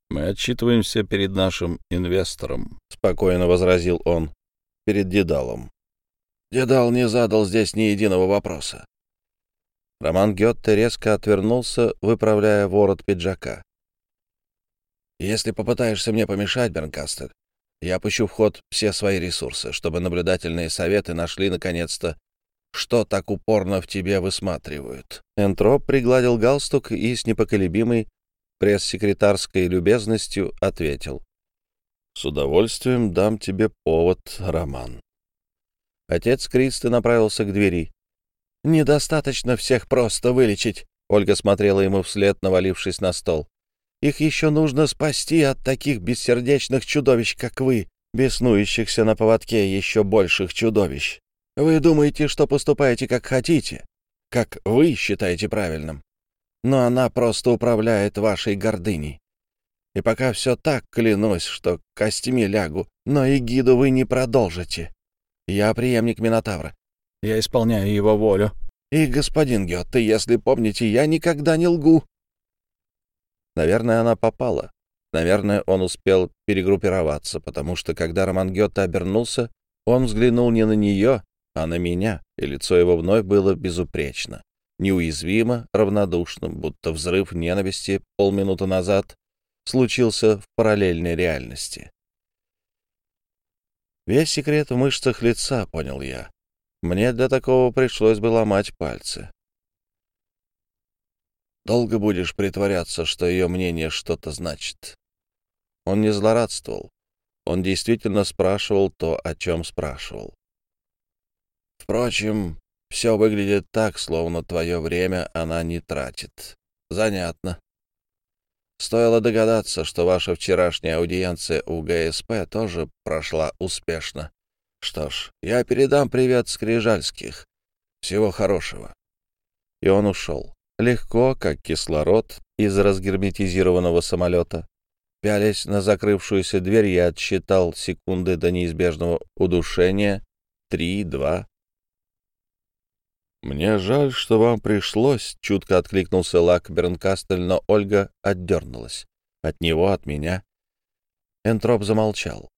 «Мы отчитываемся перед нашим инвестором», — спокойно возразил он, — «перед Дедалом». Дедал не задал здесь ни единого вопроса. Роман Гетте резко отвернулся, выправляя ворот пиджака. «Если попытаешься мне помешать, Бернкастер, я пущу в ход все свои ресурсы, чтобы наблюдательные советы нашли, наконец-то, что так упорно в тебе высматривают». Энтроп пригладил галстук и с непоколебимой пресс-секретарской любезностью ответил. «С удовольствием дам тебе повод, Роман». Отец Кристы направился к двери. «Недостаточно всех просто вылечить», — Ольга смотрела ему вслед, навалившись на стол. «Их еще нужно спасти от таких бессердечных чудовищ, как вы, беснующихся на поводке еще больших чудовищ. Вы думаете, что поступаете как хотите, как вы считаете правильным но она просто управляет вашей гордыней. И пока все так, клянусь, что костями лягу, но и гиду вы не продолжите. Я преемник Минотавра. Я исполняю его волю. И, господин Гетте, если помните, я никогда не лгу. Наверное, она попала. Наверное, он успел перегруппироваться, потому что, когда Роман Гетте обернулся, он взглянул не на нее, а на меня, и лицо его вновь было безупречно неуязвимо равнодушным, будто взрыв ненависти полминуты назад случился в параллельной реальности. Весь секрет в мышцах лица, понял я. Мне для такого пришлось бы ломать пальцы. Долго будешь притворяться, что ее мнение что-то значит. Он не злорадствовал. Он действительно спрашивал то, о чем спрашивал. Впрочем, все выглядит так, словно твое время она не тратит. Занятно. Стоило догадаться, что ваша вчерашняя аудиенция у ГСП тоже прошла успешно. Что ж, я передам привет Скрижальских. Всего хорошего. И он ушел. Легко, как кислород из разгерметизированного самолета. Пялясь на закрывшуюся дверь, я отсчитал секунды до неизбежного удушения. Три, два, «Мне жаль, что вам пришлось», — чутко откликнулся Лак Бернкастель, но Ольга отдернулась. От него, от меня. Энтроп замолчал.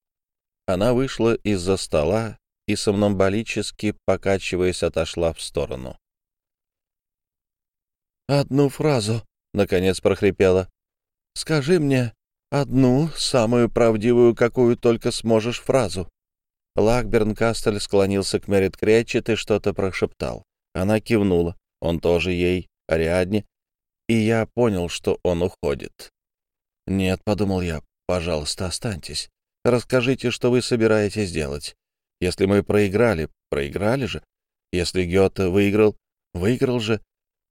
Она вышла из-за стола и сомнамболически, покачиваясь, отошла в сторону. «Одну фразу», — наконец прохрипела. «Скажи мне одну, самую правдивую, какую только сможешь фразу». Лакберн Кастель склонился к Мерит Кречет и что-то прошептал. Она кивнула. Он тоже ей, Ариадне. И я понял, что он уходит. «Нет», — подумал я, — «пожалуйста, останьтесь. Расскажите, что вы собираетесь делать. Если мы проиграли, проиграли же. Если Гёте выиграл, выиграл же.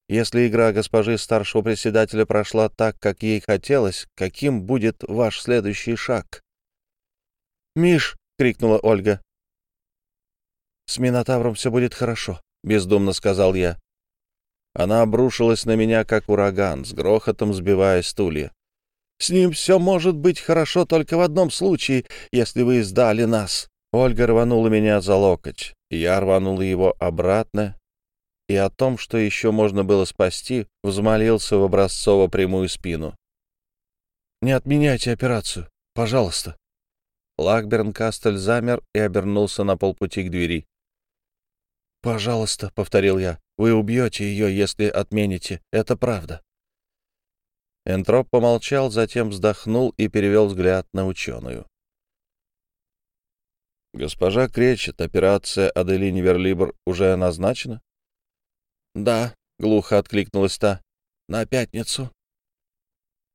Если игра госпожи старшего председателя прошла так, как ей хотелось, каким будет ваш следующий шаг?» «Миш!» — крикнула Ольга. «С Минотавром все будет хорошо. — бездумно сказал я. Она обрушилась на меня, как ураган, с грохотом сбивая стулья. «С ним все может быть хорошо только в одном случае, если вы сдали нас». Ольга рванула меня за локоть, я рванул его обратно, и о том, что еще можно было спасти, взмолился в образцово прямую спину. «Не отменяйте операцию, пожалуйста». Лакберн Кастель замер и обернулся на полпути к двери. «Пожалуйста», — повторил я, — «вы убьете ее, если отмените. Это правда». Энтроп помолчал, затем вздохнул и перевел взгляд на ученую. «Госпожа Кречет, операция Аделини Верлибр уже назначена?» «Да», — глухо откликнулась та, — «на пятницу».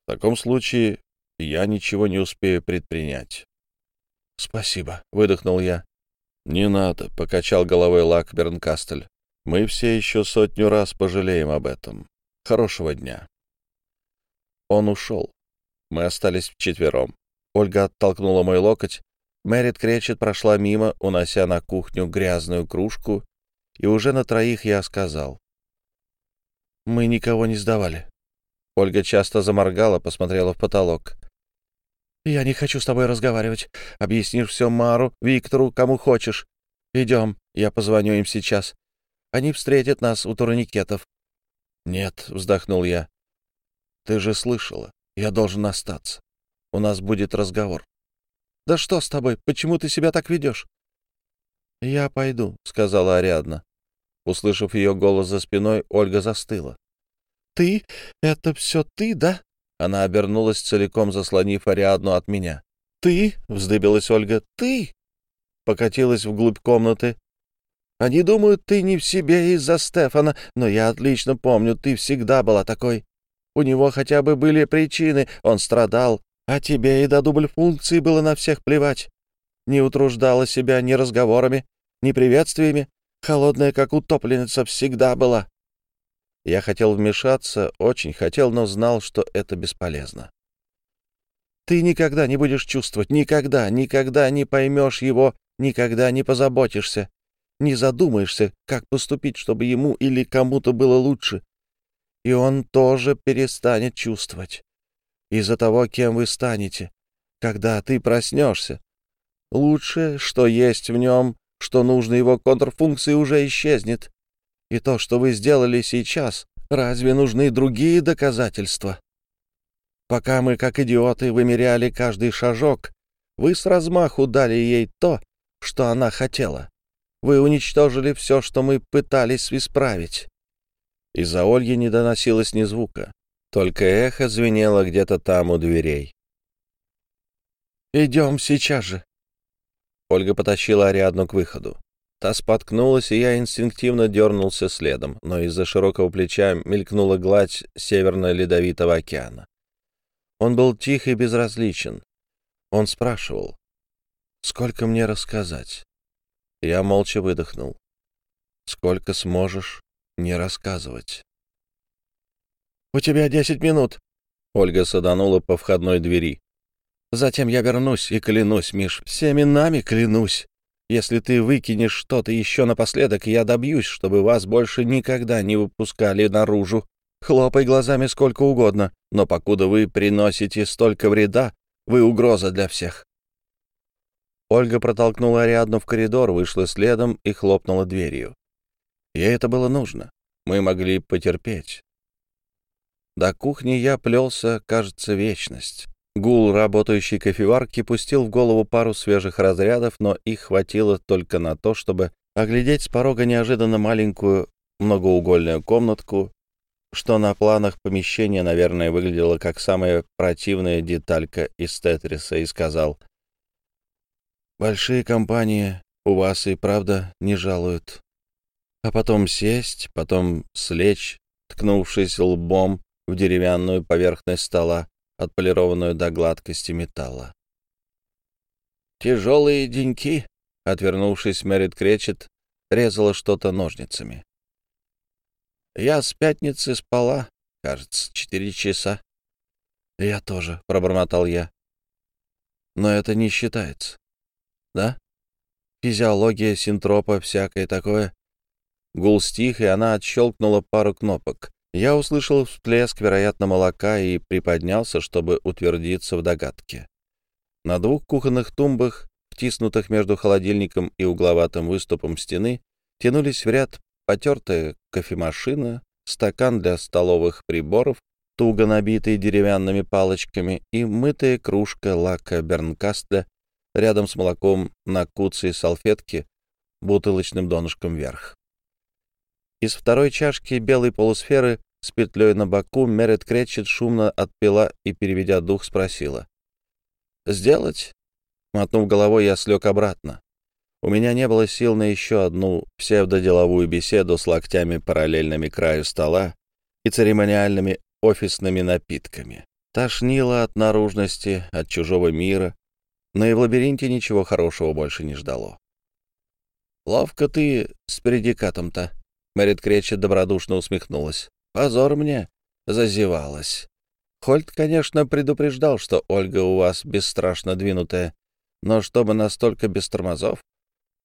«В таком случае я ничего не успею предпринять». «Спасибо», — выдохнул я. «Не надо», — покачал головой Лак Бернкастель. «Мы все еще сотню раз пожалеем об этом. Хорошего дня». Он ушел. Мы остались вчетвером. Ольга оттолкнула мой локоть. Мэрит Кречет прошла мимо, унося на кухню грязную кружку, и уже на троих я сказал. «Мы никого не сдавали». Ольга часто заморгала, посмотрела в потолок. «Я не хочу с тобой разговаривать. Объяснишь все Мару, Виктору, кому хочешь. Идем, я позвоню им сейчас. Они встретят нас у турникетов». «Нет», — вздохнул я. «Ты же слышала. Я должен остаться. У нас будет разговор». «Да что с тобой? Почему ты себя так ведешь?» «Я пойду», — сказала Ариадна. Услышав ее голос за спиной, Ольга застыла. «Ты? Это все ты, да?» Она обернулась, целиком заслонив Ариадну от меня. «Ты?» — вздыбилась Ольга. «Ты?» Покатилась вглубь комнаты. «Они думают, ты не в себе из-за Стефана, но я отлично помню, ты всегда была такой. У него хотя бы были причины, он страдал, а тебе и до дубль функции было на всех плевать. Не утруждала себя ни разговорами, ни приветствиями, холодная, как утопленница, всегда была. Я хотел вмешаться, очень хотел, но знал, что это бесполезно. Ты никогда не будешь чувствовать, никогда, никогда не поймешь его, никогда не позаботишься, не задумаешься, как поступить, чтобы ему или кому-то было лучше. И он тоже перестанет чувствовать. Из-за того, кем вы станете, когда ты проснешься. Лучшее, что есть в нем, что нужно его контрфункции, уже исчезнет. И то, что вы сделали сейчас, разве нужны другие доказательства? Пока мы, как идиоты, вымеряли каждый шажок, вы с размаху дали ей то, что она хотела. Вы уничтожили все, что мы пытались исправить. Из-за Ольги не доносилось ни звука, только эхо звенело где-то там у дверей. «Идем сейчас же!» Ольга потащила Ариадну к выходу. Та споткнулась, и я инстинктивно дернулся следом, но из-за широкого плеча мелькнула гладь Северно-Ледовитого океана. Он был тих и безразличен. Он спрашивал, «Сколько мне рассказать?» Я молча выдохнул. «Сколько сможешь не рассказывать?» «У тебя десять минут», — Ольга саданула по входной двери. «Затем я вернусь и клянусь, Миш, всеми нами клянусь. Если ты выкинешь что-то еще напоследок, я добьюсь, чтобы вас больше никогда не выпускали наружу. Хлопай глазами сколько угодно, но покуда вы приносите столько вреда, вы угроза для всех». Ольга протолкнула Ариадну в коридор, вышла следом и хлопнула дверью. Ей это было нужно. Мы могли потерпеть. До кухни я плелся, кажется, вечность. Гул работающей кофеварки пустил в голову пару свежих разрядов, но их хватило только на то, чтобы оглядеть с порога неожиданно маленькую многоугольную комнатку, что на планах помещения, наверное, выглядело как самая противная деталька из Тетриса, и сказал, «Большие компании у вас и правда не жалуют. А потом сесть, потом слечь, ткнувшись лбом в деревянную поверхность стола, отполированную до гладкости металла. «Тяжелые деньки», — отвернувшись, Мэрит Кречет резала что-то ножницами. «Я с пятницы спала, кажется, четыре часа». «Я тоже», — пробормотал я. «Но это не считается. Да? Физиология, синтропа, всякое такое. Гул стих, и она отщелкнула пару кнопок. Я услышал всплеск, вероятно, молока и приподнялся, чтобы утвердиться в догадке. На двух кухонных тумбах, втиснутых между холодильником и угловатым выступом стены, тянулись в ряд потертая кофемашина, стакан для столовых приборов, туго набитый деревянными палочками, и мытая кружка лака Бернкаста рядом с молоком на куце салфетки бутылочным донышком вверх. Из второй чашки белой полусферы с петлей на боку Мерет Кречет шумно отпила и, переведя дух, спросила. «Сделать?» Мотнув головой, я слег обратно. У меня не было сил на еще одну псевдоделовую беседу с локтями параллельными краю стола и церемониальными офисными напитками. Тошнило от наружности, от чужого мира, но и в лабиринте ничего хорошего больше не ждало. «Ловко ты с предикатом-то», Мэрит Кречет добродушно усмехнулась. «Позор мне!» — зазевалась. Хольт, конечно, предупреждал, что Ольга у вас бесстрашно двинутая, но чтобы настолько без тормозов?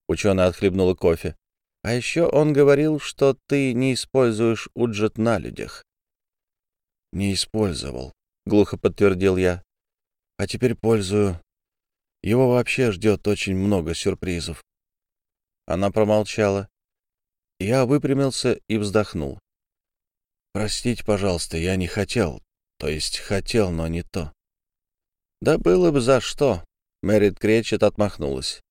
Ученая отхлебнула кофе. А еще он говорил, что ты не используешь уджет на людях. Не использовал, глухо подтвердил я. А теперь пользую. Его вообще ждет очень много сюрпризов. Она промолчала. Я выпрямился и вздохнул. «Простите, пожалуйста, я не хотел. То есть хотел, но не то». «Да было бы за что», — Мэрит Кречет отмахнулась.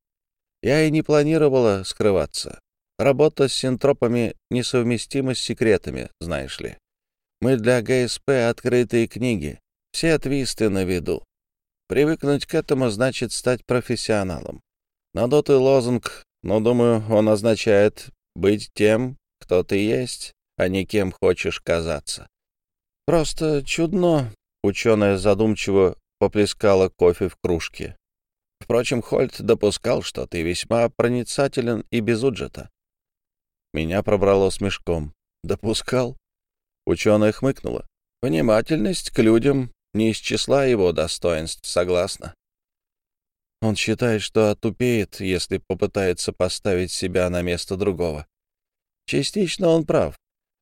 «Я и не планировала скрываться. Работа с синтропами несовместима с секретами, знаешь ли. Мы для ГСП открытые книги, все твисты на виду. Привыкнуть к этому значит стать профессионалом. Надутый лозунг, но, думаю, он означает быть тем, кто ты есть, а не кем хочешь казаться. Просто чудно, ученая задумчиво поплескала кофе в кружке. Впрочем, Хольт допускал, что ты весьма проницателен и без. Меня пробрало смешком. Допускал? Ученая хмыкнула. Внимательность к людям не из числа его достоинств, согласна. Он считает, что отупеет, если попытается поставить себя на место другого. Частично он прав.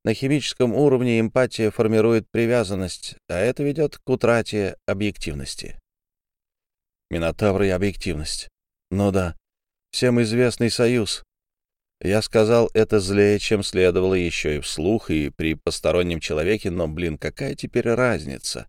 На химическом уровне эмпатия формирует привязанность, а это ведет к утрате объективности. Минотавр и объективность. Ну да, всем известный союз. Я сказал это злее, чем следовало еще и вслух, и при постороннем человеке, но, блин, какая теперь разница?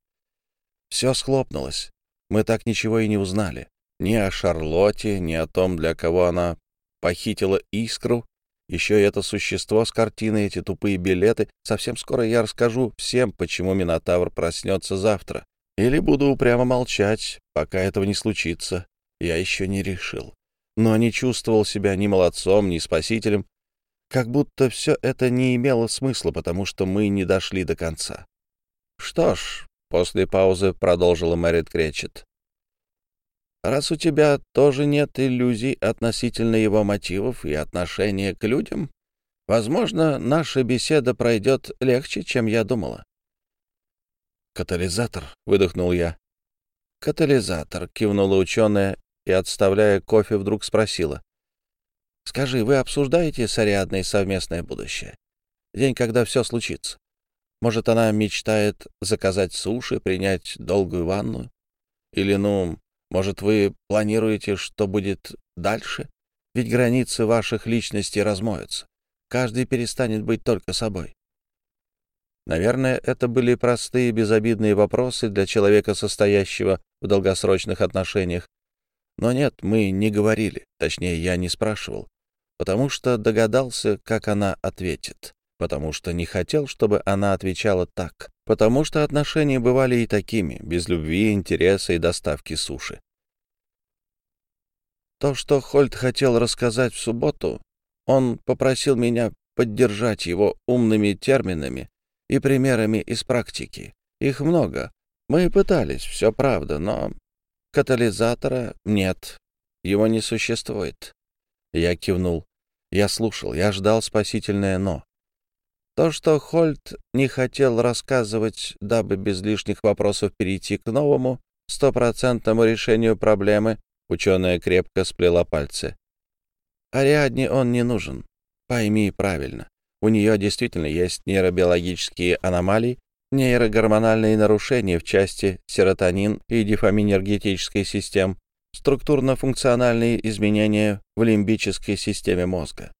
Все схлопнулось. Мы так ничего и не узнали. Ни о Шарлотте, ни о том, для кого она похитила искру. Еще и это существо с картиной, эти тупые билеты. Совсем скоро я расскажу всем, почему Минотавр проснется завтра. Или буду упрямо молчать, пока этого не случится. Я еще не решил. Но не чувствовал себя ни молодцом, ни спасителем. Как будто все это не имело смысла, потому что мы не дошли до конца. Что ж, после паузы продолжила Мэрит Кречет. Раз у тебя тоже нет иллюзий относительно его мотивов и отношения к людям, возможно, наша беседа пройдет легче, чем я думала. «Катализатор», — выдохнул я. «Катализатор», — кивнула ученая и, отставляя кофе, вдруг спросила. «Скажи, вы обсуждаете с Ариадной совместное будущее? День, когда все случится. Может, она мечтает заказать суши, принять долгую ванну? Или, ну, может, вы планируете, что будет дальше? Ведь границы ваших личностей размоются. Каждый перестанет быть только собой. Наверное, это были простые безобидные вопросы для человека, состоящего в долгосрочных отношениях. Но нет, мы не говорили, точнее, я не спрашивал, потому что догадался, как она ответит, потому что не хотел, чтобы она отвечала так, потому что отношения бывали и такими, без любви, интереса и доставки суши. То, что Хольт хотел рассказать в субботу, он попросил меня поддержать его умными терминами и примерами из практики. Их много. Мы пытались, все правда, но катализатора нет. Его не существует. Я кивнул. Я слушал, я ждал спасительное «но». То, что Хольт не хотел рассказывать, дабы без лишних вопросов перейти к новому, стопроцентному решению проблемы, Ученая крепко сплела пальцы. «Ариадне он не нужен. Пойми правильно. У нее действительно есть нейробиологические аномалии, нейрогормональные нарушения в части серотонин и дефаминергетической систем, структурно-функциональные изменения в лимбической системе мозга,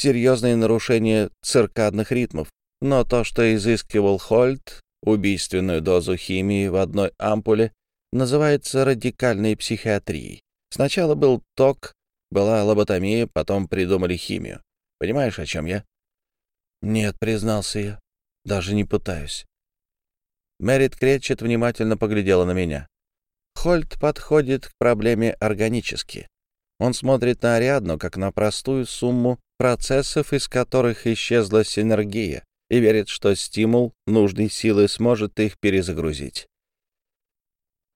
серьезные нарушения циркадных ритмов, но то, что изыскивал Хольт, убийственную дозу химии в одной ампуле, называется радикальной психиатрией. Сначала был ток, была лоботомия, потом придумали химию. Понимаешь, о чем я? Нет, признался я. Даже не пытаюсь. Мэрит Кретчет внимательно поглядела на меня. Хольт подходит к проблеме органически. Он смотрит на Ариадну как на простую сумму процессов, из которых исчезла синергия, и верит, что стимул нужной силы сможет их перезагрузить.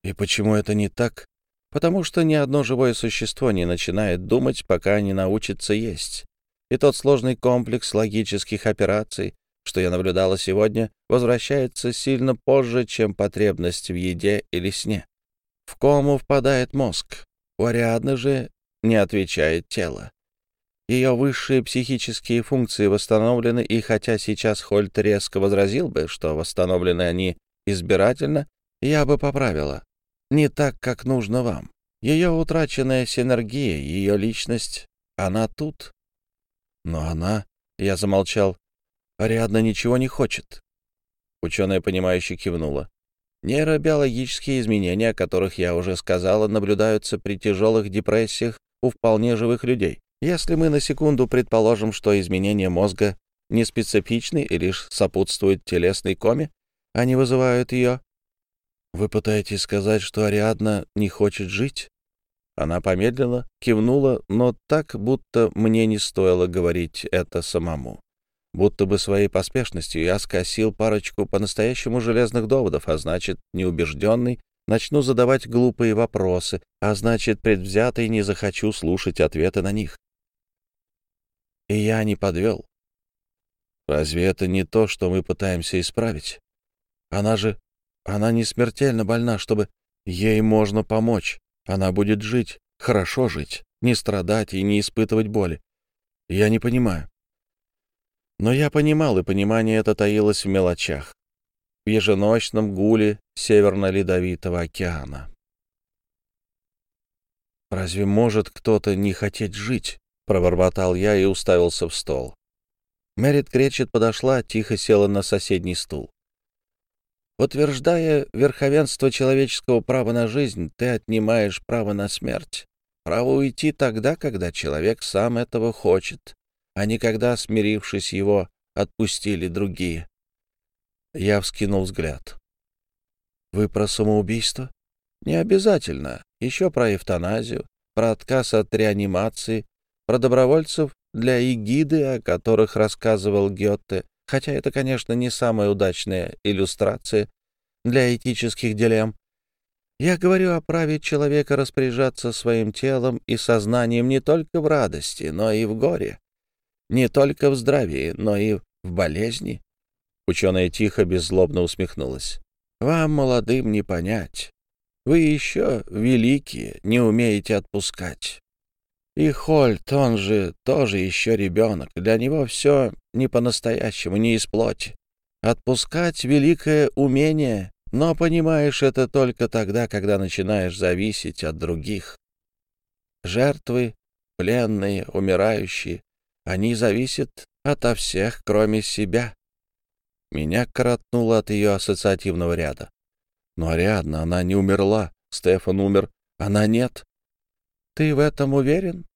И почему это не так? Потому что ни одно живое существо не начинает думать, пока не научится есть. И тот сложный комплекс логических операций, что я наблюдала сегодня, возвращается сильно позже, чем потребность в еде или сне. В кому впадает мозг. У Ариадны же не отвечает тело. Ее высшие психические функции восстановлены, и хотя сейчас Хольт резко возразил бы, что восстановлены они избирательно, я бы поправила. Не так, как нужно вам. Ее утраченная синергия, ее личность, она тут. Но она... Я замолчал. Ариадна ничего не хочет. Ученая, понимающе кивнула. Нейробиологические изменения, о которых я уже сказала, наблюдаются при тяжелых депрессиях у вполне живых людей. Если мы на секунду предположим, что изменения мозга не специфичны и лишь сопутствуют телесной коме, они вызывают ее. Вы пытаетесь сказать, что Ариадна не хочет жить? Она помедлила, кивнула, но так, будто мне не стоило говорить это самому. Будто бы своей поспешностью я скосил парочку по-настоящему железных доводов, а значит, неубежденный, начну задавать глупые вопросы, а значит, предвзятый не захочу слушать ответы на них. И я не подвел. Разве это не то, что мы пытаемся исправить? Она же... Она не смертельно больна, чтобы... Ей можно помочь. Она будет жить, хорошо жить, не страдать и не испытывать боли. Я не понимаю. Но я понимал, и понимание это таилось в мелочах, в еженочном гуле Северно-Ледовитого океана. «Разве может кто-то не хотеть жить?» — пробормотал я и уставился в стол. Мэрит Кречет подошла, тихо села на соседний стул. Утверждая верховенство человеческого права на жизнь, ты отнимаешь право на смерть. Право уйти тогда, когда человек сам этого хочет, а не когда, смирившись его, отпустили другие. Я вскинул взгляд. Вы про самоубийство? Не обязательно. Еще про эвтаназию, про отказ от реанимации, про добровольцев для эгиды, о которых рассказывал Гетте, хотя это, конечно, не самая удачная иллюстрация для этических дилемм. Я говорю о праве человека распоряжаться своим телом и сознанием не только в радости, но и в горе, не только в здравии, но и в болезни. Ученая тихо, беззлобно усмехнулась. «Вам, молодым, не понять. Вы еще великие, не умеете отпускать. И Хольт, он же тоже еще ребенок. Для него все не по-настоящему, не из плоти. Отпускать — великое умение, но понимаешь это только тогда, когда начинаешь зависеть от других. Жертвы, пленные, умирающие, они зависят ото всех, кроме себя. Меня коротнуло от ее ассоциативного ряда. Но Ариадна, она не умерла. Стефан умер, она нет. Ты в этом уверен?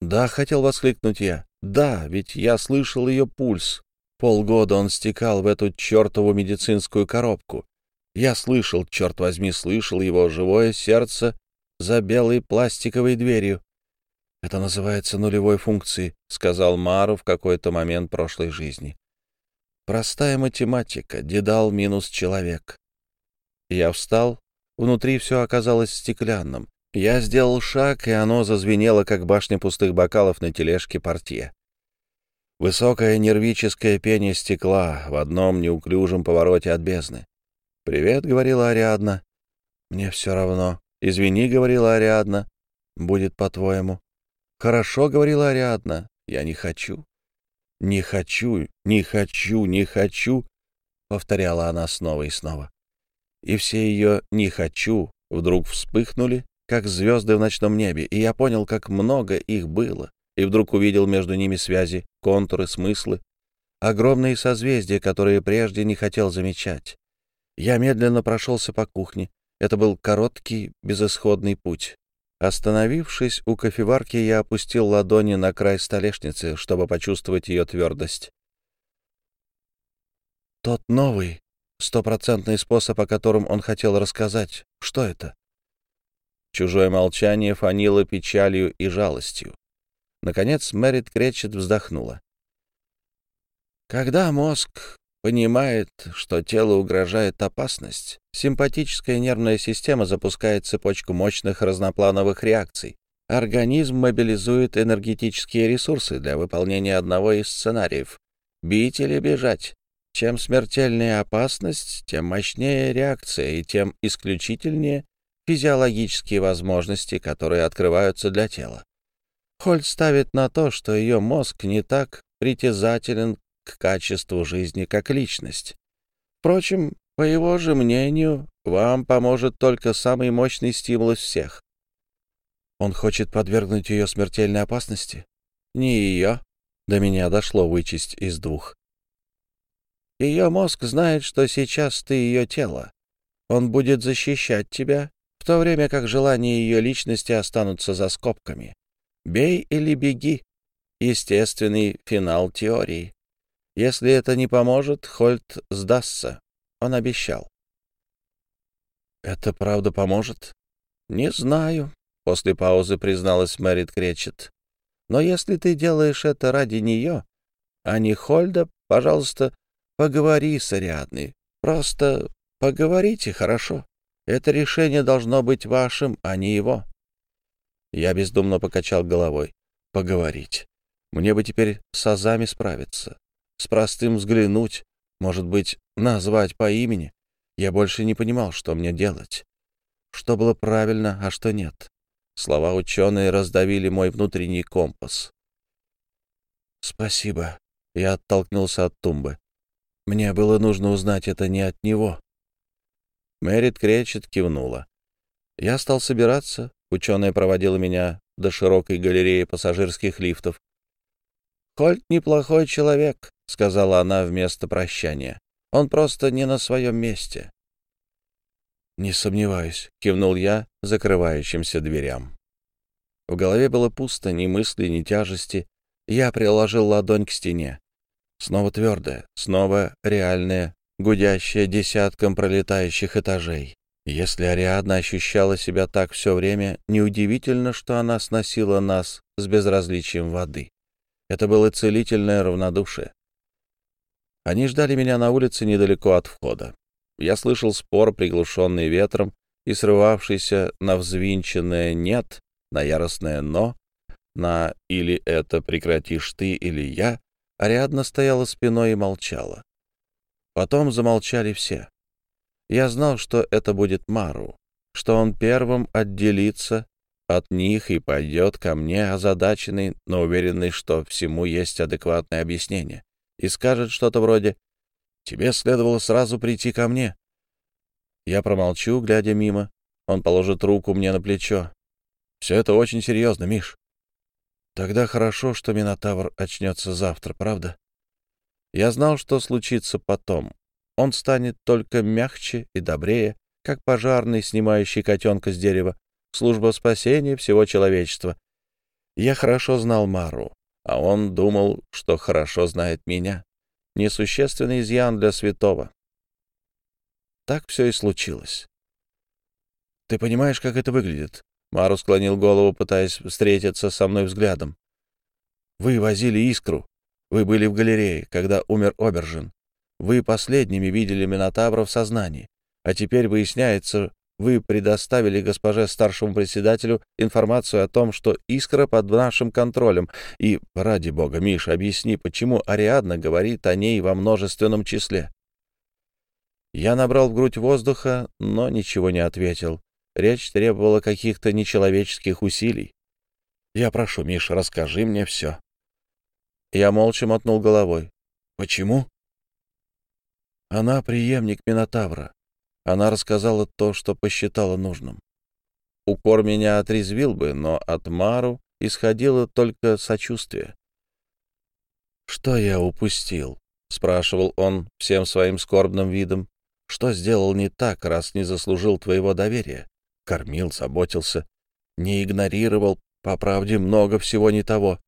Да, хотел воскликнуть я. Да, ведь я слышал ее пульс. Полгода он стекал в эту чертову медицинскую коробку. Я слышал, черт возьми, слышал его живое сердце за белой пластиковой дверью. «Это называется нулевой функцией», — сказал Мару в какой-то момент прошлой жизни. «Простая математика, дедал минус человек». Я встал, внутри все оказалось стеклянным. Я сделал шаг, и оно зазвенело, как башня пустых бокалов на тележке портье. Высокое нервическое пение стекла в одном неуклюжем повороте от бездны. «Привет», — говорила Ариадна. «Мне все равно». «Извини», — говорила Ариадна. «Будет по-твоему». «Хорошо», — говорила Ариадна. «Я не хочу». «Не хочу, не хочу, не хочу», — повторяла она снова и снова. И все ее «не хочу» вдруг вспыхнули, как звезды в ночном небе, и я понял, как много их было, и вдруг увидел между ними связи, контуры, смыслы, огромные созвездия, которые прежде не хотел замечать. Я медленно прошелся по кухне. Это был короткий, безысходный путь. Остановившись у кофеварки, я опустил ладони на край столешницы, чтобы почувствовать ее твердость. Тот новый, стопроцентный способ, о котором он хотел рассказать. Что это? Чужое молчание фанило печалью и жалостью. Наконец Мэрит Кречет вздохнула. Когда мозг понимает, что телу угрожает опасность, симпатическая нервная система запускает цепочку мощных разноплановых реакций. Организм мобилизует энергетические ресурсы для выполнения одного из сценариев — бить или бежать. Чем смертельнее опасность, тем мощнее реакция и тем исключительнее физиологические возможности, которые открываются для тела. Хольд ставит на то, что ее мозг не так притязателен к качеству жизни как личность. Впрочем, по его же мнению, вам поможет только самый мощный стимул из всех. Он хочет подвергнуть ее смертельной опасности? Не ее. До меня дошло вычесть из двух. Ее мозг знает, что сейчас ты ее тело. Он будет защищать тебя, то время как желания ее личности останутся за скобками. Бей или беги. Естественный финал теории. Если это не поможет, Хольт сдастся. Он обещал. «Это правда поможет?» «Не знаю», — после паузы призналась Мэрит Кречет. «Но если ты делаешь это ради нее, а не Хольда, пожалуйста, поговори с Ариадной. Просто поговорите, хорошо? Это решение должно быть вашим, а не его». Я бездумно покачал головой. «Поговорить. Мне бы теперь с азами справиться с простым взглянуть, может быть, назвать по имени. Я больше не понимал, что мне делать. Что было правильно, а что нет. Слова ученые раздавили мой внутренний компас. «Спасибо». Я оттолкнулся от тумбы. Мне было нужно узнать это не от него. Мэрит Кречет кивнула. Я стал собираться. Ученая проводила меня до широкой галереи пассажирских лифтов. «Хольт неплохой человек», — сказала она вместо прощания. «Он просто не на своем месте». «Не сомневаюсь», — кивнул я закрывающимся дверям. В голове было пусто, ни мысли, ни тяжести. Я приложил ладонь к стене. Снова твердая, снова реальная, гудящая десятком пролетающих этажей. Если Ариадна ощущала себя так все время, неудивительно, что она сносила нас с безразличием воды. Это было целительное равнодушие. Они ждали меня на улице недалеко от входа. Я слышал спор, приглушенный ветром и срывавшийся на взвинченное «нет», на яростное «но», на «или это прекратишь ты, или я», Ариадна стояла спиной и молчала. Потом замолчали все. Я знал, что это будет Мару, что он первым отделится от них и пойдет ко мне озадаченный, но уверенный, что всему есть адекватное объяснение, и скажет что-то вроде «Тебе следовало сразу прийти ко мне». Я промолчу, глядя мимо. Он положит руку мне на плечо. «Все это очень серьезно, Миш». Тогда хорошо, что Минотавр очнется завтра, правда? Я знал, что случится потом. Он станет только мягче и добрее, как пожарный, снимающий котенка с дерева, служба спасения всего человечества. Я хорошо знал Мару, а он думал, что хорошо знает меня. Несущественный изъян для святого. Так все и случилось. «Ты понимаешь, как это выглядит?» Мару склонил голову, пытаясь встретиться со мной взглядом. «Вы возили искру. Вы были в галерее, когда умер Обержин. Вы последними видели Минотавра в сознании. А теперь выясняется, вы предоставили госпоже старшему председателю информацию о том, что искра под нашим контролем. И, ради бога, Миша, объясни, почему Ариадна говорит о ней во множественном числе. Я набрал в грудь воздуха, но ничего не ответил. Речь требовала каких-то нечеловеческих усилий. Я прошу, Миша, расскажи мне все. Я молча мотнул головой. «Почему?» Она преемник Минотавра. Она рассказала то, что посчитала нужным. Укор меня отрезвил бы, но от Мару исходило только сочувствие. «Что я упустил?» — спрашивал он всем своим скорбным видом. «Что сделал не так, раз не заслужил твоего доверия? Кормил, заботился, не игнорировал, по правде, много всего не того.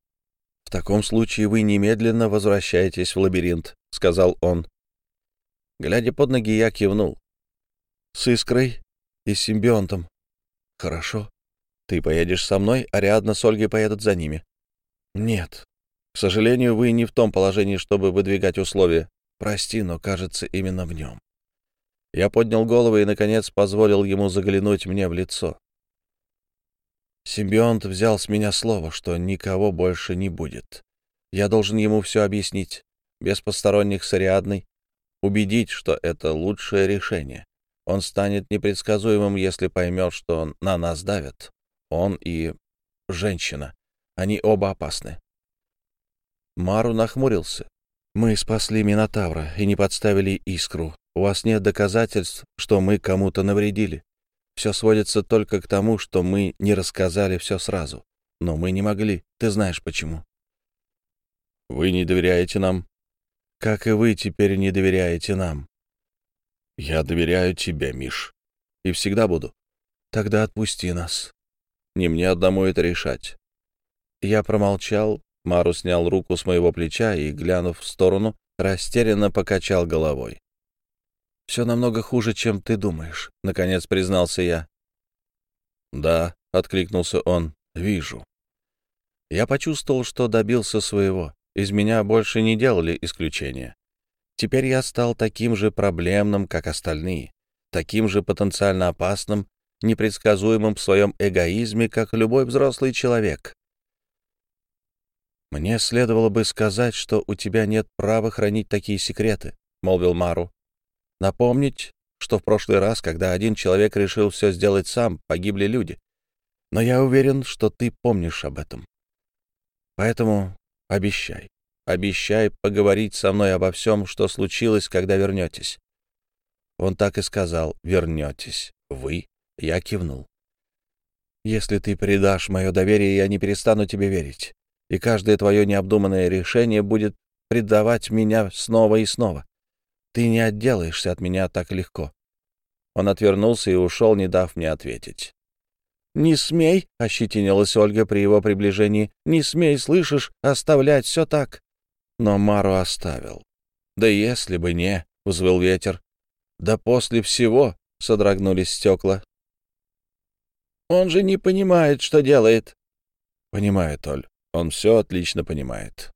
В таком случае вы немедленно возвращаетесь в лабиринт», — сказал он. Глядя под ноги, я кивнул. «С искрой и с симбионтом». «Хорошо. Ты поедешь со мной, Ариадна с Ольгой поедут за ними». «Нет. К сожалению, вы не в том положении, чтобы выдвигать условия. Прости, но, кажется, именно в нем». Я поднял голову и, наконец, позволил ему заглянуть мне в лицо. Симбионт взял с меня слово, что никого больше не будет. Я должен ему все объяснить, без посторонних с Ариадной, убедить, что это лучшее решение. Он станет непредсказуемым, если поймет, что на нас давит. Он и женщина. Они оба опасны. Мару нахмурился. «Мы спасли Минотавра и не подставили искру. У вас нет доказательств, что мы кому-то навредили. Все сводится только к тому, что мы не рассказали все сразу. Но мы не могли. Ты знаешь почему». «Вы не доверяете нам?» «Как и вы теперь не доверяете нам». «Я доверяю тебе, Миш. И всегда буду. Тогда отпусти нас. Не мне одному это решать». Я промолчал, Мару снял руку с моего плеча и, глянув в сторону, растерянно покачал головой. «Все намного хуже, чем ты думаешь», — наконец признался я. «Да», — откликнулся он, — «вижу». Я почувствовал, что добился своего. Из меня больше не делали исключения. Теперь я стал таким же проблемным, как остальные, таким же потенциально опасным, непредсказуемым в своем эгоизме, как любой взрослый человек. «Мне следовало бы сказать, что у тебя нет права хранить такие секреты», — молвил Мару. «Напомнить, что в прошлый раз, когда один человек решил все сделать сам, погибли люди. Но я уверен, что ты помнишь об этом. Поэтому обещай, обещай поговорить со мной обо всем, что случилось, когда вернетесь». Он так и сказал «вернетесь». «Вы?» Я кивнул. «Если ты предашь мое доверие, я не перестану тебе верить и каждое твое необдуманное решение будет предавать меня снова и снова. Ты не отделаешься от меня так легко». Он отвернулся и ушел, не дав мне ответить. «Не смей!» — ощетинилась Ольга при его приближении. «Не смей, слышишь, оставлять все так!» Но Мару оставил. «Да если бы не!» — взвыл ветер. «Да после всего!» — содрогнулись стекла. «Он же не понимает, что делает!» «Понимает, Оль. Он все отлично понимает.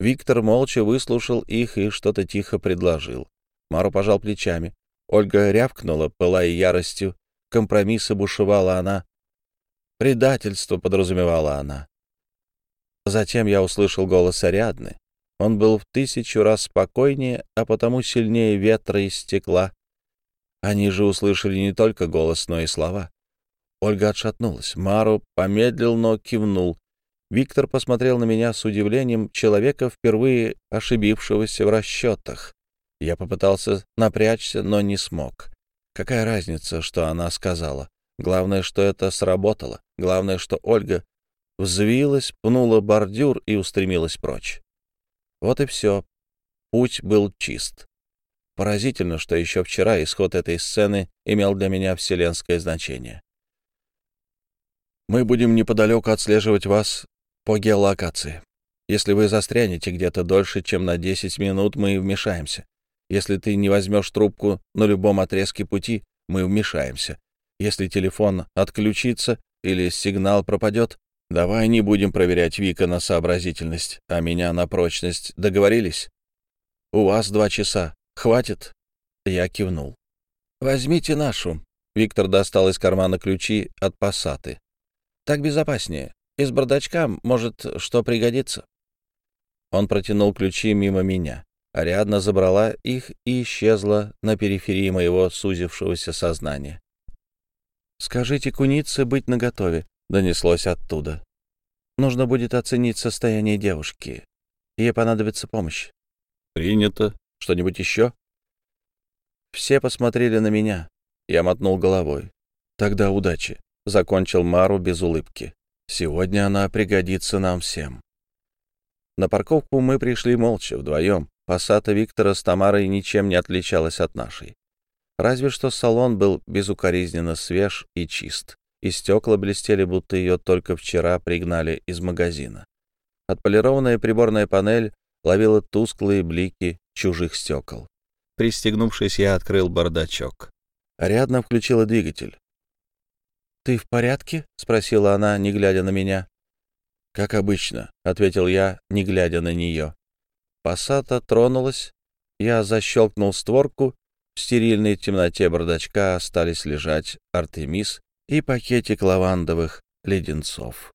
Виктор молча выслушал их и что-то тихо предложил. Мару пожал плечами. Ольга рявкнула, пылая яростью. Компромиссы бушевала она. Предательство подразумевала она. Затем я услышал голос Ариадны. Он был в тысячу раз спокойнее, а потому сильнее ветра и стекла. Они же услышали не только голос, но и слова. Ольга отшатнулась. Мару помедлил, но кивнул. Виктор посмотрел на меня с удивлением человека, впервые ошибившегося в расчетах. Я попытался напрячься, но не смог. Какая разница, что она сказала? Главное, что это сработало. Главное, что Ольга взвилась, пнула бордюр и устремилась прочь. Вот и все. Путь был чист. Поразительно, что еще вчера исход этой сцены имел для меня вселенское значение. «Мы будем неподалеку отслеживать вас по геолокации. Если вы застрянете где-то дольше, чем на 10 минут, мы вмешаемся. Если ты не возьмешь трубку на любом отрезке пути, мы вмешаемся. Если телефон отключится или сигнал пропадет, давай не будем проверять Вика на сообразительность, а меня на прочность. Договорились? У вас два часа. Хватит?» Я кивнул. «Возьмите нашу». Виктор достал из кармана ключи от пассаты. «Так безопаснее. Из бардачка, может, что пригодится». Он протянул ключи мимо меня. Ариадна забрала их и исчезла на периферии моего сузившегося сознания. «Скажите кунице быть наготове», — донеслось оттуда. Нужно будет оценить состояние девушки. Ей понадобится помощь. Принято. Что-нибудь еще? Все посмотрели на меня. Я мотнул головой. Тогда удачи. Закончил Мару без улыбки. Сегодня она пригодится нам всем. На парковку мы пришли молча, вдвоем. Пассата Виктора с Тамарой ничем не отличалась от нашей. Разве что салон был безукоризненно свеж и чист, и стекла блестели, будто ее только вчера пригнали из магазина. Отполированная приборная панель ловила тусклые блики чужих стекол. Пристегнувшись, я открыл бардачок. Ариадна включила двигатель. «Ты в порядке?» — спросила она, не глядя на меня. «Как обычно», — ответил я, не глядя на нее. Пассата тронулась, я защелкнул створку, в стерильной темноте бардачка остались лежать Артемис и пакетик лавандовых леденцов.